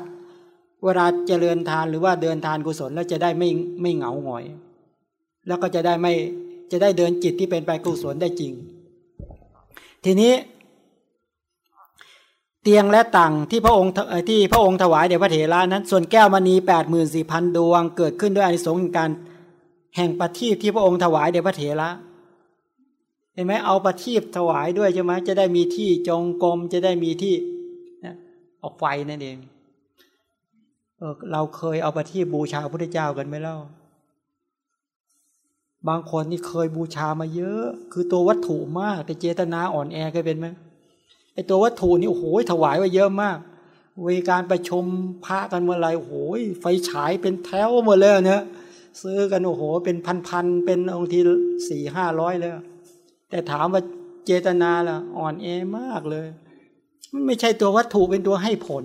เวลาเจริญทานหรือว่าเดินทานกุศลแล้วจะได้ไม่ไม่เหงาหงอย แล้วก็จะได้ไม่จะได้เดินจิตที่เป็นไปกุศลได้จริง ทีนี้ เตียงและตังที่พระองค์ที่พระองค์ถวายเดชพระเถระนั้น ส่วนแก้วมณีแปดหมื่นสี่พันดวง เกิดขึ้นด้วยอานิสงส์การ แห่งประทีปที่พระองค์ถวายเดชพระเถระเห็นไหมเอาประทีปถวายด้วยใช่ไหมจะได้มีที่จงกรมจะได้มีที่ออกไฟนั่นเองเออเราเคยเอาประทีปบูชาพระพุทธเจ้ากันไหมเล่า บางคนนี่เคยบูชามาเยอะ คือตัววัตถุมาก แต่เจตนาอ่อนแอเคยเป็นไหมไอตัววัตถุนี่โอ้โหถวายไว้เยอะมากเวการประชมพระกันเมื่อไรโอ้โหไฟฉายเป็นแถวหมดเลยเนี่ย ซื้อกันโอ้โห เป็นพันๆเป็นองทีสี่ห้าร้อยเลยแต่ถามว่าเจตนาล่ะ อ่อนแอมากเลยไม่ใช่ตัววัตถุเป็นตัวให้ผล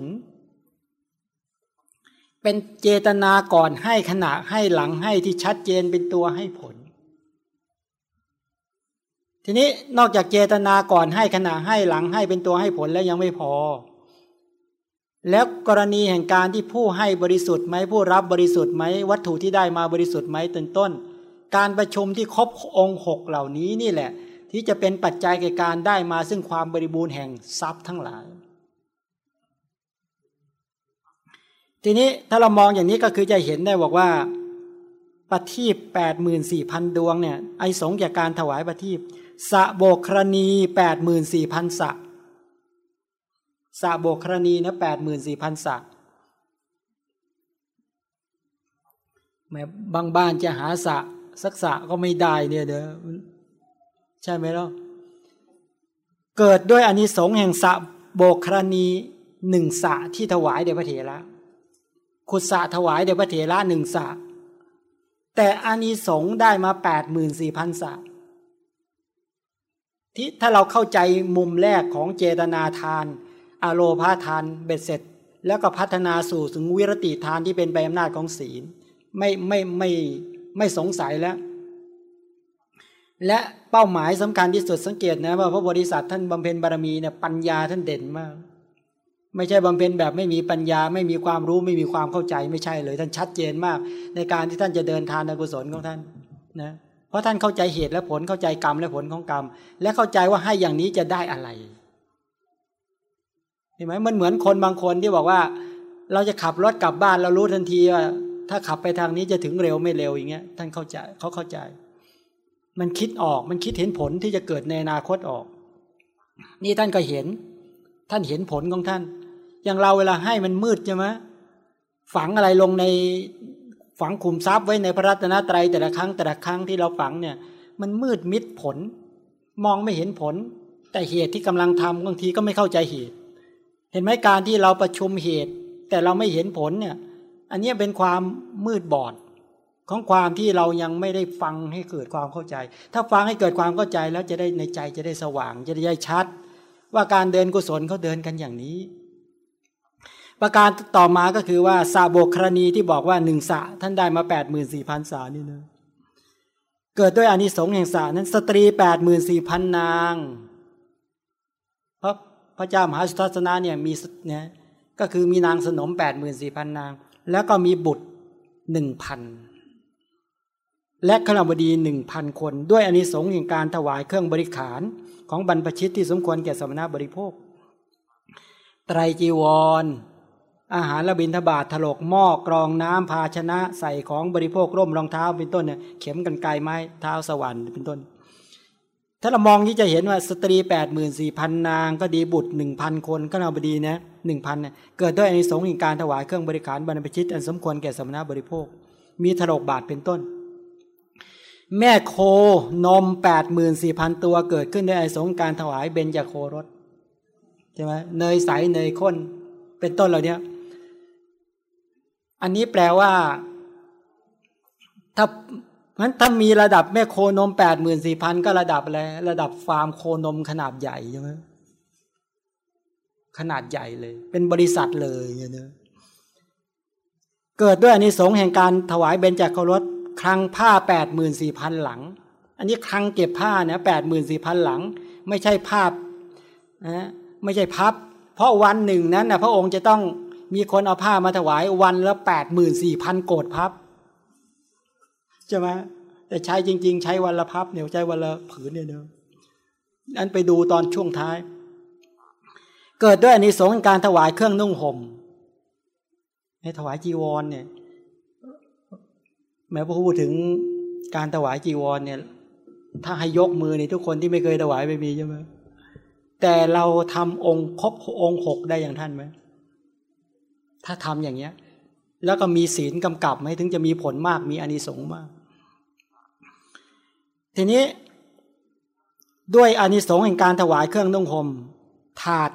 เป็นเจตนาก่อนให้ขณะให้หลังให้ที่ชัดเจนเป็นตัวให้ผล ทีนี้นอกจากเจตนาก่อนให้ขณะให้หลังให้เป็นตัวให้ผลแล้วยังไม่พอ แล้วกรณีแห่งการที่ผู้ให้บริสุทธิ์ไหมผู้รับบริสุทธิ์ไหมวัตถุที่ได้มาบริสุทธิ์ไหมต้นต้น การประชุมที่ครบองค์หกเหล่านี้นี่แหละ ที่จะเป็นปัจจัยแก่การได้มาซึ่งความบริบูรณ์แห่งทรัพย์ทั้งหลาย ทีนี้ถ้าเรามองอย่างนี้ก็คือจะเห็นได้บอกว่าประทีปแปดหมื่นสี่พันดวงเนี่ยไอสงจากการถวายประทีปสะโบกครณีแปดหมื่นสี่พันสะ สะโบกครณีนะแปดหมื่นสี่พันสะแม้บางบ้านจะหาสะสักสะก็ไม่ได้เนี่ยเด้อใช่ไหมล่ะเกิดด้วยอานิสงส์แห่งสะโบกครณีหนึ่งสะที่ถวายเดชพระเถระขุดสะถวายเดชพระเถระหนึ่งสะแต่อานิสงส์ได้มาแปดหมื่นสี่พันสะที่ถ้าเราเข้าใจมุมแรกของเจตนาทาน อโลพาทานเบ็ดเสร็จ แล้วก็พัฒนาสู่ถึงวิรติทานที่เป็นใบอำนาจของศีล ไม่ไม่ไม่ไม่สงสัยแล้ว และเป้าหมายสำคัญที่สุดสังเกตนะว่าพระบริษัทท่านบำเพ็ญบารมีเนี่ยปัญญาท่านเด่นมาก ไม่ใช่บำเพ็ญแบบไม่มีปัญญา ไม่มีความรู้ไม่มีความเข้าใจไม่ใช่เลย ท่านชัดเจนมาก ในการที่ท่านจะเดินทานกุศลของท่านนะเพราะท่านเข้าใจเหตุและผลเข้าใจกรรมและผลของกรรม และเข้าใจว่าให้อย่างนี้จะได้อะไร เห็นไหมมันเหมือนคนบางคนที่บอกว่า เราจะขับรถกลับบ้านเรารู้ทันทีว่า ถ้าขับไปทางนี้จะถึงเร็วไม่เร็วอย่างเงี้ย ท่านเข้าใจเขาเข้าใจ มันคิดออกมันคิดเห็นผลที่จะเกิดในอนาคตออก นี่ท่านก็เห็น ท่านเห็นผลของท่าน อย่างเราเวลาให้มันมืดใช่ไหมฝังอะไรลงในฝังขุมทรัพย์ไว้ในพระรัตนตรัยแต่ละครั้งแต่ละครั้งที่เราฝังเนี่ย มันมืดมิดผล มองไม่เห็นผล แต่เหตุที่กำลังทำบางทีก็ไม่เข้าใจเหตุ เห็นไหมการที่เราประชุมเหตุ แต่เราไม่เห็นผลเนี่ย อันนี้เป็นความมืดบอดของความที่เรายังไม่ได้ฟังให้เกิดความเข้าใจ ถ้าฟังให้เกิดความเข้าใจแล้วจะได้ในใจจะได้สว่าง จะได้ชัด ว่าการเดินกุศลเขาเดินกันอย่างนี้ ประการต่อมาก็คือว่าสาโบกครณีที่บอกว่าหนึ่งสะท่านได้มาแปดหมื่นสี่พันสานี่นะเกิดด้วยอานิสงส์แห่งสานั้นสตรีแปดหมื่นสี่พันนาง พระเจ้ามหาสุทัศนะเนี่ยมีเนี่ยก็คือมีนางสนมแปดหมื่นสี่พันนาง แล้วก็มีบุตรหนึ่งพันและขณบดีหนึ่งพันคน ด้วยอานิสงส์แห่งการถวายเครื่องบริขารของบรรพชิตที่สมควรแก่สมณบริโภค ไตรจีวรอาหารละบินทบาทถลกหม้อกรองน้ำภาชนะใส่ของบริโภคร่มรองเท้าเป็นต้นเนี่ยเข็มกันไกไม้เท้าสวรรค์เป็นต้น ถ้าเรามองที่จะเห็นว่าสตรีแปดหมื่นสี่พันนาง ก็ดีบุตรหนึ่งพันคนก็นาบดีนะหนึ่งพันเนี่ยเกิดด้วยอานิสงส์แห่งการถวายเครื่องบริการบรรพชิตอันสมควรแก่สมณบริโภค มีถลกบาทเป็นต้น แม่โคนมแปดหมื่นสี่พันตัวเกิดขึ้นด้วยอานิสงส์การถวายเบญจโครสใช่ไหมเนยใสเนยข้นเป็นต้นเหล่านี้อันนี้แปลว่า ถ้า งั้นถ้ามีระดับแม่โคนมแปดหมื่นสี่พันก็ระดับอะไรระดับฟาร์มโคนมขนาดใหญ่ใช่ไหมขนาดใหญ่เลย เป็นบริษัทเลยเนี่ยนะเกิดด้วยอันนี้สงแห่งการถวายเบญจครสคลังผ้าแปดหมื่นสี่พันหลัง อันนี้คลังเก็บผ้าเนี่ยแปดหมื่นสี่พันหลัง ไม่ใช่ภาพนะไม่ใช่พับ เพราะวันหนึ่งนั้นนะพระองค์จะต้องมีคนเอาผ้ามาถวายวันละแปดหมื่นสี่พันโกดพับ ใช่ไหมแต่ใช้จริง ๆ ใช้วันละพับเนี่ยใช้วันละผืนเนี่ยเนอะอันไปดูตอนช่วงท้าย เกิดด้วยอนนิสงส์การถวายเครื่องนุ่งห่มให้ถวายจีวรเนี่ย แม้พอพูดถึงการถวายจีวรเนี่ย ถ้าให้ยกมือนี่ทุกคนที่ไม่เคยถวายไม่มีใช่ไหมแต่เราทำองค์ครบองค์หกได้อย่างท่านไหมถ้าทำอย่างเนี้ย แล้วก็มีศีลกำกับไหมถึงจะมีผลมากมีอานิสงส์มาก ทีนี้ด้วยอานิสงส์แห่งการถวายเครื่องนุ่งห่มถาด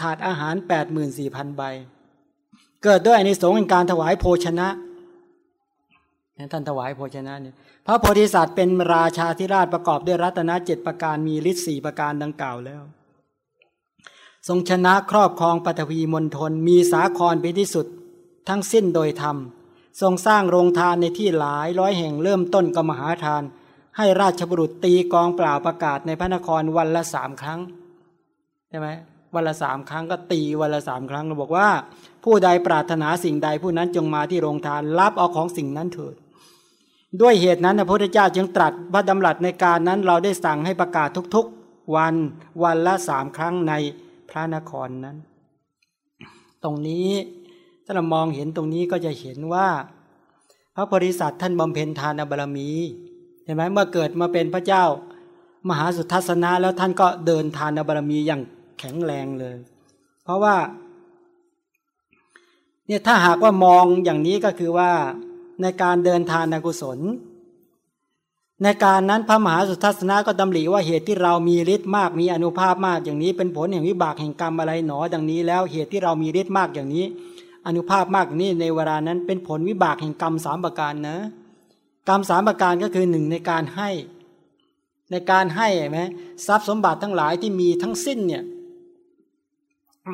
ถาดอาหารแปดหมื่นสี่พันใบ เกิดด้วยในสงฆ์แห่งการถวายโภชนะท่านถวายโภชนะเนี่ยพระโพธิสัตว์เป็นราชาธิราชประกอบด้วยรัตนเจ็ดประการมีฤทธิ์สี่ประการดังกล่าวแล้ว ทรงชนะครอบครองปฐวีมณฑลมีสาครเป็นที่สุด ทั้งสิ้นโดยธรรม ทรงสร้างโรงทานในที่หลายร้อยแห่งเริ่มต้นกมหาทาน ให้ราชบุรุษตีกองเปล่าประกาศในพระนครวันละสามครั้งใช่ไหมวันละสามครั้งก็ตีวันละสามครั้งเราบอกว่า ผู้ใดปรารถนาสิ่งใดผู้นั้นจงมาที่โรงทานรับเอาของสิ่งนั้นเถิด ด้วยเหตุนั้นพระพุทธเจ้าจึงตรัสพระดำรัสในการนั้นเราได้สั่งให้ประกาศทุกๆ วันวันละสามครั้งในพระนครนั้น ตรงนี้ถ้าเรามองเห็นตรงนี้ก็จะเห็นว่า พระโพธิสัตว์ท่านบำเพ็ญทานบารมี เห็นไหมเมื่อเกิดมาเป็นพระเจ้ามหาสุทัศนะแล้วท่านก็เดินทานบารมีอย่างแข็งแรงเลย เพราะว่าเนี่ยถ้าหากว่ามองอย่างนี้ก็คือว่าในการเดินทานกุศล ในการนั้นพระมหาสุทัศนะก็ดำริว่าเหตุที่เรามีฤทธิ์มากมีอนุภาพมากอย่างนี้ เป็นผลแห่งวิบากแห่งกรรมอะไรหนอ ดังนี้ แล้วเหตุที่เรามีฤทธิ์มากอย่างนี้ อนุภาพมากอย่างนี้ในเวลานั้นเป็นผลวิบากแห่งกรรมสามประการนะ กรรมสามประการก็คือหนึ่งในการให้ ในการให้ไหมทรัพย์สมบัติทั้งหลายที่มีทั้งสิ้นเนี่ย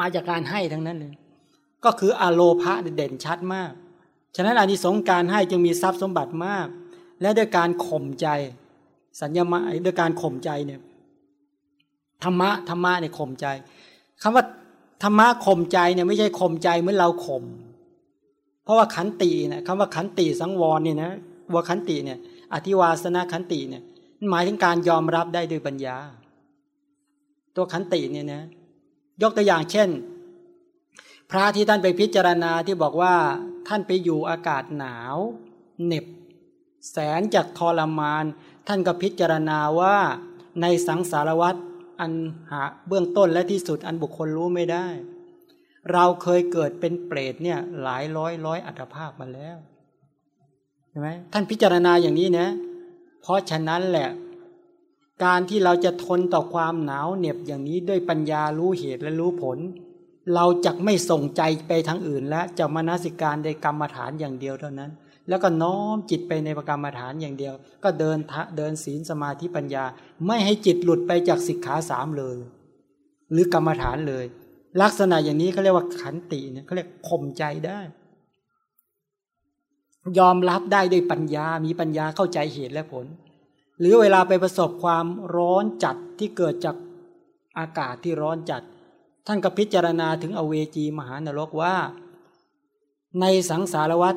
มาจากการให้ทั้งนั้นเลย ก็คืออโลภะเด่นชัดมาก ฉะนั้นอานิสงส์การให้จึงมีทรัพย์สมบัติมาก และด้วยการข่มใจ สัญญามะด้วยการข่มใจเนี่ยธรรมะธรรมะเนี่ยข่มใจคำว่าธรรมะข่มใจเนี่ยไม่ใช่ข่มใจเหมือนเราข่มเพราะว่าขันตินี่ยคำว่าขันติสังวรเนี่ยนะ ว่าขันติเนี่ยอธิวาสนาขันติเนี่ยหมายถึงการยอมรับได้ด้วยปัญญา ตัวขันติเนี่ยนะยกตัวอย่างเช่น พระที่ท่านไปพิจารณาที่บอกว่าท่านไปอยู่อากาศหนาวเหน็บ แสนจากทรมาน ท่านก็พิจารณาว่าในสังสารวัตรอันหาเบื้องต้นและที่สุดอันบุคคลรู้ไม่ได้ เราเคยเกิดเป็นเปรตเนี่ยหลายร้อยร้อยอัตภาพมาแล้ว ใช่ไหมท่านพิจารณาอย่างนี้นะ เพราะฉะนั้นแหละ การที่เราจะทนต่อความหนาวเหน็บอย่างนี้ด้วยปัญญารู้เหตุและรู้ผล เราจะไม่ส่งใจไปทางอื่น แล้วจะมานาสิการในกรรมฐานอย่างเดียวเท่านั้น แล้วก็น้อมจิตไปในประกรรมฐานอย่างเดียว ก็เดินเดินศีลสมาธิปัญญา ไม่ให้จิตหลุดไปจากสิกขาสามเลย หรือกรรมฐานเลย ลักษณะอย่างนี้เขาเรียกว่าขันติเนี่ยเขาเรียกข่มใจได้ ยอมรับได้ด้วยปัญญา มีปัญญาเข้าใจเหตุและผล หรือเวลาไปประสบความร้อนจัดที่เกิดจากอากาศที่ร้อนจัด ท่านก็พิจารณาถึงอเวจีมหานรกว่า ในสังสารวัฏ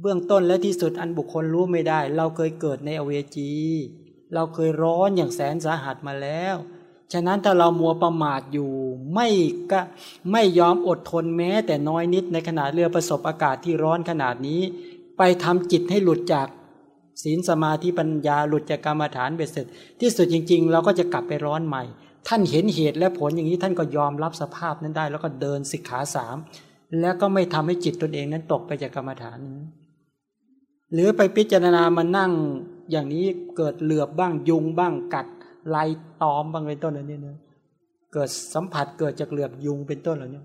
เบื้องต้นและที่สุดอันบุคคลรู้ไม่ได้ เราเคยเกิดในอเวจี เราเคยร้อนอย่างแสนสาหัสมาแล้ว ฉะนั้นถ้าเรามัวประมาทอยู่ไม่ก็ไม่ยอมอดทนแม้ แต่น้อยนิดในขณะเรือประสบอากาศที่ร้อนขนาดนี้ ไปทำจิตให้หลุดจากศีลสมาธิปัญญาหลุดจากกรรมฐานเบ็ดเสร็จ ที่สุดจริง ๆ เราก็จะกลับไปร้อนใหม่ ท่านเห็นเหตุและผลอย่างนี้ท่านก็ยอมรับสภาพนั้นได้ แล้วก็เดินสิกขาสามแล้วก็ไม่ทำให้จิตตนเองนั้นตกไปจากกรรมฐานนี้หรือไปพิจารณามานั่งอย่างนี้เกิดเหลือบบ้างยุงบ้างกัด ไล่ตอมบางเป็นต้นอะไรเนี่ยเกิดสัมผัสเกิดจากเหลือบยุงเป็นต้นเหล่านี้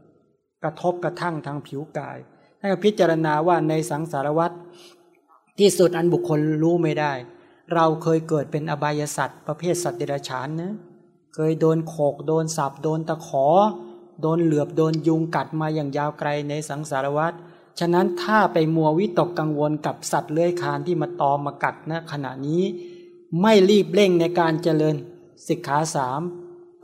กระทบกระทั่งทางผิวกาย ให้พิจารณาว่าในสังสารวัตรที่สุดอันบุคคลรู้ไม่ได้ เราเคยเกิดเป็นอบายสัตว์ประเภทสัตว์เดรัจฉานนะเคยโดนโขกโดนสับโดนตะขอ โดนเหลือบโดนยุงกัดมาอย่างยาวไกลในสังสารวัฏฉะนั้นถ้าไปมัววิตกกังวลกับสัตว์เลื้อยคานที่มาตอมมากัดนะขณะนี้ ไม่รีบเร่งในการเจริญสิกขาสาม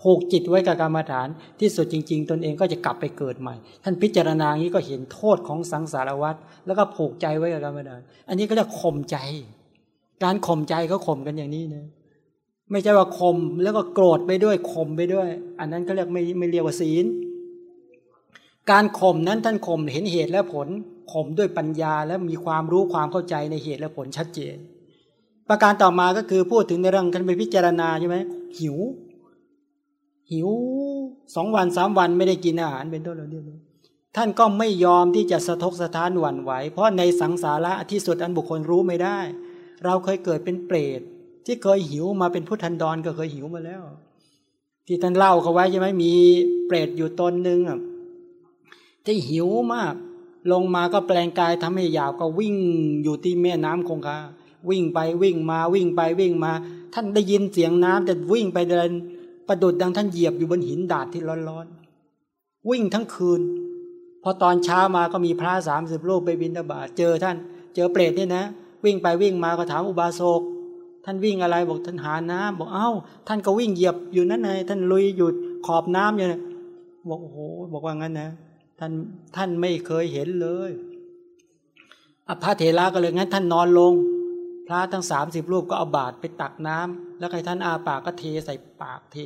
ผูกจิตไว้กับกรรมฐาน ที่สุดจริง ๆ ตนเองก็จะกลับไปเกิดใหม่ ท่านพิจารณาอย่างนี้ก็เห็นโทษของสังสารวัฏแล้วก็ผูกใจไว้กับกรรมฐาน อันนี้ก็เรียกข่มใจ การข่มใจเขาข่มกันอย่างนี้นะไม่ใช่ว่าข่มแล้วก็โกรธไปด้วยข่มไปด้วย อันนั้นก็เรียกไม่ไม่เรียกว่าศีล การข่มนั้นท่านข่มเห็นเหตุและผลข่มด้วยปัญญาและมีความรู้ความเข้าใจในเหตุและผลชัดเจน ประการต่อมาก็คือพูดถึงในเรื่องการไปพิจารณาใช่ไหมหิว หิวสองวันสามวันไม่ได้กินอาหารเป็นต้นเราเนี่ยท่านก็ไม่ยอมที่จะสะทกสะท้านหวั่นไหว เพราะในสังสาระที่สุดอันบุคคลรู้ไม่ได้ เราเคยเกิดเป็นเปรตที่เคยหิวมาเป็นพุทธันดรก็เคยหิวมาแล้ว ที่ท่านเล่าเขาไว้ใช่ไหมมีเปรตอยู่ตนหนึ่งที่หิวมาก ลงมาก็แปลงกายทำให้ยาวก็วิ่งอยู่ที่แม่น้ำคงคา วิ่งไปวิ่งมาวิ่งไปวิ่งมา ท่านได้ยินเสียงน้ำแต่วิ่งไปเดิน ประดุดดังท่านเหยียบอยู่บนหินดาดที่ร้อนๆวิ่งทั้งคืน พอตอนเช้ามาก็มีพระสามสิบรูปไปบินตบาเจอท่าน เจอเปรตนี่นะ วิ่งไปวิ่งมาก็ถามอุบาสกท่านวิ่งอะไรบอกท่านหาน้ำบอกเอ้า ท่านก็วิ่งเหยียบอยู่นั่นไงท่านลุยอยู่ขอบน้ำอยู่เนี่ยบอกโอ้โหบอกว่างั้นนะท่านท่านไม่เคยเห็นเลยอพระเถระก็เลยงั้นท่านนอนลง พระทั้งสามสิบรูปก็เอาบาตรไปตักน้ำแล้วใครท่านอาปากก็เทใส่ปากเท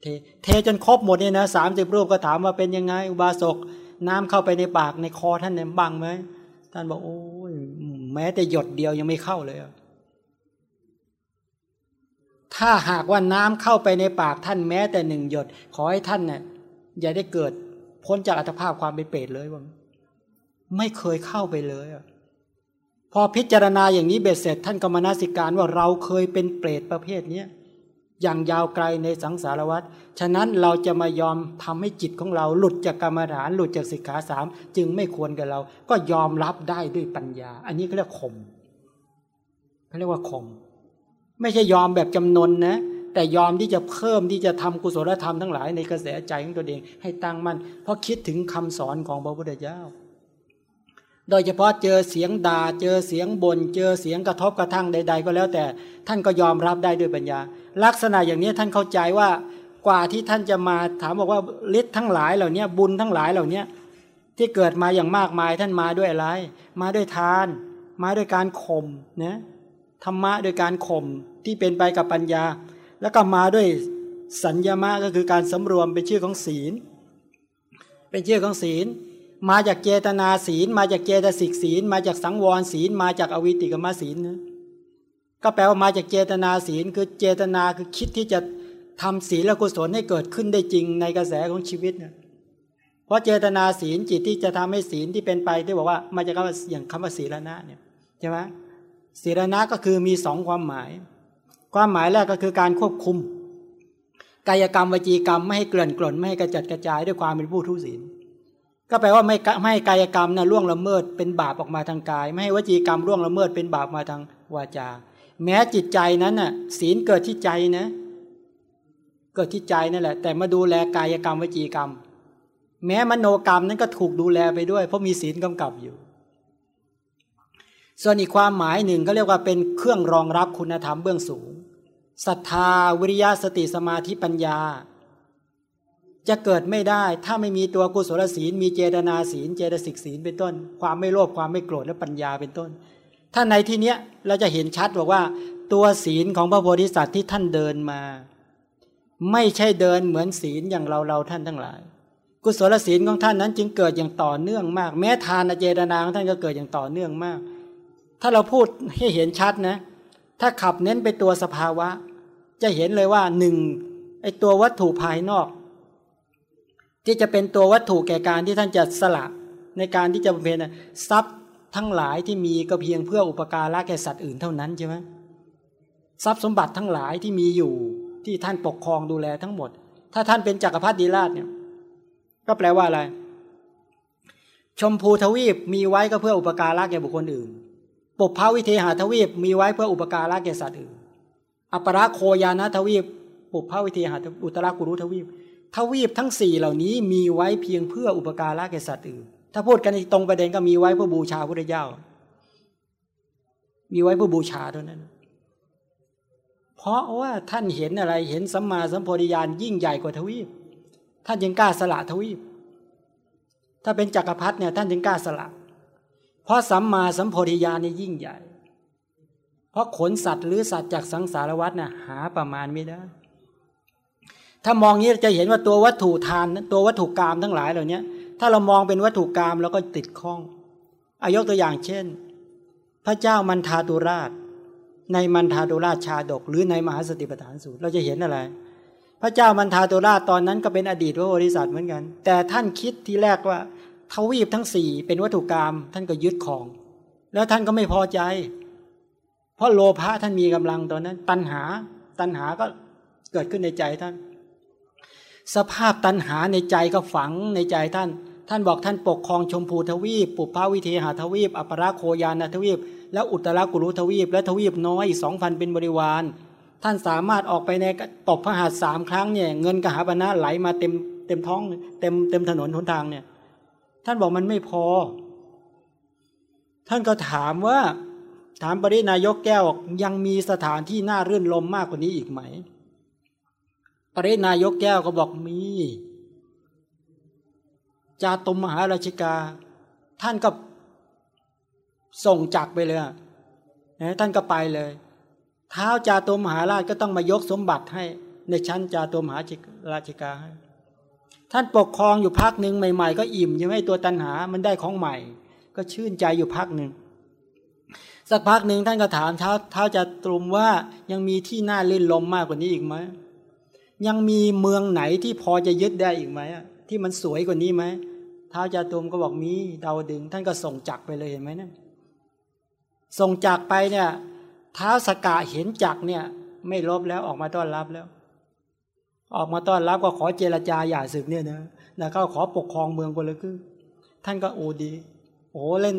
เท เทจนครบหมดเนี่ยนะสามสิบรูปก็ถามว่าเป็นยังไง อุบาสกน้ำเข้าไปในปากในคอท่านเนี่ยบังไหมท่านบอกโอ้ยแม้แต่หยดเดียวยังไม่เข้าเลยถ้าหากว่าน้ำเข้าไปในปากท่านแม้แต่หนึ่งหยด ขอให้ท่านเนี่ยอย่าได้เกิดพ้นจากอัตภาพความเป็นเปรตเลยว่าไม่เคยเข้าไปเลยอะ พอพิจารณาอย่างนี้เบ็ดเสร็จ ท่านก็มนาสิการว่าเราเคยเป็นเปรตประเภทเนี้ยอย่างยาวไกลในสังสารวัฏฉะนั้นเราจะมายอมทำให้จิตของเราหลุดจากกรรมฐานหลุดจากสิกขาสามจึงไม่ควรกับเรา ก็ยอมรับได้ด้วยปัญญา อันนี้เขาเรียกข่มเขาเรียกว่าข่มไม่ใช่ยอมแบบจำนนนะแต่ยอมที่จะเพิ่มที่จะทำกุศลธรรมทั้งหลายในกระแสใจของตัวเองให้ตั้งมั่นเพราะคิดถึงคำสอนของพระพุทธเจ้า โดยเฉพาะเจอเสียงดา่าเจอเสียงบน่นเจอเสียงกระทบกระทั่งใด ๆ ก็แล้วแต่ ท่านก็ยอมรับได้ด้วยปัญญา ลักษณะอย่างนี้ท่านเข้าใจว่ากว่าที่ท่านจะมาถามบอกว่าฤทธิ์ทั้งหลายเหล่านี้บุญทั้งหลายเหล่านี้ที่เกิดมาอย่างมากมายท่านมาด้วยอะไร มาด้วยทาน มาด้วยการข่มนะธรรมะโดยการข่มที่เป็นไปกับปัญญา แล้วก็มาด้วยสัญญามะก็คือการสำรวมเป็นชื่อของศีล เป็นชื่อของศีล มาจากเจตนาศีล มาจากเจตสิกศีล มาจากสังวรศีล มาจากอวิติกมศีลนะก็แปลว่ามาจากเจตนาศีล คือเจตนาคือคิดที่จะทำศีลและกุศลให้เกิดขึ้นได้จริงในกระแสของชีวิตนะเพราะเจตนาศีลจิตที่จะทำให้ศีลที่เป็นไปที่บอกว่ามาจากคำว่าอย่างคำว่าศีลนะเนี่ยใช่ไหมศีลนะก็คือมีสองความหมาย ความหมายแรกก็คือการควบคุม กายกรรมวจีกรรมไม่ให้เกลื่อนกล่นไม่ให้กระจัดกระจายด้วยความเป็นผู้ทุศีล ก็แปลว่าไม่ไม่ให้กายกรรมนะล่วงละเมิดเป็นบาปออกมาทางกาย ไม่ให้วจีกรรมล่วงละเมิดเป็นบาปมาทางวาจา แม้จิตใจนั้นน่ะ ศีลเกิดที่ใจนะ เกิดที่ใจนั่นแหละ แต่มาดูแลกายกรรมวจีกรรม แม้มโนกรรมนั้นก็ถูกดูแลไปด้วย เพราะมีศีลกำกับอยู่ ส่วนอีกความหมายหนึ่งก็เรียกว่าเป็นเครื่องรองรับคุณธรรมเบื้องสูงศรัทธาวิริยะสติสมาธิปัญญา จะเกิดไม่ได้ถ้าไม่มีตัวกุศลศีล มีเจตนาศีล เจตสิกศีลเป็นต้น ความไม่โลภความไม่โกรธและปัญญาเป็นต้น ถ้าในที่เนี้ยเราจะเห็นชัดบอกว่า ตัวศีลของพระโพธิสัตว์ที่ท่านเดินมา ไม่ใช่เดินเหมือนศีลอย่างเราเราท่านทั้งหลาย กุศลศีลของท่านนั้นจึงเกิดอย่างต่อเนื่องมาก แม้ทานเจตนาของท่านก็เกิดอย่างต่อเนื่องมาก ถ้าเราพูดให้เห็นชัดนะ ถ้าขับเน้นไปตัวสภาวะ จะเห็นเลยว่าหนึ่งไอตัววัตถุภายนอก ที่จะเป็นตัววัตถุแก่การที่ท่านจะสละในการที่จะบำเพ็ญทรัพย์ทั้งหลายที่มีก็เพียงเพื่ออุปการะแก่สัตว์อื่นเท่านั้นใช่ไหมทรัพย์สมบัติทั้งหลายที่มีอยู่ที่ท่านปกครองดูแลทั้งหมด ถ้าท่านเป็นจักรพรรดิราชเนี่ยก็แปลว่าอะไร ชมพูทวีปมีไว้ก็เพื่ออุปการะแก่บุคคลอื่นปุพพวิเทหาทวีปมีไว้เพื่ออุปการะแก่สัตว์อื่น อัปราโคยานะทวีปปุพพวิเทหาอุตรากุรุทวีป ทวีปทั้งสี่เหล่านี้มีไว้เพียงเพื่ออุปการะแก่สัตว์อื่น ถ้าพูดกันตรงประเด็นก็มีไว้เพื่อบูชาพระเจ้า มีไว้เพื่อบูชาเท่านั้น เพราะว่าท่านเห็นอะไร เห็นสัมมาสัมโพธิญาณยิ่งใหญ่กว่าทวีป ท่านยังกล้าสละทวีป ถ้าเป็นจักรพรรดิเนี่ยท่านยังกล้าสละ เพราะสัมมาสัมโพธิญาณนี่ยิ่งใหญ่ เพราะขนสัตว์หรือสัตว์จากสังสารวัฏน่ะหาประมาณไม่ได้ ถ้ามองนี้จะเห็นว่าตัววัตถุทาน ตัววัตถุกรรมทั้งหลายเหล่านี้ถ้าเรามองเป็นวัตถุกรรมเราก็ติดข้องอายกตัวอย่างเช่น พระเจ้ามันทาตุราช ในมันทาตุราชชาดก หรือในมหาสติปัฏฐานสูตรเราจะเห็นอะไร พระเจ้ามันทาตุราชตอนนั้นก็เป็นอดีตพระโพธิสัตว์เหมือนกัน แต่ท่านคิดทีแรกว่าทวีปทั้งสี่เป็นวัตถุกรรมท่านก็ยึดของ แล้วท่านก็ไม่พอใจ เพราะโลภะท่านมีกำลังตอนนั้น ตัณหาตัณหาก็เกิดขึ้นในใจท่าน สภาพตัณหาในใจก็ฝังในใจท่าน ท่านบอกท่านปกครองชมพูทวีป ปุพพาวิเทหาทวีป อัปราโคยานทวีป และอุตรากุรุทวีป และทวีปน้อยสองพันเป็นบริวาร ท่านสามารถออกไปในตบพระหัตถ์สามครั้งเนี่ยเงินกหาบณะไหลมาเต็มเต็มท้องเต็มเต็มถนนหนทางเนี่ยท่านบอกมันไม่พอ ท่านก็ถามว่า ถามปรินายกแก้วยังมีสถานที่น่ารื่นลมมากกว่านี้อีกไหม ปรินายกแก้วก็บอกมีจาตุมมหาราชิกา ท่านก็ส่งจักไปเลยนะท่านก็ไปเลยเท้าจาตุมมหาราชก็ต้องมายกสมบัติให้ในชั้นจาตุมหาราชิกาให้ท่านปกครองอยู่พักหนึ่งใหม่ ๆ ก็อิ่มใช่ไหมตัวตันหามันได้ของใหม่ ก็ชื่นใจอยู่พักหนึ่งสักพักหนึ่งท่านก็ถามเท้าเท้าจะตรุมว่ายังมีที่น่าเล่นลมมากกว่านี้อีกไหม ยังมีเมืองไหนที่พอจะยึดได้อีกไหมที่มันสวยกว่านี้ไหมท้าวจะตรุมก็บอกมีดาวดึง ท่านก็ส่งจักไปเลยเห็นไหมเนี่ยส่งจักไปเนี่ยท้าวสกาเห็นจักเนี่ย ไม่ลบแล้วออกมาต้อนรับแล้ว ออกมาต้อนรับก็ขอเจรจาอย่าสึกเนี่ยนะแล้วก็ขอปกครองเมืองคนละครึ่งท่านก็โอดี โอ้เล่น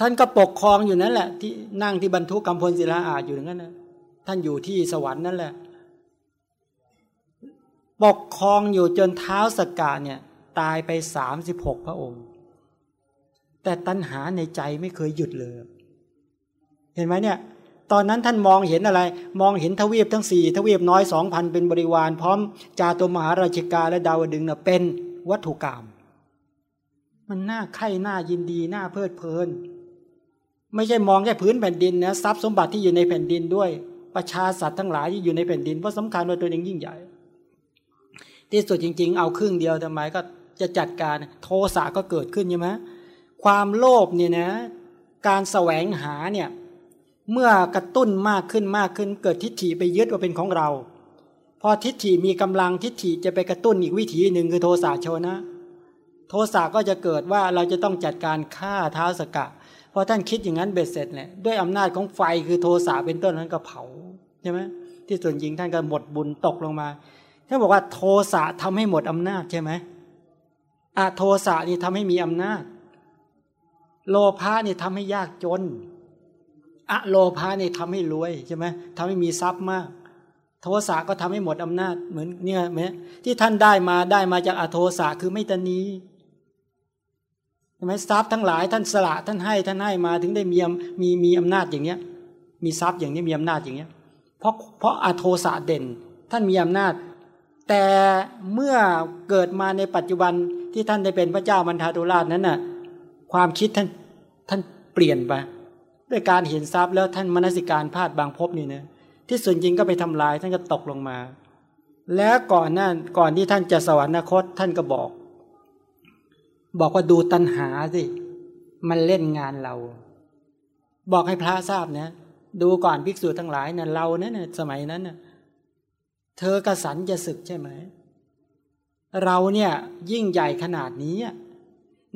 ท่านก็ปกครองอยู่นั่นแหละ ที่นั่งที่บรรทุกกำพลศิลาอาจอยู่อย่นั้นนะท่านอยู่ที่สวรรค์นั่นแหละ ปกครองอยู่จนเท้าสกกาเนี่ยตายไปสามสิบหกพระองค์ แต่ตัณหาในใจไม่เคยหยุดเลย เห็นไหมเนี่ย ตอนนั้นท่านมองเห็นอะไร มองเห็นทวีปทั้งสี่ทวีปน้อยสองพันเป็นบริวาร พร้อมจาตุมหาราชิกาและดาวดึงเน่ะเป็นวัตถุกรรมมันน่าใคร่น่ายินดีน่าเพลิดเพลิน ไม่ใช่มองแค่พื้นแผ่นดินนะทรัพย์สมบัติที่อยู่ในแผ่นดินด้วย ประชาสัตว์ทั้งหลายที่อยู่ในแผ่นดินเพราะสำคัญว่าตัวเองยิ่งใหญ่ ที่สุดจริง ๆ เอาครึ่งเดียวทำไมก็จะจัดการโทสะก็เกิดขึ้นใช่ไหมความโลภเนี่ยนะ การแสวงหาเนี่ยเมื่อกระตุ้นมากขึ้นมากขึ้น เกิดทิฏฐิไปยึดว่าเป็นของเรา พอทิฏฐิมีกำลังทิฏฐิจะไปกระตุ้นอีกวิธีหนึ่งคือโทสะโชนะ โทสะก็จะเกิดว่าเราจะต้องจัดการฆ่าท้าสกะพอท่านคิดอย่างนั้นเบ็ดเสร็จเนี่ยด้วยอำนาจของไฟคือโทสะเป็นต้นนั้นก็เผาใช่ไหมที่ส่วนจริงท่านก็หมดบุญตกลงมา ท่านบอกว่าโทสะทำให้หมดอำนาจใช่ไหมอะโทสะนี่ทำให้มีอำนาจ โลภะนี่ทำให้ยากจนอะโลภะนี่ทำให้รวยใช่ไหมทำให้มีทรัพย์มาก โทสะก็ทำให้หมดอำนาจเหมือนเนี่ยไหมที่ท่านได้มาได้มาจากอโทสะคือไม่ตนีใช่ไหมทรัพย์ทั้งหลายท่านสละท่านให้ท่านให้มาถึงได้มีมีมีอำนาจอย่างเนี้ย มีทรัพย์อย่างนี้มีอำนาจอย่างเนี้ยเพราะเพราะอาโทสะเด่น ท่านมีอำนาจ แต่เมื่อเกิดมาในปัจจุบันที่ท่านได้เป็นพระเจ้ามันทาตุราชนั้นน่ะความคิดท่านท่านเปลี่ยนไปด้วยการเห็นทรัพย์แล้วท่านมนสิการพลาดบางพบนี่นะที่ส่วนจริงก็ไปทำลายท่านก็ตกลงมา แล้วก่อนนั้นก่อนที่ท่านจะสวรรคตท่านก็บอก บอกว่าดูตัณหาสิมันเล่นงานเรา บอกให้พระทราบนะ ดูก่อนภิกษุทั้งหลายนะ่ยเราเนี่ยสมัยนั้นนะ่ย เธอกระสันจะศึกใช่ไหม เราเนี่ยยิ่งใหญ่ขนาดนี้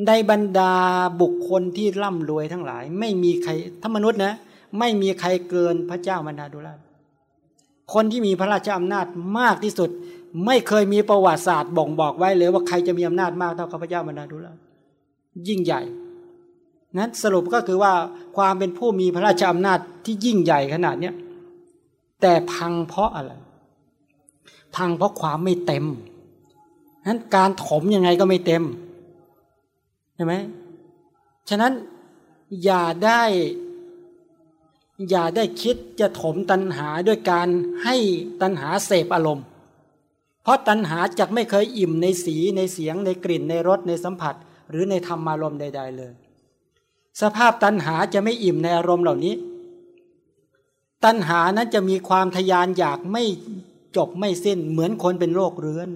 ในบรรดาบุคคลที่ร่ำรวยทั้งหลาย ไม่มีใครถ้ามนุษย์นะ ไม่มีใครเกินพระเจ้าบรรดาดุราคนที่มีพระราชอำนาจมากที่สุด ไม่เคยมีประวัติศาสตร์บ่งบอกไว้เลยว่าใครจะมีอำนาจมากเท่าข้าพเจ้าบรรดาดุลยิ่งใหญ่นั้นสรุปก็คือว่าความเป็นผู้มีพระราชอำนาจที่ยิ่งใหญ่ขนาดเนี้ยแต่พังเพราะอะไร พังเพราะความไม่เต็มนั้นการถมยังไงก็ไม่เต็มใช่ไหมฉะนั้นอย่าได้อย่าได้คิดจะถมตัณหาด้วยการให้ตัณหาเสพอารมณ์ เพราะตัณหาจะไม่เคยอิ่มในสีในเสียงในกลิ่นในรสในสัมผัส หรือในธรรมารมณ์ใด ๆ เลย สภาพตัณหาจะไม่อิ่มในอารมณ์เหล่านี้ ตัณหานั้นจะมีความทยานอยากไม่ จบไม่สิ้น เหมือนคนเป็นโรคเรื้อน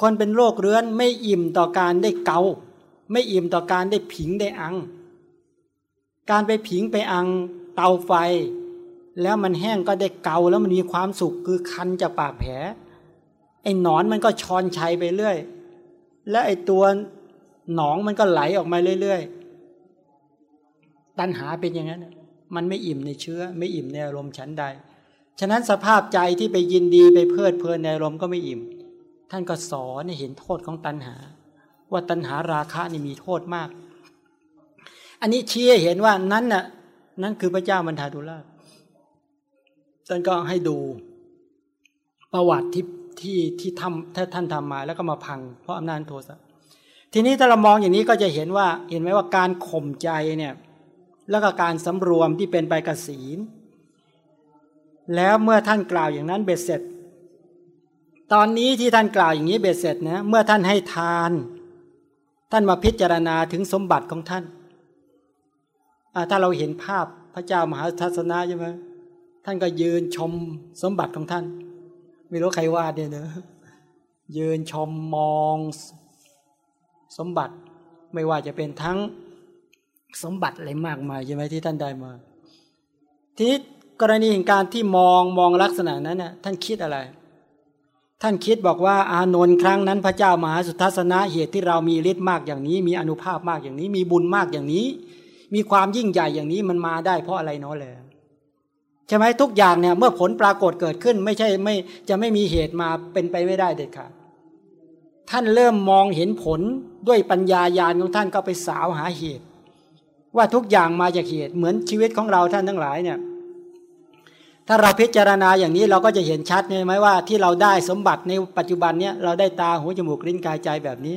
คนเป็นโรคเรื้อนไม่อิ่มต่อการได้เกา ไม่อิ่มต่อการได้ผิงได้อัง การไปผิงไปอังเตาไฟ แล้วมันแห้งก็ได้เกาแล้วมันมีความสุขคือคันจากปากแผลไอ้หนอนมันก็ชอนชัยไปเรื่อย และไอ้ตัวหนองมันก็ไหลออกมาเรื่อยๆ ตัณหาเป็นอย่างนั้น มันไม่อิ่มในเชื้อ ไม่อิ่มในอารมณ์ชั้นใด ฉะนั้นสภาพใจที่ไปยินดีไปเพลิดเพลินในอารมก็ไม่อิ่ม ท่านก็สอนเห็นโทษของตัณหา ว่าตัณหาราคะนี่มีโทษมาก อันนี้ชี้เห็นว่านั้นน่ะนั่นคือพระเจ้ามันทาดุลาท่านก็ให้ดูประวัติที่ที่ที่ทำถ้าท่านทำมาแล้วก็มาพัง เพราะอำนาจโทสะทีนี้ถ้าเรามองอย่างนี้ก็จะเห็นว่าเห็นไหมว่าการข่มใจเนี่ยแล้วก็การสำรวมที่เป็นไปกศีล แล้วเมื่อท่านกล่าวอย่างนั้นเบ็ดเสร็จ ตอนนี้ที่ท่านกล่าวอย่างนี้เบ็ดเสร็จนะเมื่อท่านให้ทาน ท่านมาพิจารณาถึงสมบัติของท่านถ้าเราเห็นภาพพระเจ้ามหาทัศนะใช่ไหมท่านก็ยืนชมสมบัติของท่าน ไม่รู้ใครวาดเนี่ยเนอะยืนชมมองสมบัติไม่ว่าจะเป็นทั้งสมบัติอะไรมากมายใช่ไหมที่ท่านได้มาทีนี้ รณีของการที่มองมองลักษณะนั้นน่ะท่านคิดอะไร ท่านคิดบอกว่าอานนท์ครั้งนั้นพระเจ้ามหาสุทัศนะเหตุที่เรามีฤทธิ์มากอย่างนี้ มีอนุภาพมากอย่างนี้ มีบุญมากอย่างนี้ มีความยิ่งใหญ่อย่างนี้มันมาได้เพราะอะไรเนาะเลยใช่ไหมทุกอย่างเนี่ยเมื่อผลปรากฏเกิดขึ้น ไม่ใช่ไม่จะไม่มีเหตุมาเป็นไปไม่ได้เด็ดขาดท่านเริ่มมองเห็นผลด้วยปัญญาญาณของท่านก็ไปสาวหาเหตุ ว่าทุกอย่างมาจากเหตุเหมือนชีวิตของเราท่านทั้งหลายเนี่ย ถ้าเราพิจารณาอย่างนี้เราก็จะเห็นชัดใช่ไหมว่าที่เราได้สมบัติในปัจจุบันเนี้ยเราได้ตาหูจมูกลิ้นกายใจแบบนี้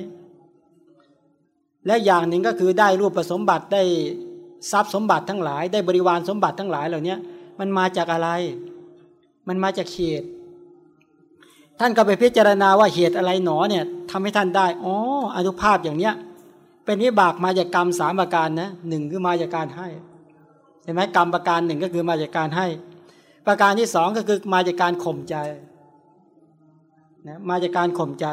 และอย่างหนึ่งก็คือได้รูปสมบัติได้ทรัพย์สมบัติทั้งหลาย ได้บริวารสมบัติทั้งหลายเหล่านี้มันมาจากอะไร มันมาจากเหตุท่านก็ไปพิจารณาว่าเหตุอะไรหนอเนี่ยทำให้ท่านได้อ๋ออนุภาพอย่างเนี้ยเป็นวิบากมาจากกรรมสามประการนะหนึ่งคือมาจากการให้เห็นไหมกรรมประการหนึ่งก็คือมาจากการให้ ประการที่สองก็คือมาจากการข่มใจนะมาจากการข่มใจ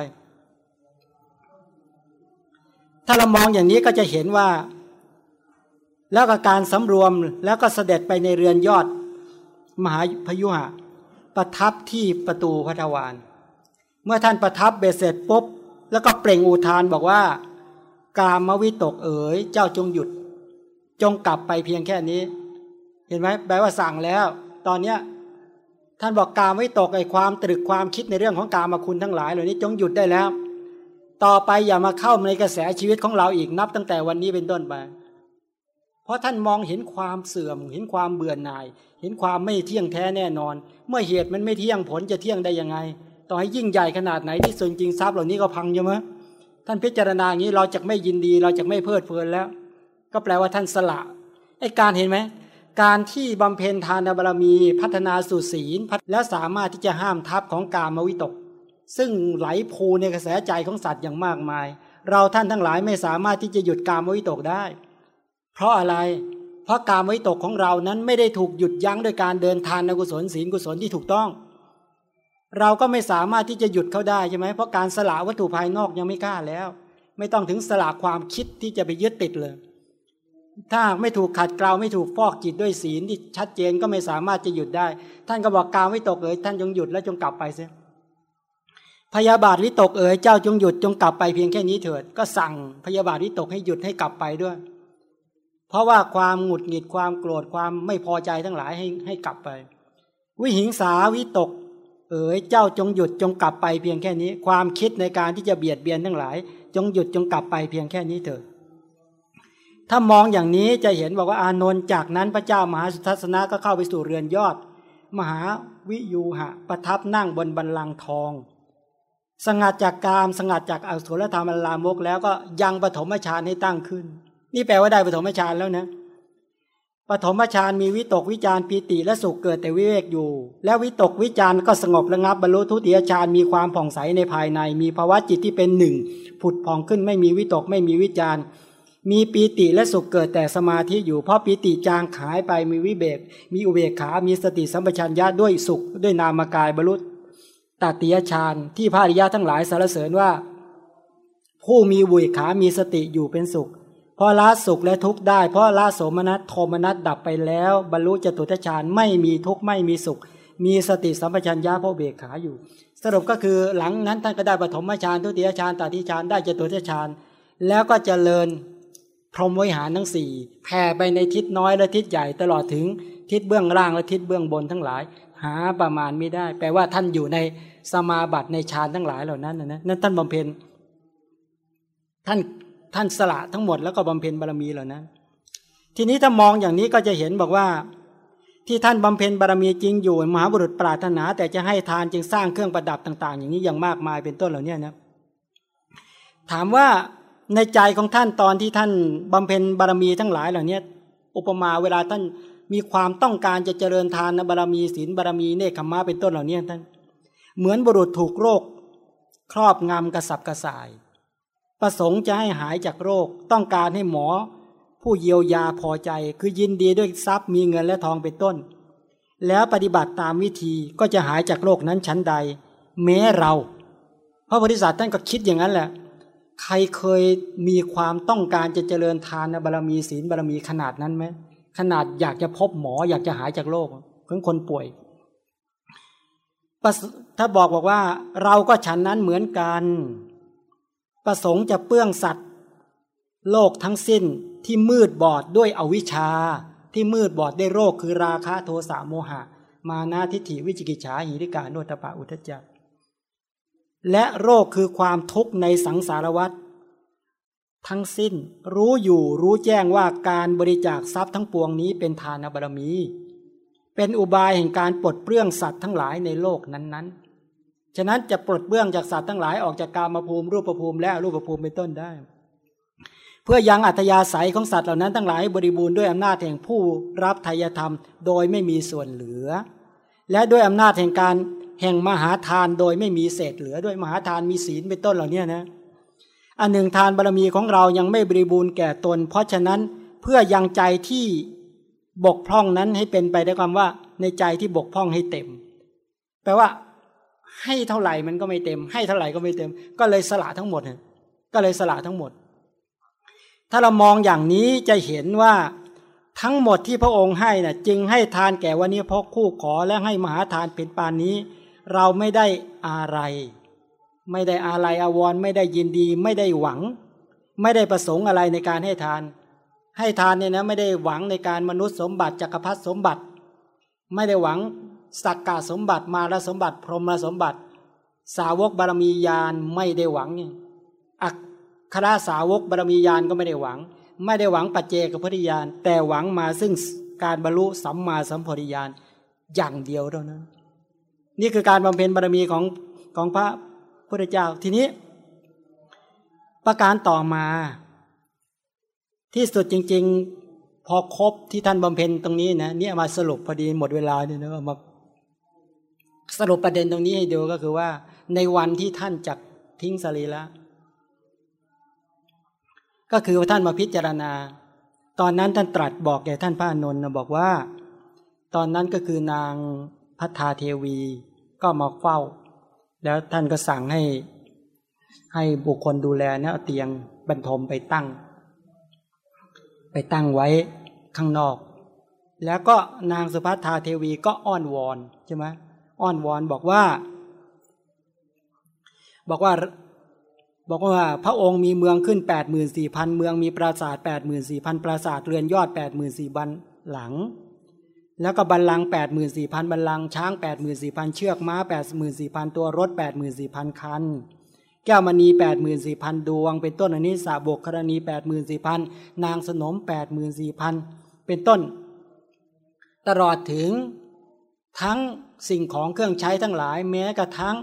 ถ้าเรามองอย่างนี้ก็จะเห็นว่า แล้วก็การสำรวมแล้วก็เสด็จไปในเรือนยอด มหาพยุหะ ประทับที่ประตูพระทวารเมื่อท่านประทับเบสเสร็จปุ๊บ แล้วก็เปล่งอุทานบอกว่า กามวิตกเอ๋ยเจ้าจงหยุด จงกลับไปเพียงแค่นี้ เห็นไหมแปลว่าสั่งแล้ว ตอนเนี้ยท่านบอกกามวิตกไอ้ความตรึกความคิดในเรื่องของกามาคุณทั้งหลาย เหล่านี้จงหยุดได้แล้ว ต่อไปอย่ามาเข้าในกระแสชีวิตของเราอีกนับตั้งแต่วันนี้เป็นต้นไปเพราะท่านมองเห็นความเสื่อม เห็นความเบื่อหน่าย เห็นความไม่เที่ยงแท้แน่นอน เมื่อเหตุมันไม่เที่ยงผลจะเที่ยงได้ยังไง ต่อให้ยิ่งใหญ่ขนาดไหนที่ส่วนจริงทรัพย์เหล่านี้ก็พังใช่ไหมท่านพิจารณาอย่างนี้เราจะไม่ยินดี เราจะไม่เพลิดเพลินแล้ว ก็แปลว่าท่านสละไอ้การเห็นไหม การที่บำเพ็ญทานบารมีพัฒนาสู่ศีลแล้วสามารถที่จะห้ามทับของกามวิตก ซึ่งไหลพูในกระแสใจของสัตว์อย่างมากมาย เราท่านทั้งหลายไม่สามารถที่จะหยุดกามวิตกได้ เพราะอะไร เพราะกามวิตกของเรานั้นไม่ได้ถูกหยุดยั้งโดยการเดินทานกุศลศีลกุศลที่ถูกต้อง เราก็ไม่สามารถที่จะหยุดเขาได้ใช่ไหมเพราะการสละวัตถุภายนอกยังไม่กล้าแล้ว ไม่ต้องถึงสละความคิดที่จะไปยึดติดเลย ถ้าไม่ถูกขัดเกลาไม่ถูกฟอกจิตด้วยศีลที่ชัดเจนก็ไม่สามารถจะหยุดได้ ท่านก็บอกกาวไม่ตกเอ๋ยท่านจงหยุดแล้วจงกลับไปเสียพยาบาทวิตกเอ๋ยเจ้าจงหยุดจงกลับไปเพียงแค่นี้เถิด ก็สั่งพยาบาทวิตกให้หยุดให้กลับไปด้วย เพราะว่าความหงุดหงิดความโกรธความไม่พอใจทั้งหลายให้ให้กลับไป วิหิงสาวิตก เอ๋ยเจ้าจงหยุดจงกลับไปเพียงแค่นี้ ความคิดในการที่จะเบียดเบียนทั้งหลาย จงหยุดจงกลับไปเพียงแค่นี้เถิด ถ้ามองอย่างนี้จะเห็นบอกว่าอานนท์จากนั้นพระเจ้ามหาสุทัศนะก็เข้าไปสู่เรือนยอด มหาวิยูหะ ประทับนั่งบนบันลังทอง สงัดจากกามสงัดจากอสุรธรรมลามกแล้วก็ยังปฐมฌานให้ตั้งขึ้น นี่แปลว่าได้ปฐมฌานแล้วนะปฐมฌานมีวิตกวิจารปีติและสุขเกิดแต่วิเวกอยู่ แล้ววิตกวิจารก็สงบระงับบรรลุทุติยฌานมีความผ่องใสในภายใน มีภาวะจิตที่เป็นหนึ่งผุดผ่องขึ้นไม่มีวิตกไม่มีวิจาร มีปีติและสุขเกิดแต่สมาธิอยู่ เพราะปีติจางขายไปมีวิเบก มีอุเบกขา มีสติสัมปชัญญะด้วยสุข ด้วยนามกายบรรลุตติยฌานที่พระอริยะทั้งหลายสรรเสริญว่า ผู้มีบุยขามีสติอยู่เป็นสุข เพราะละสุขและทุกข์ได้ เพราะละโสมนัสโทมนัสดับไปแล้ว บรรลุจตุตฌานไม่มีทุกข์ไม่มีสุข มีสติสัมปชัญญะเพราะเบกขาอยู่ สรุปก็คือหลังนั้นท่านก็ได้ปฐมฌานทุติยฌานตติฌานได้จตุตฌานแล้วก็เจริญ พรหมวิหารทั้งสี่แผ่ไปในทิศน้อยและทิศใหญ่ตลอดถึงทิศเบื้องล่างและทิศเบื้องบนทั้งหลาย หาประมาณไม่ได้ แปลว่าท่านอยู่ในสมาบัติในฌานทั้งหลายเหล่านั้นนะนั่นท่านบำเพ็ญท่านท่านสละทั้งหมดแล้วก็บำเพ็ญบารมีเหล่านั้น ทีนี้ถ้ามองอย่างนี้ก็จะเห็นบอกว่าที่ท่านบำเพ็ญบารมีจริงอยู่ มหาบุรุษปรารถนา แต่จะให้ทานจึงสร้างเครื่องประดับต่าง ๆ อย่างนี้อย่างมากมายเป็นต้นเหล่านี้นะถามว่า ในใจของท่านตอนที่ท่านบำเพ็ญบารมีทั้งหลายเหล่านี้อุปมาเวลาท่านมีความต้องการจะเจริญทานบารมีศีลบารมีเนคขมาเป็นต้นเหล่านี้ท่าน เหมือนบุรุษถูกโรค ครอบงำกระสับกระส่าย ประสงค์จะให้หายจากโรค ต้องการให้หมอ ผู้เยียวยาพอใจ คือยินดีด้วยทรัพย์มีเงินและทองเป็นต้น แล้วปฏิบัติตามวิธีก็จะหายจากโรคนั้นชั้นใด แม้เราพระโพธิสัตว์ท่านก็คิดอย่างนั้นแหละ ใครเคยมีความต้องการจะเจริญทานบารมีศีลบารมีขนาดนั้นไหมขนาดอยากจะพบหมออยากจะหายจากโรคของคนป่วย ถ้าบอกบอกว่า เราก็ฉันนั้นเหมือนกัน ประสงค์จะเปื้องสัตว์ โลกทั้งสิ้นที่มืดบอดด้วยอวิชชา ที่มืดบอดด้วยโรคคือราคะโทสะโมหะ มานาทิฏฐิวิจิกิจฉาหิริกาโนตปะอุทจจะ และโรคคือความทุกข์ในสังสารวัฏทั้งสิ้นรู้อยู่รู้แจ้งว่าการบริจาคทรัพย์ทั้งปวงนี้เป็นทานบารมี เป็นอุบายแห่งการปลดเปลื้องสัตว์ทั้งหลายในโลกนั้นๆ ฉะนั้นจะปลดเปลื้องจากสัตว์ทั้งหลายออกจากกามภูมิรูปภูมิและรูปภูมิเป็นต้นได้ เพื่อยังอัตยาศัยของสัตว์เหล่านั้นทั้งหลายบริบูรณ์ด้วยอำนาจแห่งผู้รับทายธรรม โดยไม่มีส่วนเหลือ และด้วยอำนาจแห่งการ แห่งมหาทานโดยไม่มีเศษเหลือด้วยมหาทานมีศีลเป็นต้นเหล่านี้นะอันหนึ่งทานบารมีของเรายังไม่บริบูรณ์แก่ตน เพราะฉะนั้นเพื่อยังใจที่บกพร่องนั้นให้เป็นไปด้วยความว่าในใจที่บกพร่องให้เต็ม แปลว่า ให้เท่าไหร่มันก็ไม่เต็ม ให้เท่าไหร่ก็ไม่เต็ม ก็เลยสละทั้งหมดก็เลยสละทั้งหมด ถ้าเรามองอย่างนี้จะเห็นว่าทั้งหมดที่พระองค์ให้นะ่ะ จึงให้ทานแก่วันนี้เพราะคู่ขอและให้มหาทานเป็นปานนี้ เราไม่ได้อะไร ไม่ได้อาลัยอาวรไม่ได้ยินดี ไม่ได้หวัง ไม่ได้ประสงค์อะไรในการให้ทาน ให้ทานเนี่ยนะไม่ได้หวังในการมนุษย์สมบัติจักรพรรดิสมบัติ ไม่ได้หวังสักกาสมบัติมาลสมบัติพรหมสมบัติ สาวกบารมียานไม่ได้หวังเนี่ยอักคราสาวกบารมียานก็ไม่ได้หวัง ไม่ได้หวังปัจเจกพุทธิยานแต่หวังมาซึ่งการบรรลุสัมมาสัมพุทธิยานอย่างเดียวเท่านั้น นี่คือการบำเพ็ญบารมีของของพระพุทธเจ้าทีนี้ ประการต่อมา ที่สุดจริง ๆ พอครบที่ท่านบำเพ็ญตรงนี้นะเนี่ยมาสรุปพอดีหมดเวลาเนี่ยนะมาสรุปประเด็นตรงนี้ให้ดูก็คือว่า ในวันที่ท่านจักทิ้งสรีละก็คือท่านมาพิจารณา ตอนนั้นท่านตรัสบอกแก่ท่านพระนนท์บอกว่า ตอนนั้นก็คือนาง พัฒาเทวีก็มาเฝ้า แล้วท่านก็สั่งให้ ให้บุคคลดูแลเนี่ยเอาเตียงบรรทมไปตั้ง ไปตั้งไว้ข้างนอก แล้วก็นางสุภัทธาเทวีก็อ้อนวอนใช่ไหมอ้อนวอนบอกว่า บอกว่าบอกว่าพระองค์มีเมืองขึ้นแปดหมื่นสี่พันเมืองมีปราสาทแปดหมื่นสี่พันปราสาทเรือนยอดแปดหมื่นสี่บันหลัง แล้วก็บัลลังก์แปดหมื่นสี่พันบัลลังก์ช้างแปดหมื่นสี่พันเชือกม้าแปดหมื่นสี่พันตัวรถแปดหมื่นสี่พันคัน แก้วมณีแปดหมื่นสี่พันดวง เป็นต้นอันนี้สาบกครณีแปดหมื่นสี่พันนางสนมแปดหมื่นสี่พันเป็นต้น ตลอดถึงทั้งสิ่งของเครื่องใช้ทั้งหลาย แม้กระทั่ง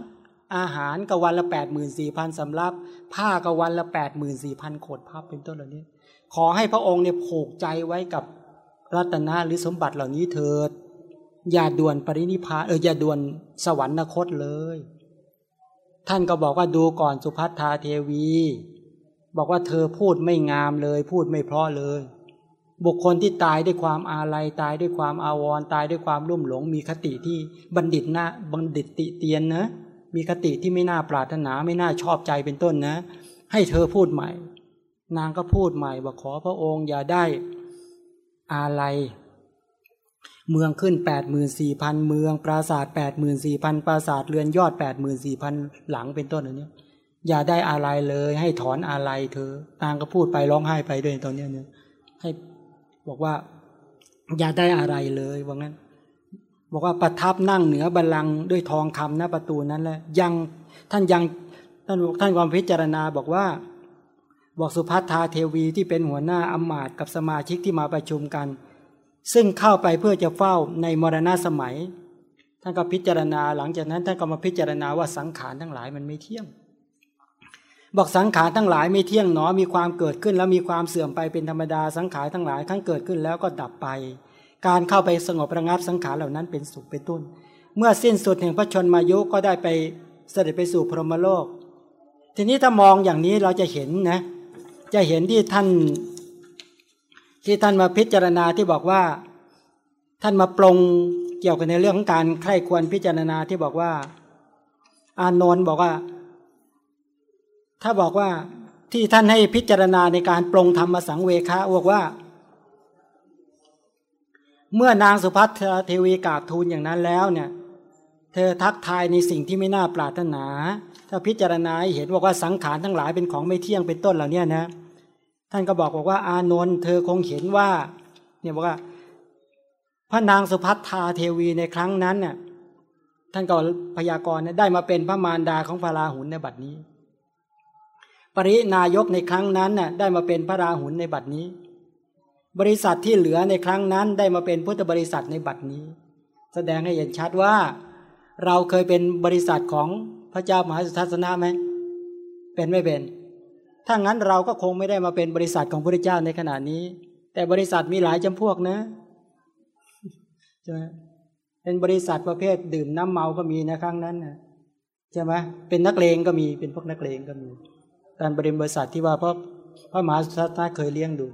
อาหารกวันละแปดหมื่นสี่พันสำรับผ้ากวันละแปดหมื่นสี่พันโขดพับเป็นต้นเหล่านี้ ขอให้พระองค์เนี่ยผูกใจไว้กับ รัตนะหรือสมบัติเหล่านี้เถิด อย่าด่วนปรินิพานเอออย่าด่วนสวรรคตเลย ท่านก็บอกว่าดูก่อนสุพัทธาเทวี บอกว่าเธอพูดไม่งามเลย พูดไม่เพราะเลย บุคคลที่ตายด้วยความอาลัยตายด้วยความอาวรณ์ตายด้วยความรุ่มหลง มีคติที่บัณฑิตนะบัณฑิตติเตียนนะมีคติที่ไม่น่าปรารถนาไม่น่าชอบใจเป็นต้นนะ ให้เธอพูดใหม่ นางก็พูดใหม่บอกขอพระองค์อย่าได้ อาลัย เมืองขึ้นแปดหมื่นสี่พันเมือง ปราสาทแปดหมื่นสี่พันปราสาทเรือนยอดแปดหมื่นสี่พันหลังเป็นต้นอันนี้อย่าได้อาลัยเลย ให้ถอนอาลัยเธอนางก็พูดไปร้องไห้ไปด้วยตอนนี้เนี่ยให้บอกว่า อย่าได้อะไรเลยว่างั้น บอกว่าประทับนั่งเหนือบัลลังก์ด้วยทองคำหน้าประตูนั้นแหละยังท่านยังท่านท่านความพิจารณาบอกว่า บอกสุภัทธาเทวีที่เป็นหัวหน้าอมาตกับสมาชิกที่มาประชุมกัน ซึ่งเข้าไปเพื่อจะเฝ้าในมรณะสมัย ท่านก็พิจารณาหลังจากนั้นท่านก็มาพิจารณาว่าสังขารทั้งหลายมันไม่เที่ยง บอกสังขารทั้งหลายไม่เที่ยงหนอมีความเกิดขึ้นแล้วมีความเสื่อมไปเป็นธรรมดาสังขารทั้งหลายทั้งเกิดขึ้นแล้วก็ดับไป การเข้าไปสงบระงับสังขารเหล่านั้นเป็นสุขเป็นต้น เมื่อสิ้นสุดแห่งพระชนมายุก็ได้ไปเสด็จไปสู่พรหมโลก ทีนี้ถ้ามองอย่างนี้เราจะเห็นนะ จะเห็นที่ท่านที่ท่านมาพิจารณาที่บอกว่า ท่านมาปรงเกี่ยวกับในเรื่องของการใคร่ควรพิจารณาที่บอกว่า อานนท์บอกว่า ถ้าบอกว่าที่ท่านให้พิจารณาในการปรงธรรมสังเวคะบอกว่า เมื่อนางสุภัทเทวีกราบทูลอย่างนั้นแล้วเนี่ย เธอทักทายในสิ่งที่ไม่น่าปรารถนา ถ้าพิจารณาเห็นบอกว่าสังขารทั้งหลายเป็นของไม่เที่ยงเป็นต้นเหล่านี้นะ ท่านก็บอกบอกว่า อานนท์เธอคงเห็นว่า เนี่ยบอกว่า พระนางสุภัทธาเทวีในครั้งนั้นเนี่ยท่านก็พยากรณ์ได้มาเป็นพระมารดาของพระราหุลในบัดนี้ ปรินายกในครั้งนั้นน่ะได้มาเป็นพระราหุลในบัดนี้ บริษัทที่เหลือในครั้งนั้น ได้มาเป็นพุทธบริษัทในบัดนี้ แสดงให้เห็นชัดว่า เราเคยเป็นบริษัทของพระเจ้ามหาสุทัศนะไหมเป็นไม่เป็น ถ้างั้นเราก็คงไม่ได้มาเป็นบริษัทของพระเจ้าในขณะนี้ แต่บริษัทมีหลายจำพวกนะใช่ไหมเป็นบริษัทประเภทดื่มน้ำเมาก็มีนะครั้งนั้นนะใช่ไหมเป็นนักเลงก็มีเป็นพวกนักเลงก็มีการบริบริษัทที่ว่าพราะพระมหาสุทัศน์เคยเลี้ยงดู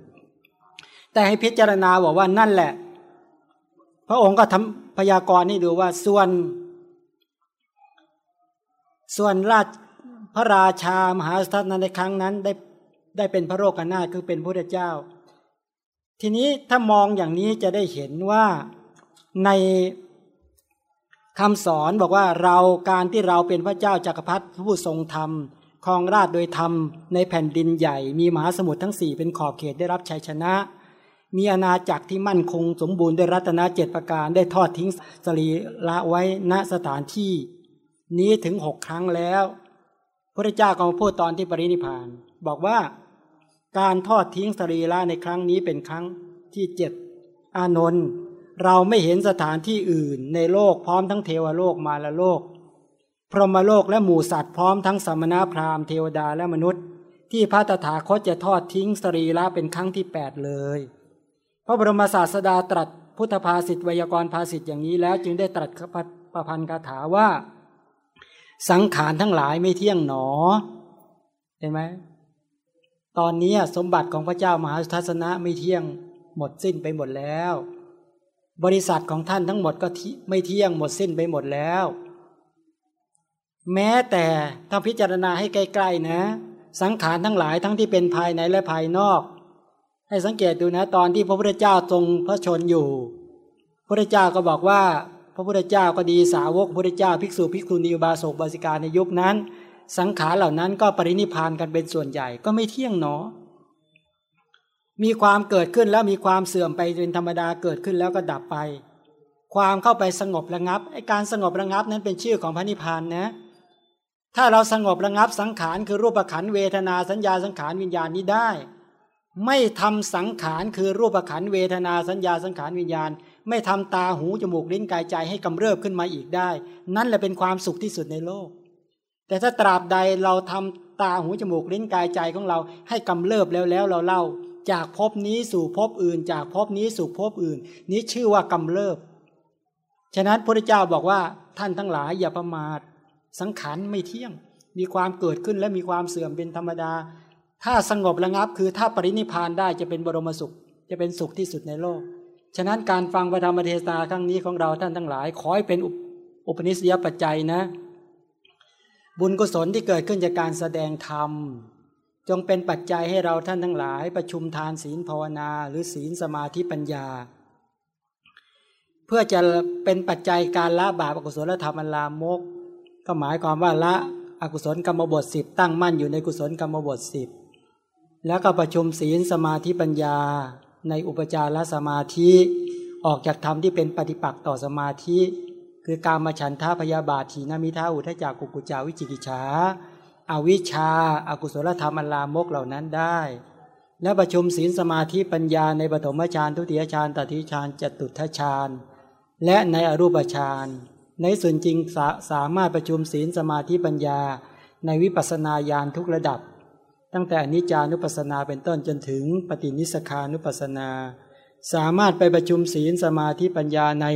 แต่ให้พิจารณาบอกว่านั่นแหละ พระองค์ก็ทำพยากรณ์ให้ดูว่าส่วน ส่วนราช ระราชามหาสุทัศน์ในครั้งนั้นได้ได้เป็นพระโลกนาถคือเป็นพระเจ้า ทีนี้ถ้ามองอย่างนี้จะได้เห็นว่าในคำสอนบอกว่าเราการที่เราเป็นพระเจ้าจากักรพรรดิผู้ทรงธรรมครองราชโดยธรรมในแผ่นดินใหญ่ มีมหาสมุทรทั้งสี่เป็นขอบเขตได้รับชัยชนะ มีอาณาจักรที่มั่นคงสมบูรณ์ด้วยรัตนเจ็ดประการได้ทอดทิ้งสรีละไว้ณสถานที่ นี้ถึงหกครั้งแล้ว พระเจ้าก็มาพูดตอนที่ปรินิพาน บอกว่าการทอดทิ้งสรีละในครั้งนี้เป็นครั้งที่เจ็ดอานนท์เราไม่เห็นสถานที่อื่นในโลกพร้อมทั้งเทวโลกมาละโลก พรหมโลกและหมู่สัตว์พร้อมทั้งสมณพราหมณ์เทวดาและมนุษย์ ที่พระตถาคตจะทอดทิ้งสรีระเป็นครั้งที่แปดเลยพระบรมศาสดาตรัสพุทธภาษิตวยากรภาษิตอย่างนี้แล้วจึงได้ตรัสประพันธ์คาถาว่า สังขารทั้งหลายไม่เที่ยงหนอ เห็นไหมตอนนี้สมบัติของพระเจ้ามหาทัศนะไม่เที่ยงหมดสิ้นไปหมดแล้ว บริษัทของท่านทั้งหมดก็ไม่เที่ยงหมดสิ้นไปหมดแล้ว แม้แต่ถ้าพิจารณาให้ใกล้ๆนะ สังขารทั้งหลายทั้งที่เป็นภายในและภายนอก ให้สังเกตดูนะ ตอนที่พระพุทธเจ้าทรงพระชนอยู่พระพุทธเจ้าก็บอกว่า พระพุทธเจ้าก็ดีสาวกพระพุทธเจ้าภิกษุภิกษุณีอุบาสกบาสิกาในยุคนั้น สังขารเหล่านั้นก็ปรินิพานกันเป็นส่วนใหญ่ก็ไม่เที่ยงเนาะมีความเกิดขึ้นแล้วมีความเสื่อมไปเป็นธรรมดาเกิดขึ้นแล้วก็ดับไป ความเข้าไปสงบระงับไอการสงบระงับนั้นเป็นชื่อของพระนิพพานนะ ถ้าเราสงบระงับสังขารคือรูปขันเวทนาสัญญาสังขารวิญญาณนี้ได้ ไม่ทำสังขารคือรูปขันเวทนาสัญญาสังขารวิญญาณ ไม่ทำตาหูจมูกลิ้นกายใจให้กำเริบขึ้นมาอีกได้ นั่นแหละเป็นความสุขที่สุดในโลก แต่ถ้าตราบใดเราทำตาหูจมูกลิ้นกายใจของเราให้กำเริบแล้วแล้วเราเล่า จากภพนี้สู่ภพอื่น จากภพนี้สู่ภพอื่น นี้ชื่อว่ากำเริบ ฉะนั้นพระเจ้าบอกว่าท่านทั้งหลายอย่าประมาท สังขารไม่เที่ยง มีความเกิดขึ้นและมีความเสื่อมเป็นธรรมดา ถ้าสงบระงับคือถ้าปรินิพานได้จะเป็นบรมสุข จะเป็นสุขที่สุดในโลก ฉะนั้นการฟังพระธรรมเทศนาครั้งนี้ของเราท่านทั้งหลาย ขอให้เป็นอุปนิสัยปัจจัยนะ บุญกุศลที่เกิดขึ้นจากการแสดงธรรม จงเป็นปัจจัยให้เราท่านทั้งหลาย ประชุมทานศีลภาวนา หรือศีลสมาธิปัญญา เพื่อจะเป็นปัจจัยการละบาปอกุศลธรรมอันลามก ก็หมายความว่าละอกุศลกรรมบทสิบตั้งมั่นอยู่ในกุศลกรรมบทสิบแล้วก็ประชุมศีลสมาธิปัญญา ในอุปจารสมาธิออกจากธรรมที่เป็นปฏิปักษ์ต่อสมาธิ คือการมาฉันท่าพยาบาทีนามิท้าอุทจักกุกุจาวิจิกิจฉาอวิชชาอากุศลธรรมอันลามกเหล่านั้นได้ และประชุมศีลสมาธิปัญญาในปฐมฌานทุติยฌานตติฌานจตุทัชฌานและในอรูปฌานในส่วนจริงสาสามารถประชุมศีลสมาธิปัญญา ในวิปัสสนาญาณทุกระดับ ตั้งแต่อนิจจานุปัสสนาเป็นต้นจนถึงปฏินิสขานุปัสสนา สามารถไปประชุมศีลสมาธิปัญญาใน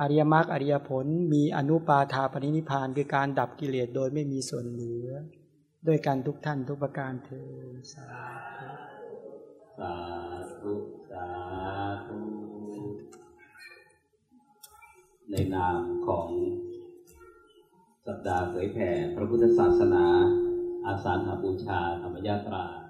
อริยมรรคอริยผล มีอนุปาทาปณินิพานคือการดับกิเลสโดยไม่มีส่วนเหลือ ด้วยการทุกท่านทุกประการเถิดสาธุ
สาธุสาธุในนามของสัปดาห์เผยแผ่พระพุทธศาสนา อาสาฬหบูชาธรรมยาตรา